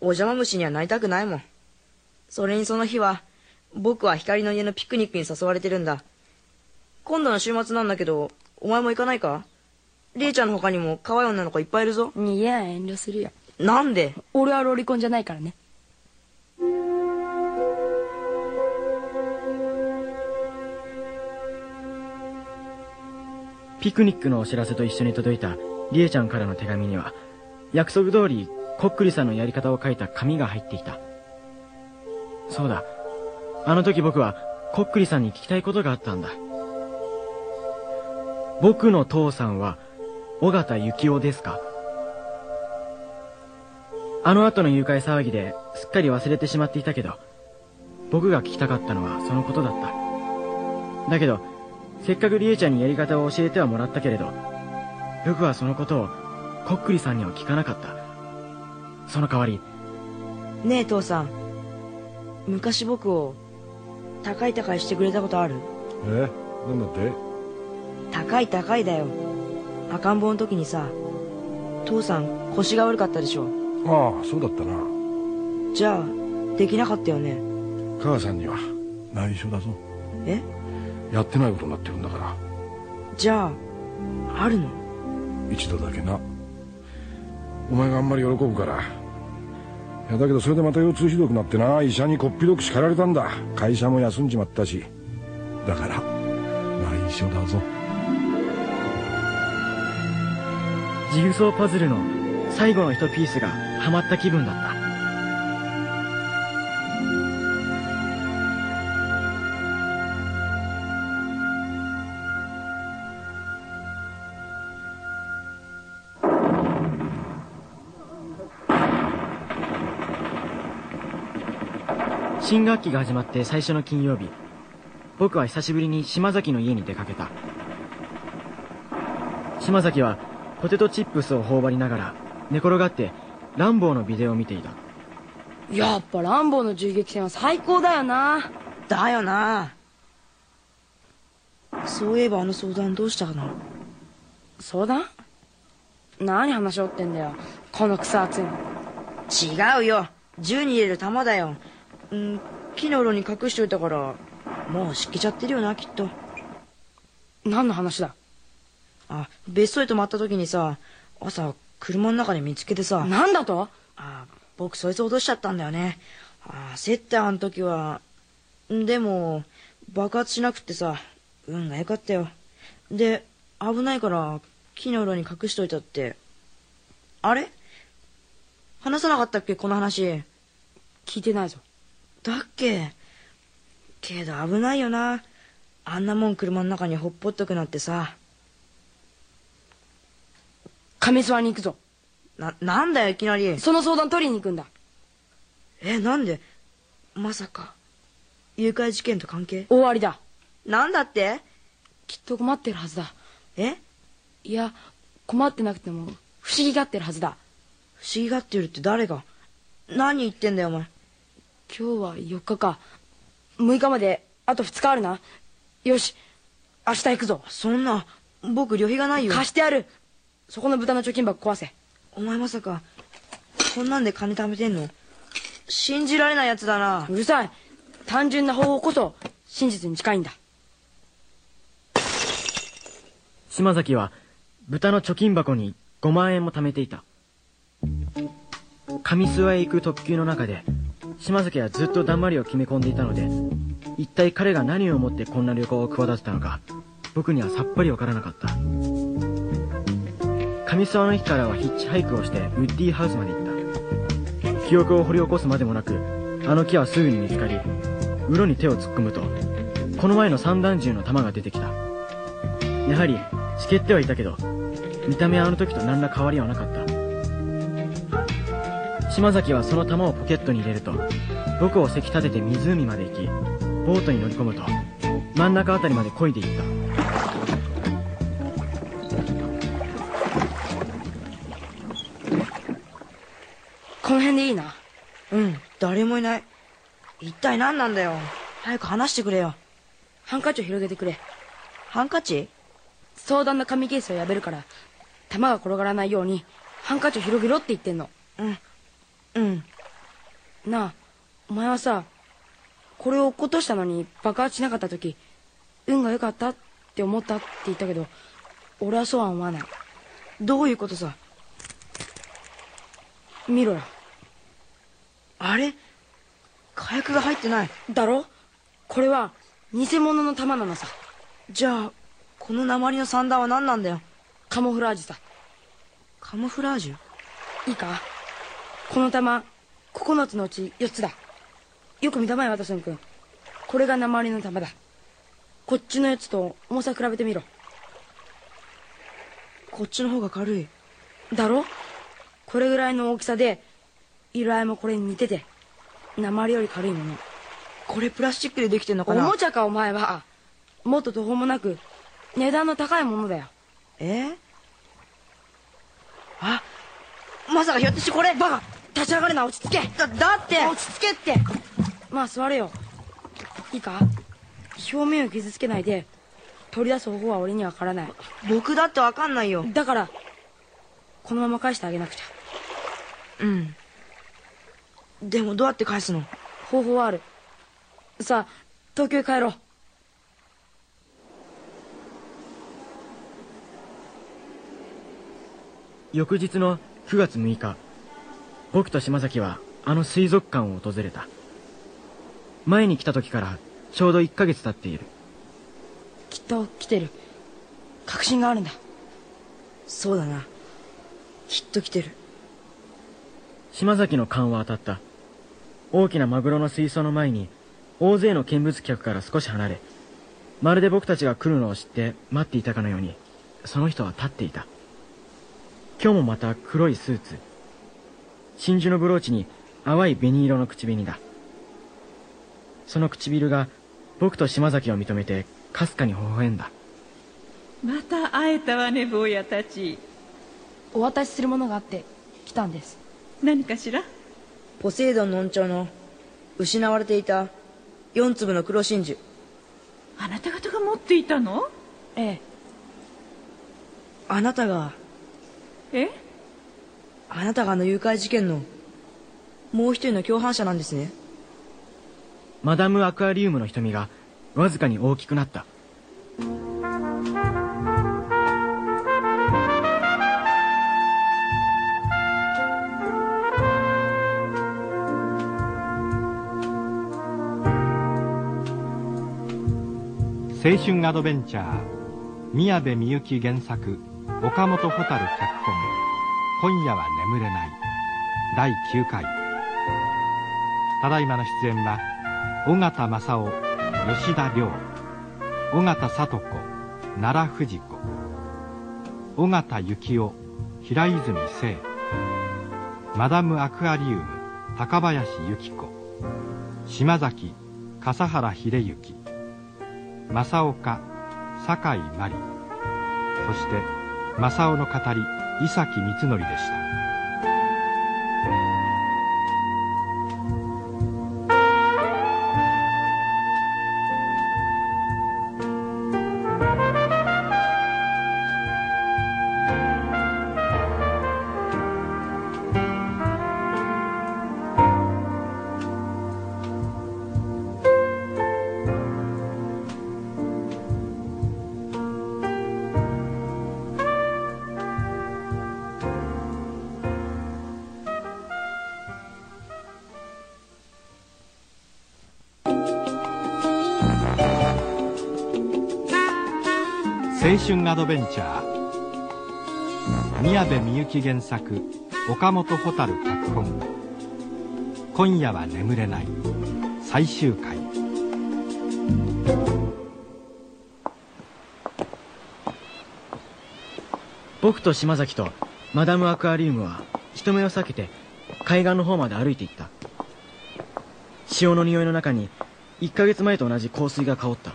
お邪魔虫にはなりたくないもんそれにその日は僕は光の家のピクニックに誘われてるんだ。今度の週末なんだけどお前も行かないか？りえちゃんの他にも可愛い女の子いっぱいいるぞ。いや遠慮するよ。なんで？俺はロリコンじゃないからね。ピクニックのお知らせと一緒に届いたりえちゃんからの手紙には約束通りこっくりさんのやり方を書いた紙が入っていたそうだ。あの時僕はこっくりさんに聞きたいことがあったんだ。僕の父さんは尾形幸雄ですか？あの後の誘拐騒ぎですっかり忘れてしまっていたけど僕が聞きたかったのはそのことだった。だけどせっかくりえちゃんにやり方を教えてはもらったけれど僕はそのことをこっくりさんには聞かなかった。その代わり。ねえ父さん。昔僕を高い高いしてくれたことある？えなんだって？高い高いだよ。赤ん坊の時にさ父さん腰が悪かったでしょ？ああそうだったな。じゃあできなかったよね？母さんには内緒だぞ。え？やってないことになってるんだから。じゃああるの？一度だけな。お前があんまり喜ぶからいやだけどそれでまた腰痛ひどくなってな。医者にこっぴどく叱られたんだ。会社も休んじまったし。だから内緒だぞ。ジグソーパズルの最後の一ピースがはまった気分だった。新学期が始まって最初の金曜日。僕は久しぶりに島崎の家に出かけた。島崎はポテトチップスを頬張りながら寝転がってランボーのビデオを見ていた。やっぱランボーの銃撃戦は最高だよな。だよな。そういえばあの相談どうしたの？相談？何話しおってんだよ。この草厚いの。違うよ。銃に入れる弾だようん木の裏に隠しといたからもう湿気ちゃってるよなきっと。何の話だ？あ別荘へ泊まった時にさ朝車の中で見つけてさ。何だと？あ僕そいつ脅しちゃったんだよね。あ焦ってあの時はでも爆発しなくってさ運が良かったよ。で危ないから木の裏に隠しといたって。あれ？話さなかったっけこの話。聞いてないぞだっけ？けど危ないよな。あんなもん車の中にほっぽっとくなんてさ。亀諏訪に行くぞ。ななんだよいきなり。その相談取りに行くんだ。えなんで？まさか。誘拐事件と関係？終わりだ。なんだって？きっと困ってるはずだ。え？いや困ってなくても不思議がってるはずだ。不思議がってるって誰が？何言ってんだよお前今日は4日か。6日まであと2日あるな。よし明日行くぞ。そんな僕旅費がないよ。貸してやる。そこの豚の貯金箱壊せ。お前まさかこんなんで金貯めてんの？信じられないやつだな。うるさい。単純な方法こそ真実に近いんだ。島崎は豚の貯金箱に5万円も貯めていた。上諏訪へ行く特急の中で島崎はずっと黙りを決め込んでいたので一体彼が何を思ってこんな旅行を企てたのか僕にはさっぱりわからなかった。上諏訪の駅からはヒッチハイクをしてウッディハウスまで行った。記憶を掘り起こすまでもなくあの木はすぐに見つかりうろに手を突っ込むとこの前の散弾銃の弾が出てきた。やはりしけってはいたけど見た目はあの時と何ら変わりはなかった。島崎はその弾をポケットに入れると僕をせき立てて湖まで行きボートに乗り込むと真ん中あたりまで漕いでいった。この辺でいいな？うん誰もいない。一体何なんだよ？早く話してくれよ。ハンカチを広げてくれ。ハンカチ？相談の紙ケースを破るから弾が転がらないようにハンカチを広げろって言ってんの。うんうん。なあお前はさこれを落っことしたのに爆発しなかった時運が良かったって思ったって言ったけど俺はそうは思わない。どういうことさ？見ろよ。あれ？火薬が入ってない。だろ？これは偽物の弾なのさ。じゃあこの鉛の散弾は何なんだよ？カモフラージュさ。カモフラージュ？いいか？この弾9つのうち4つだ。よく見たまえワトソン君。これが鉛の弾だ。こっちのやつと重さ比べてみろ。こっちの方が軽い。だろ？これぐらいの大きさで色合いもこれに似てて鉛より軽いもの。これプラスチックでできてんのかな？おもちゃかお前は。もっと途方もなく値段の高いものだよ。え？あまさかひょっとしてこれ？バカ立ち上がれな落ち着け。だだって。落ち着けって。まあ座れよ。いいか？表面を傷つけないで取り出す方法は俺には分からない。僕だって分かんないよ。だからこのまま返してあげなくちゃ。うん。でもどうやって返すの？方法はある。さあ東京へ帰ろう。翌日の9月6日僕と島崎はあの水族館を訪れた。前に来た時からちょうど1ヶ月経っている。きっと来てる。確信があるんだ。そうだな。きっと来てる。島崎の勘は当たった。大きなマグロの水槽の前に大勢の見物客から少し離れまるで僕たちが来るのを知って待っていたかのようにその人は立っていた。今日もまた黒いスーツ真珠のブローチに淡い紅色の口紅だ。その唇が僕と島崎を認めてかすかに微笑んだ。また会えたわね坊やたち。お渡しするものがあって来たんです。何かしら？ポセイドンの恩寵の失われていた4粒の黒真珠。あなた方が持っていたの？ええ。あなたがえ？あなたがあの誘拐事件のもう一人の共犯者なんですね。マダム・アクアリウムの瞳がわずかに大きくなった。青春アドベンチャー宮部みゆき原作岡本蛍脚本「今夜は眠れない」第9回。ただいまの出演は尾形正夫吉田亮。尾形聡子奈良藤子。尾形幸雄平泉聖マダムアクアリウム高林由紀子。島崎笠原秀幸。正岡酒井真理。そして正雄の語り伊崎光則でした。ドベンチャー。宮部みゆき原作岡本蛍脚本「今夜は眠れない」最終回。僕と島崎とマダム・アクアリウムは人目を避けて海岸の方まで歩いていった。潮の匂いの中に1ヶ月前と同じ香水が香った。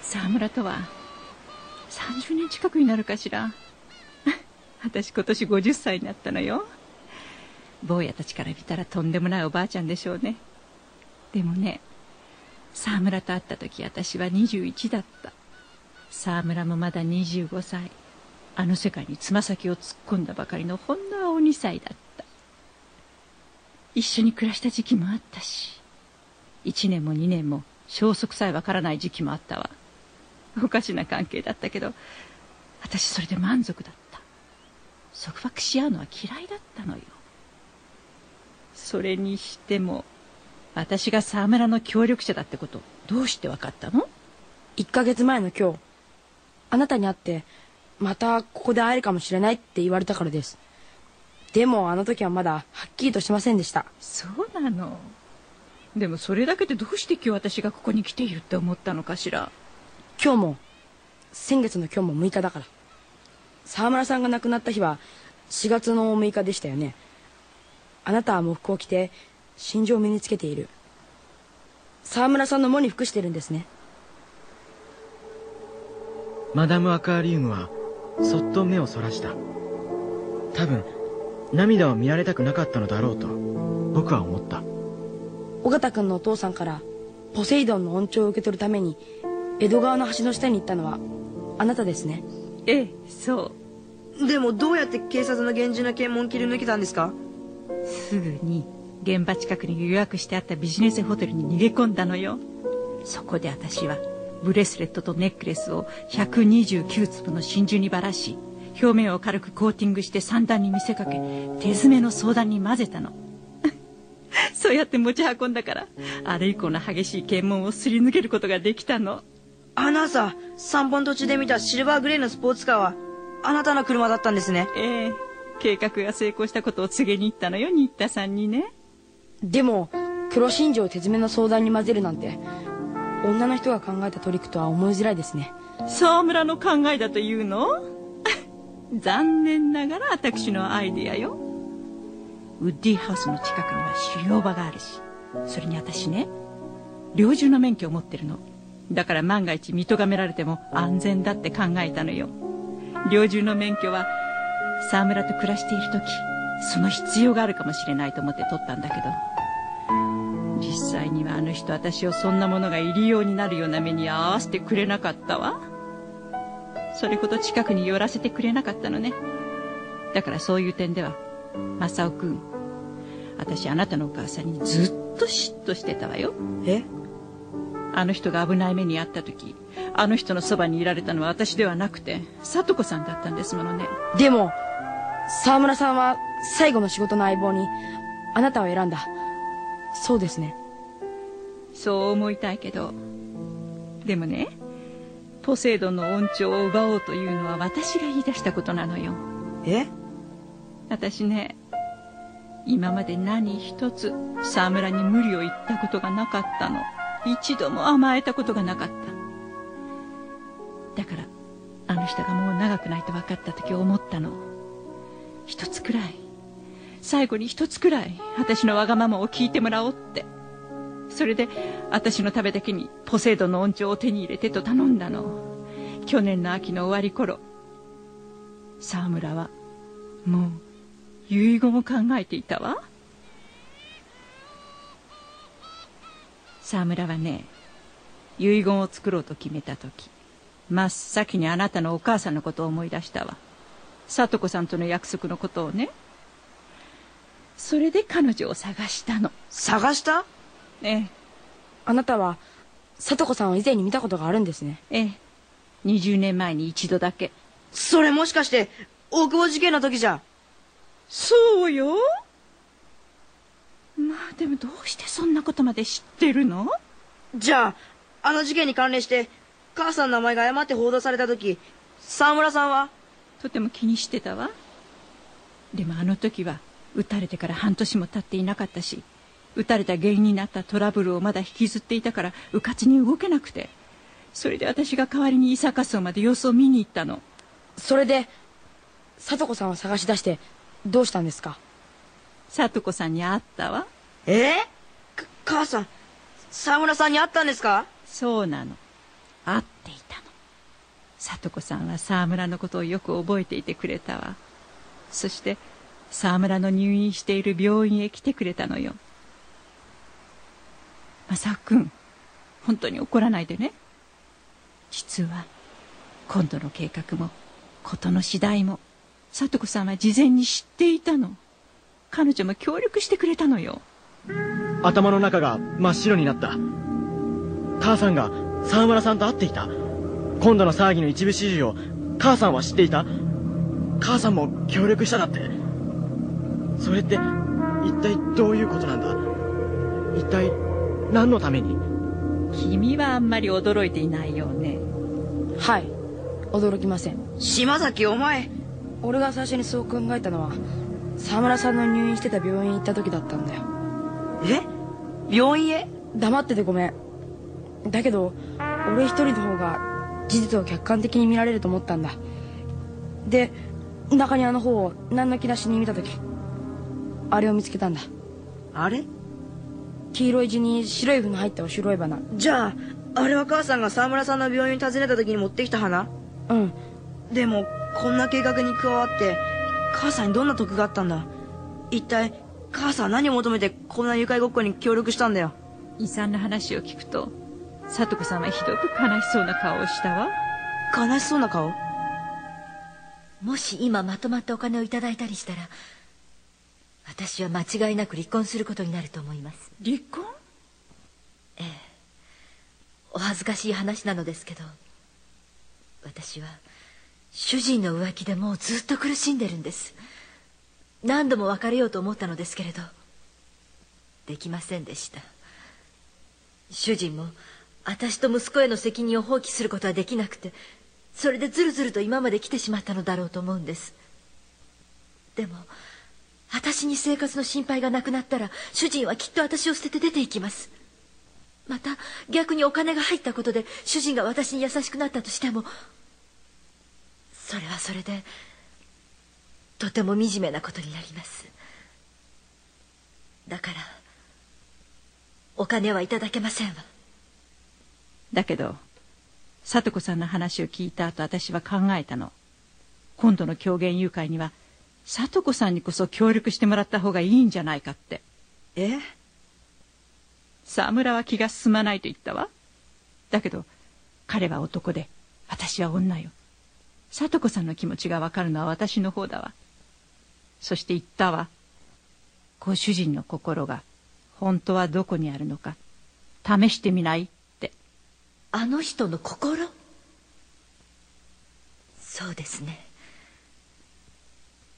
沢村とは30年近くになるかしら。私今年50歳になったのよ。坊やたちから見たらとんでもないおばあちゃんでしょうね。でもね沢村と会った時私は21だった。沢村もまだ25歳。あの世界につま先を突っ込んだばかりのほんの青2歳だった。一緒に暮らした時期もあったし。1年も2年も消息さえわからない時期もあったわ。おかしな関係だったけど私それで満足だった。束縛し合うのは嫌いだったのよ。それにしても私が沢村の協力者だってことどうして分かったの？1ヶ月前の今日あなたに会ってまたここで会えるかもしれないって言われたからです。でもあの時はまだはっきりとしませんでした。そうなの。でもそれだけでどうして今日私がここに来ているって思ったのかしら？今日も先月の今日も6日だから。沢村さんが亡くなった日は4月の6日でしたよね。あなたは喪服を着て真珠を身につけている。沢村さんの喪に服してるんですね。マダム・アクアリウムはそっと目をそらした。多分涙を見られたくなかったのだろうと僕は思った。尾形君のお父さんからポセイドンの恩寵を受け取るために江戸川の橋の下に行ったのはあなたですね？ええそう。でもどうやって警察の厳重な検問を切り抜けたんですか？すぐに現場近くに予約してあったビジネスホテルに逃げ込んだのよ。そこで私はブレスレットとネックレスを129粒の真珠にばらし表面を軽くコーティングして三段に見せかけ手詰めの相談に混ぜたの。そうやって持ち運んだからあれ以降の激しい検問をすり抜けることができたのあの朝散歩の途中で見たシルバーグレーのスポーツカーはあなたの車だったんですね。ええ。計画が成功したことを告げに行ったのよ新田さんにね。でも黒真珠を手詰めの相談に混ぜるなんて女の人が考えたトリックとは思いづらいですね。沢村の考えだというの？残念ながら私のアイデアよ。ウッディハウスの近くには狩猟場があるしそれに私ね猟銃の免許を持ってるのだから万が一見とがめられても安全だって考えたのよ。猟銃の免許は沢村と暮らしている時その必要があるかもしれないと思って取ったんだけど。実際にはあの人私をそんなものが入りようになるような目に合わせてくれなかったわ。それほど近くに寄らせてくれなかったのね。だからそういう点では正雄君私あなたのお母さんにずっと嫉妬してたわよ。え？あの人が危ない目に遭った時あの人のそばにいられたのは私ではなくて聡子さんだったんですものね。でも沢村さんは最後の仕事の相棒にあなたを選んだ。そうですね。そう思いたいけど。でもねポセイドンの恩寵を奪おうというのは私が言い出したことなのよ。え？私ね今まで何一つ沢村に無理を言ったことがなかったの一度も甘えたことがなかった。だからあの人がもう長くないと分かった時思ったの。一つくらい。最後に一つくらい私のわがままを聞いてもらおうって。それで私のためだけにポセイドの恩寵を手に入れてと頼んだの。去年の秋の終わり頃沢村はもう遺言を考えていたわ。沢村はね遺言を作ろうと決めた時真っ先にあなたのお母さんのことを思い出したわ。聡子さんとの約束のことをねそれで彼女を探したの。探した？ええ。あなたは聡子さんを以前に見たことがあるんですね。ええ。20年前に一度だけ。それもしかして大久保事件の時じゃ。そうよまあでもどうしてそんなことまで知ってるの？じゃああの事件に関連して母さんの名前が誤って報道された時沢村さんは？とても気にしてたわ。でもあの時は撃たれてから半年も経っていなかったし撃たれた原因になったトラブルをまだ引きずっていたから迂闊に動けなくて。それで私が代わりに伊坂荘まで様子を見に行ったの。それで聡子さんを探し出してどうしたんですか？聡子さんに会ったわ。え？ー、母さん沢村さんに会ったんですか？そうなの。会っていたの。聡子さんは沢村のことをよく覚えていてくれたわ。そして沢村の入院している病院へ来てくれたのよ。正雄君本当に怒らないでね。実は今度の計画も事の次第も聡子さんは事前に知っていたの彼女も協力してくれたのよ。頭の中が真っ白になった。母さんが沢村さんと会っていた。今度の騒ぎの一部始終を母さんは知っていた。母さんも協力しただって。それって一体どういうことなんだ？一体何のために？君はあんまり驚いていないようね。はい。驚きません。島崎お前。俺が最初にそう考えたのは沢村さんの入院してた病院行った時だったんだよ。え？病院へ？黙っててごめん。だけど俺一人の方が事実を客観的に見られると思ったんだ。で中庭の方を何の気なしに見た時あれを見つけたんだ。あれ？黄色い地に白い符の入ったお白い花。じゃああれは母さんが沢村さんの病院に訪ねた時に持ってきた花？うん。でもこんな計画に加わって母さんにどんな得があったんだ？一体母さんは何を求めてこんな誘拐ごっこに協力したんだよ？遺産の話を聞くと聡子さんはひどく悲しそうな顔をしたわ。悲しそうな顔？もし今まとまったお金をいただいたりしたら私は間違いなく離婚することになると思います。離婚？ええ。お恥ずかしい話なのですけど私は主人の浮気でもうずっと苦しんでるんです。何度も別れようと思ったのですけれどできませんでした。主人も私と息子への責任を放棄することはできなくてそれでずるずると今まで来てしまったのだろうと思うんです。でも私に生活の心配がなくなったら主人はきっと私を捨てて出て行きます。また逆にお金が入ったことで主人が私に優しくなったとしてもそれはそれでとても惨めなことになります。だからお金はいただけませんわ。だけど聡子さんの話を聞いた後私は考えたの。今度の狂言誘拐には聡子さんにこそ協力してもらった方がいいんじゃないかって。え？沢村は気が進まないと言ったわ。だけど彼は男で私は女よ聡子さんの気持ちがわかるのは私の方だわ。そして言ったわ。ご主人の心が本当はどこにあるのか。試してみないって。あの人の心？そうですね。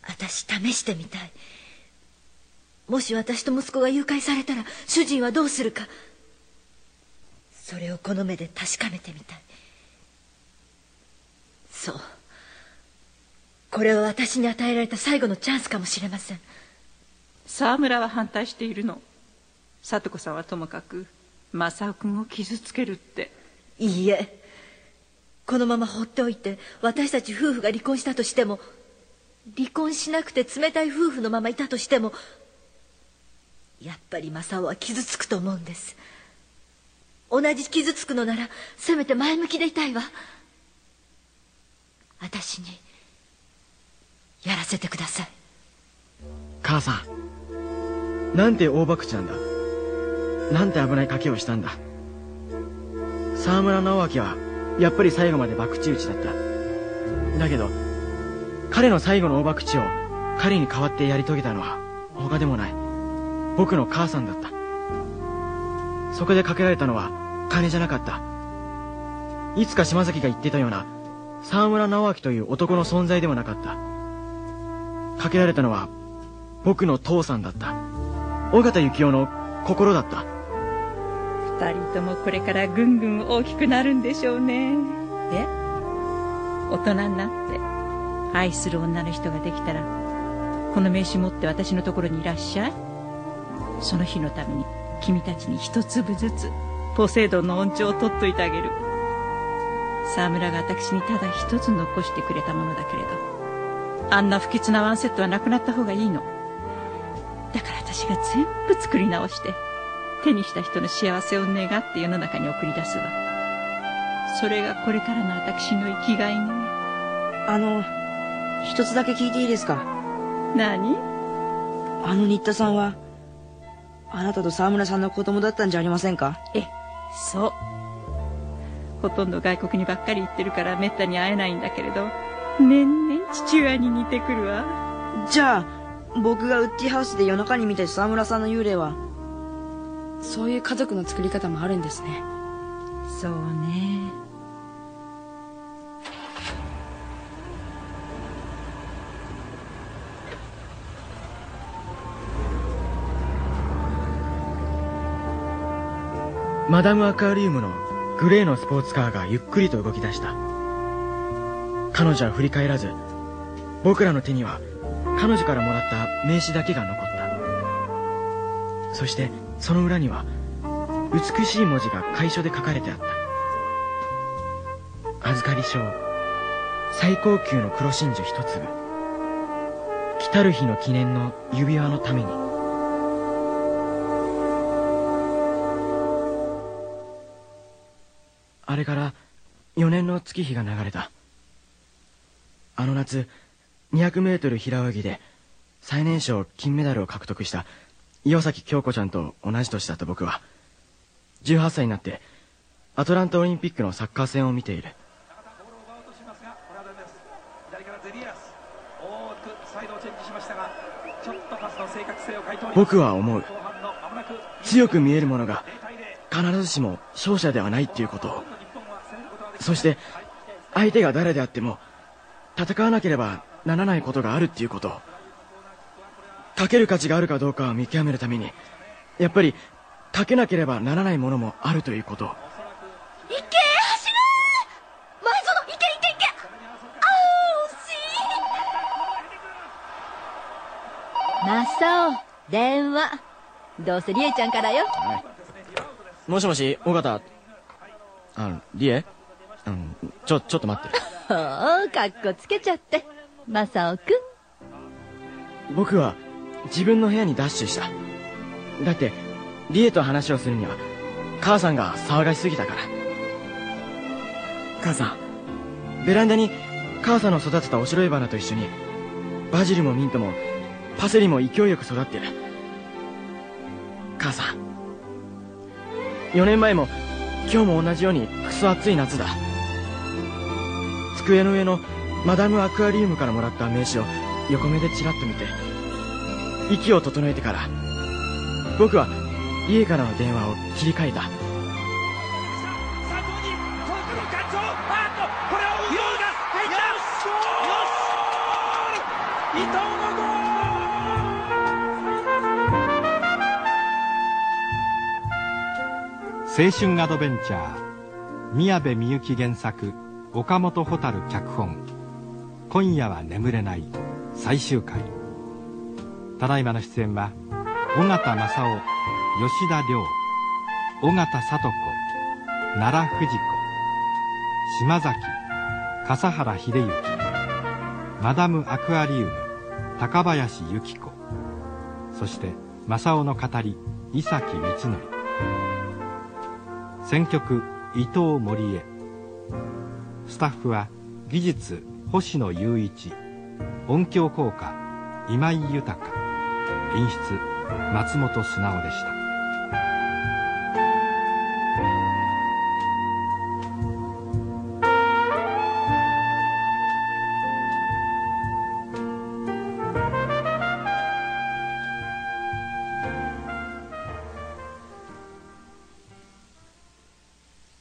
私試してみたい。もし私と息子が誘拐されたら主人はどうするか。それをこの目で確かめてみたい。そう。これは私に与えられた最後のチャンスかもしれません。沢村は反対しているの。聡子さんはともかく正雄君を傷つけるって。いいえ。このまま放っておいて私たち夫婦が離婚したとしても離婚しなくて冷たい夫婦のままいたとしてもやっぱり正雄は傷つくと思うんです。同じ傷つくのならせめて前向きでいたいわ。私にやらせてください。母さん。なんて大博打なんだ。なんて危ない賭けをしたんだ。沢村直明はやっぱり最後まで博打打ちだった。だけど彼の最後の大博打を彼に代わってやり遂げたのは他でもない。僕の母さんだった。そこでかけられたのは金じゃなかった。いつか島崎が言ってたような沢村直明という男の存在でもなかった。かけられたのは僕の父さんだった。尾形幸雄の心だった。二人ともこれからぐんぐん大きくなるんでしょうね。え？大人になって愛する女の人ができたらこの名刺持って私のところにいらっしゃい。その日のために君たちに一粒ずつポセイドンの恩寵を取っといてあげる。沢村が私にただ一つ残してくれたものだけれど。あんな不吉なワンセットはなくなった方がいいの。だから私が全部作り直して手にした人の幸せを願って世の中に送り出すわ。それがこれからの私の生きがいね。あの一つだけ聞いていいですか？何？あの新田さんはあなたと沢村さんの子供だったんじゃありませんか？えそう。ほとんど外国にばっかり行ってるからめったに会えないんだけれど年々父親に似てくるわ。じゃあ僕がウッディハウスで夜中に見た沢村さんの幽霊は？そういう家族の作り方もあるんですね。そうね。マダムアクアリウムのグレーのスポーツカーがゆっくりと動き出した彼女は振り返らず僕らの手には彼女からもらった名刺だけが残った。そしてその裏には美しい文字が楷書で書かれてあった。預かり証最高級の黒真珠一粒。来たる日の記念の指輪のために。あれから4年の月日が流れた。あの夏200メートル平泳ぎで最年少金メダルを獲得した岩崎京子ちゃんと同じ年だった僕は。18歳になってアトランタオリンピックのサッカー戦を見ている。僕は思う。強く見えるものが必ずしも勝者ではないっていうことを。そして相手が誰であっても戦わなければならないことがあるっていうこと。をかける価値があるかどうかを見極めるためにやっぱりかけなければならないものもあるということ。をいけ走る前園いけいけ。いけあマサオ電話。どうせリエちゃんからよ。もしもし尾形。あのリエ？うん。ちょちょっと待って。ほうかっこつけちゃって。マサオくん。僕は自分の部屋にダッシュした。だってリエと話をするには母さんが騒がしすぎたから。母さんベランダに母さんの育てたおしろい花と一緒にバジルもミントもパセリも勢いよく育ってる。母さん4年前も今日も同じようにクソ暑い夏だ机の上のマダムアクアリウムからもらった名刺を横目でチラッと見て息を整えてから僕は家からの電話を切り替えた。青春アドベンチャー宮部みゆき原作。岡本蛍脚本「今夜は眠れない」最終回。ただいまの出演は尾形正夫吉田亮尾形聡子奈良藤子島崎笠原秀幸マダムアクアリウム高林由紀子そして正雄の語り伊崎光則。選曲伊藤森江スタッフは技術星野雄一音響効果今井豊演出松本素直でした。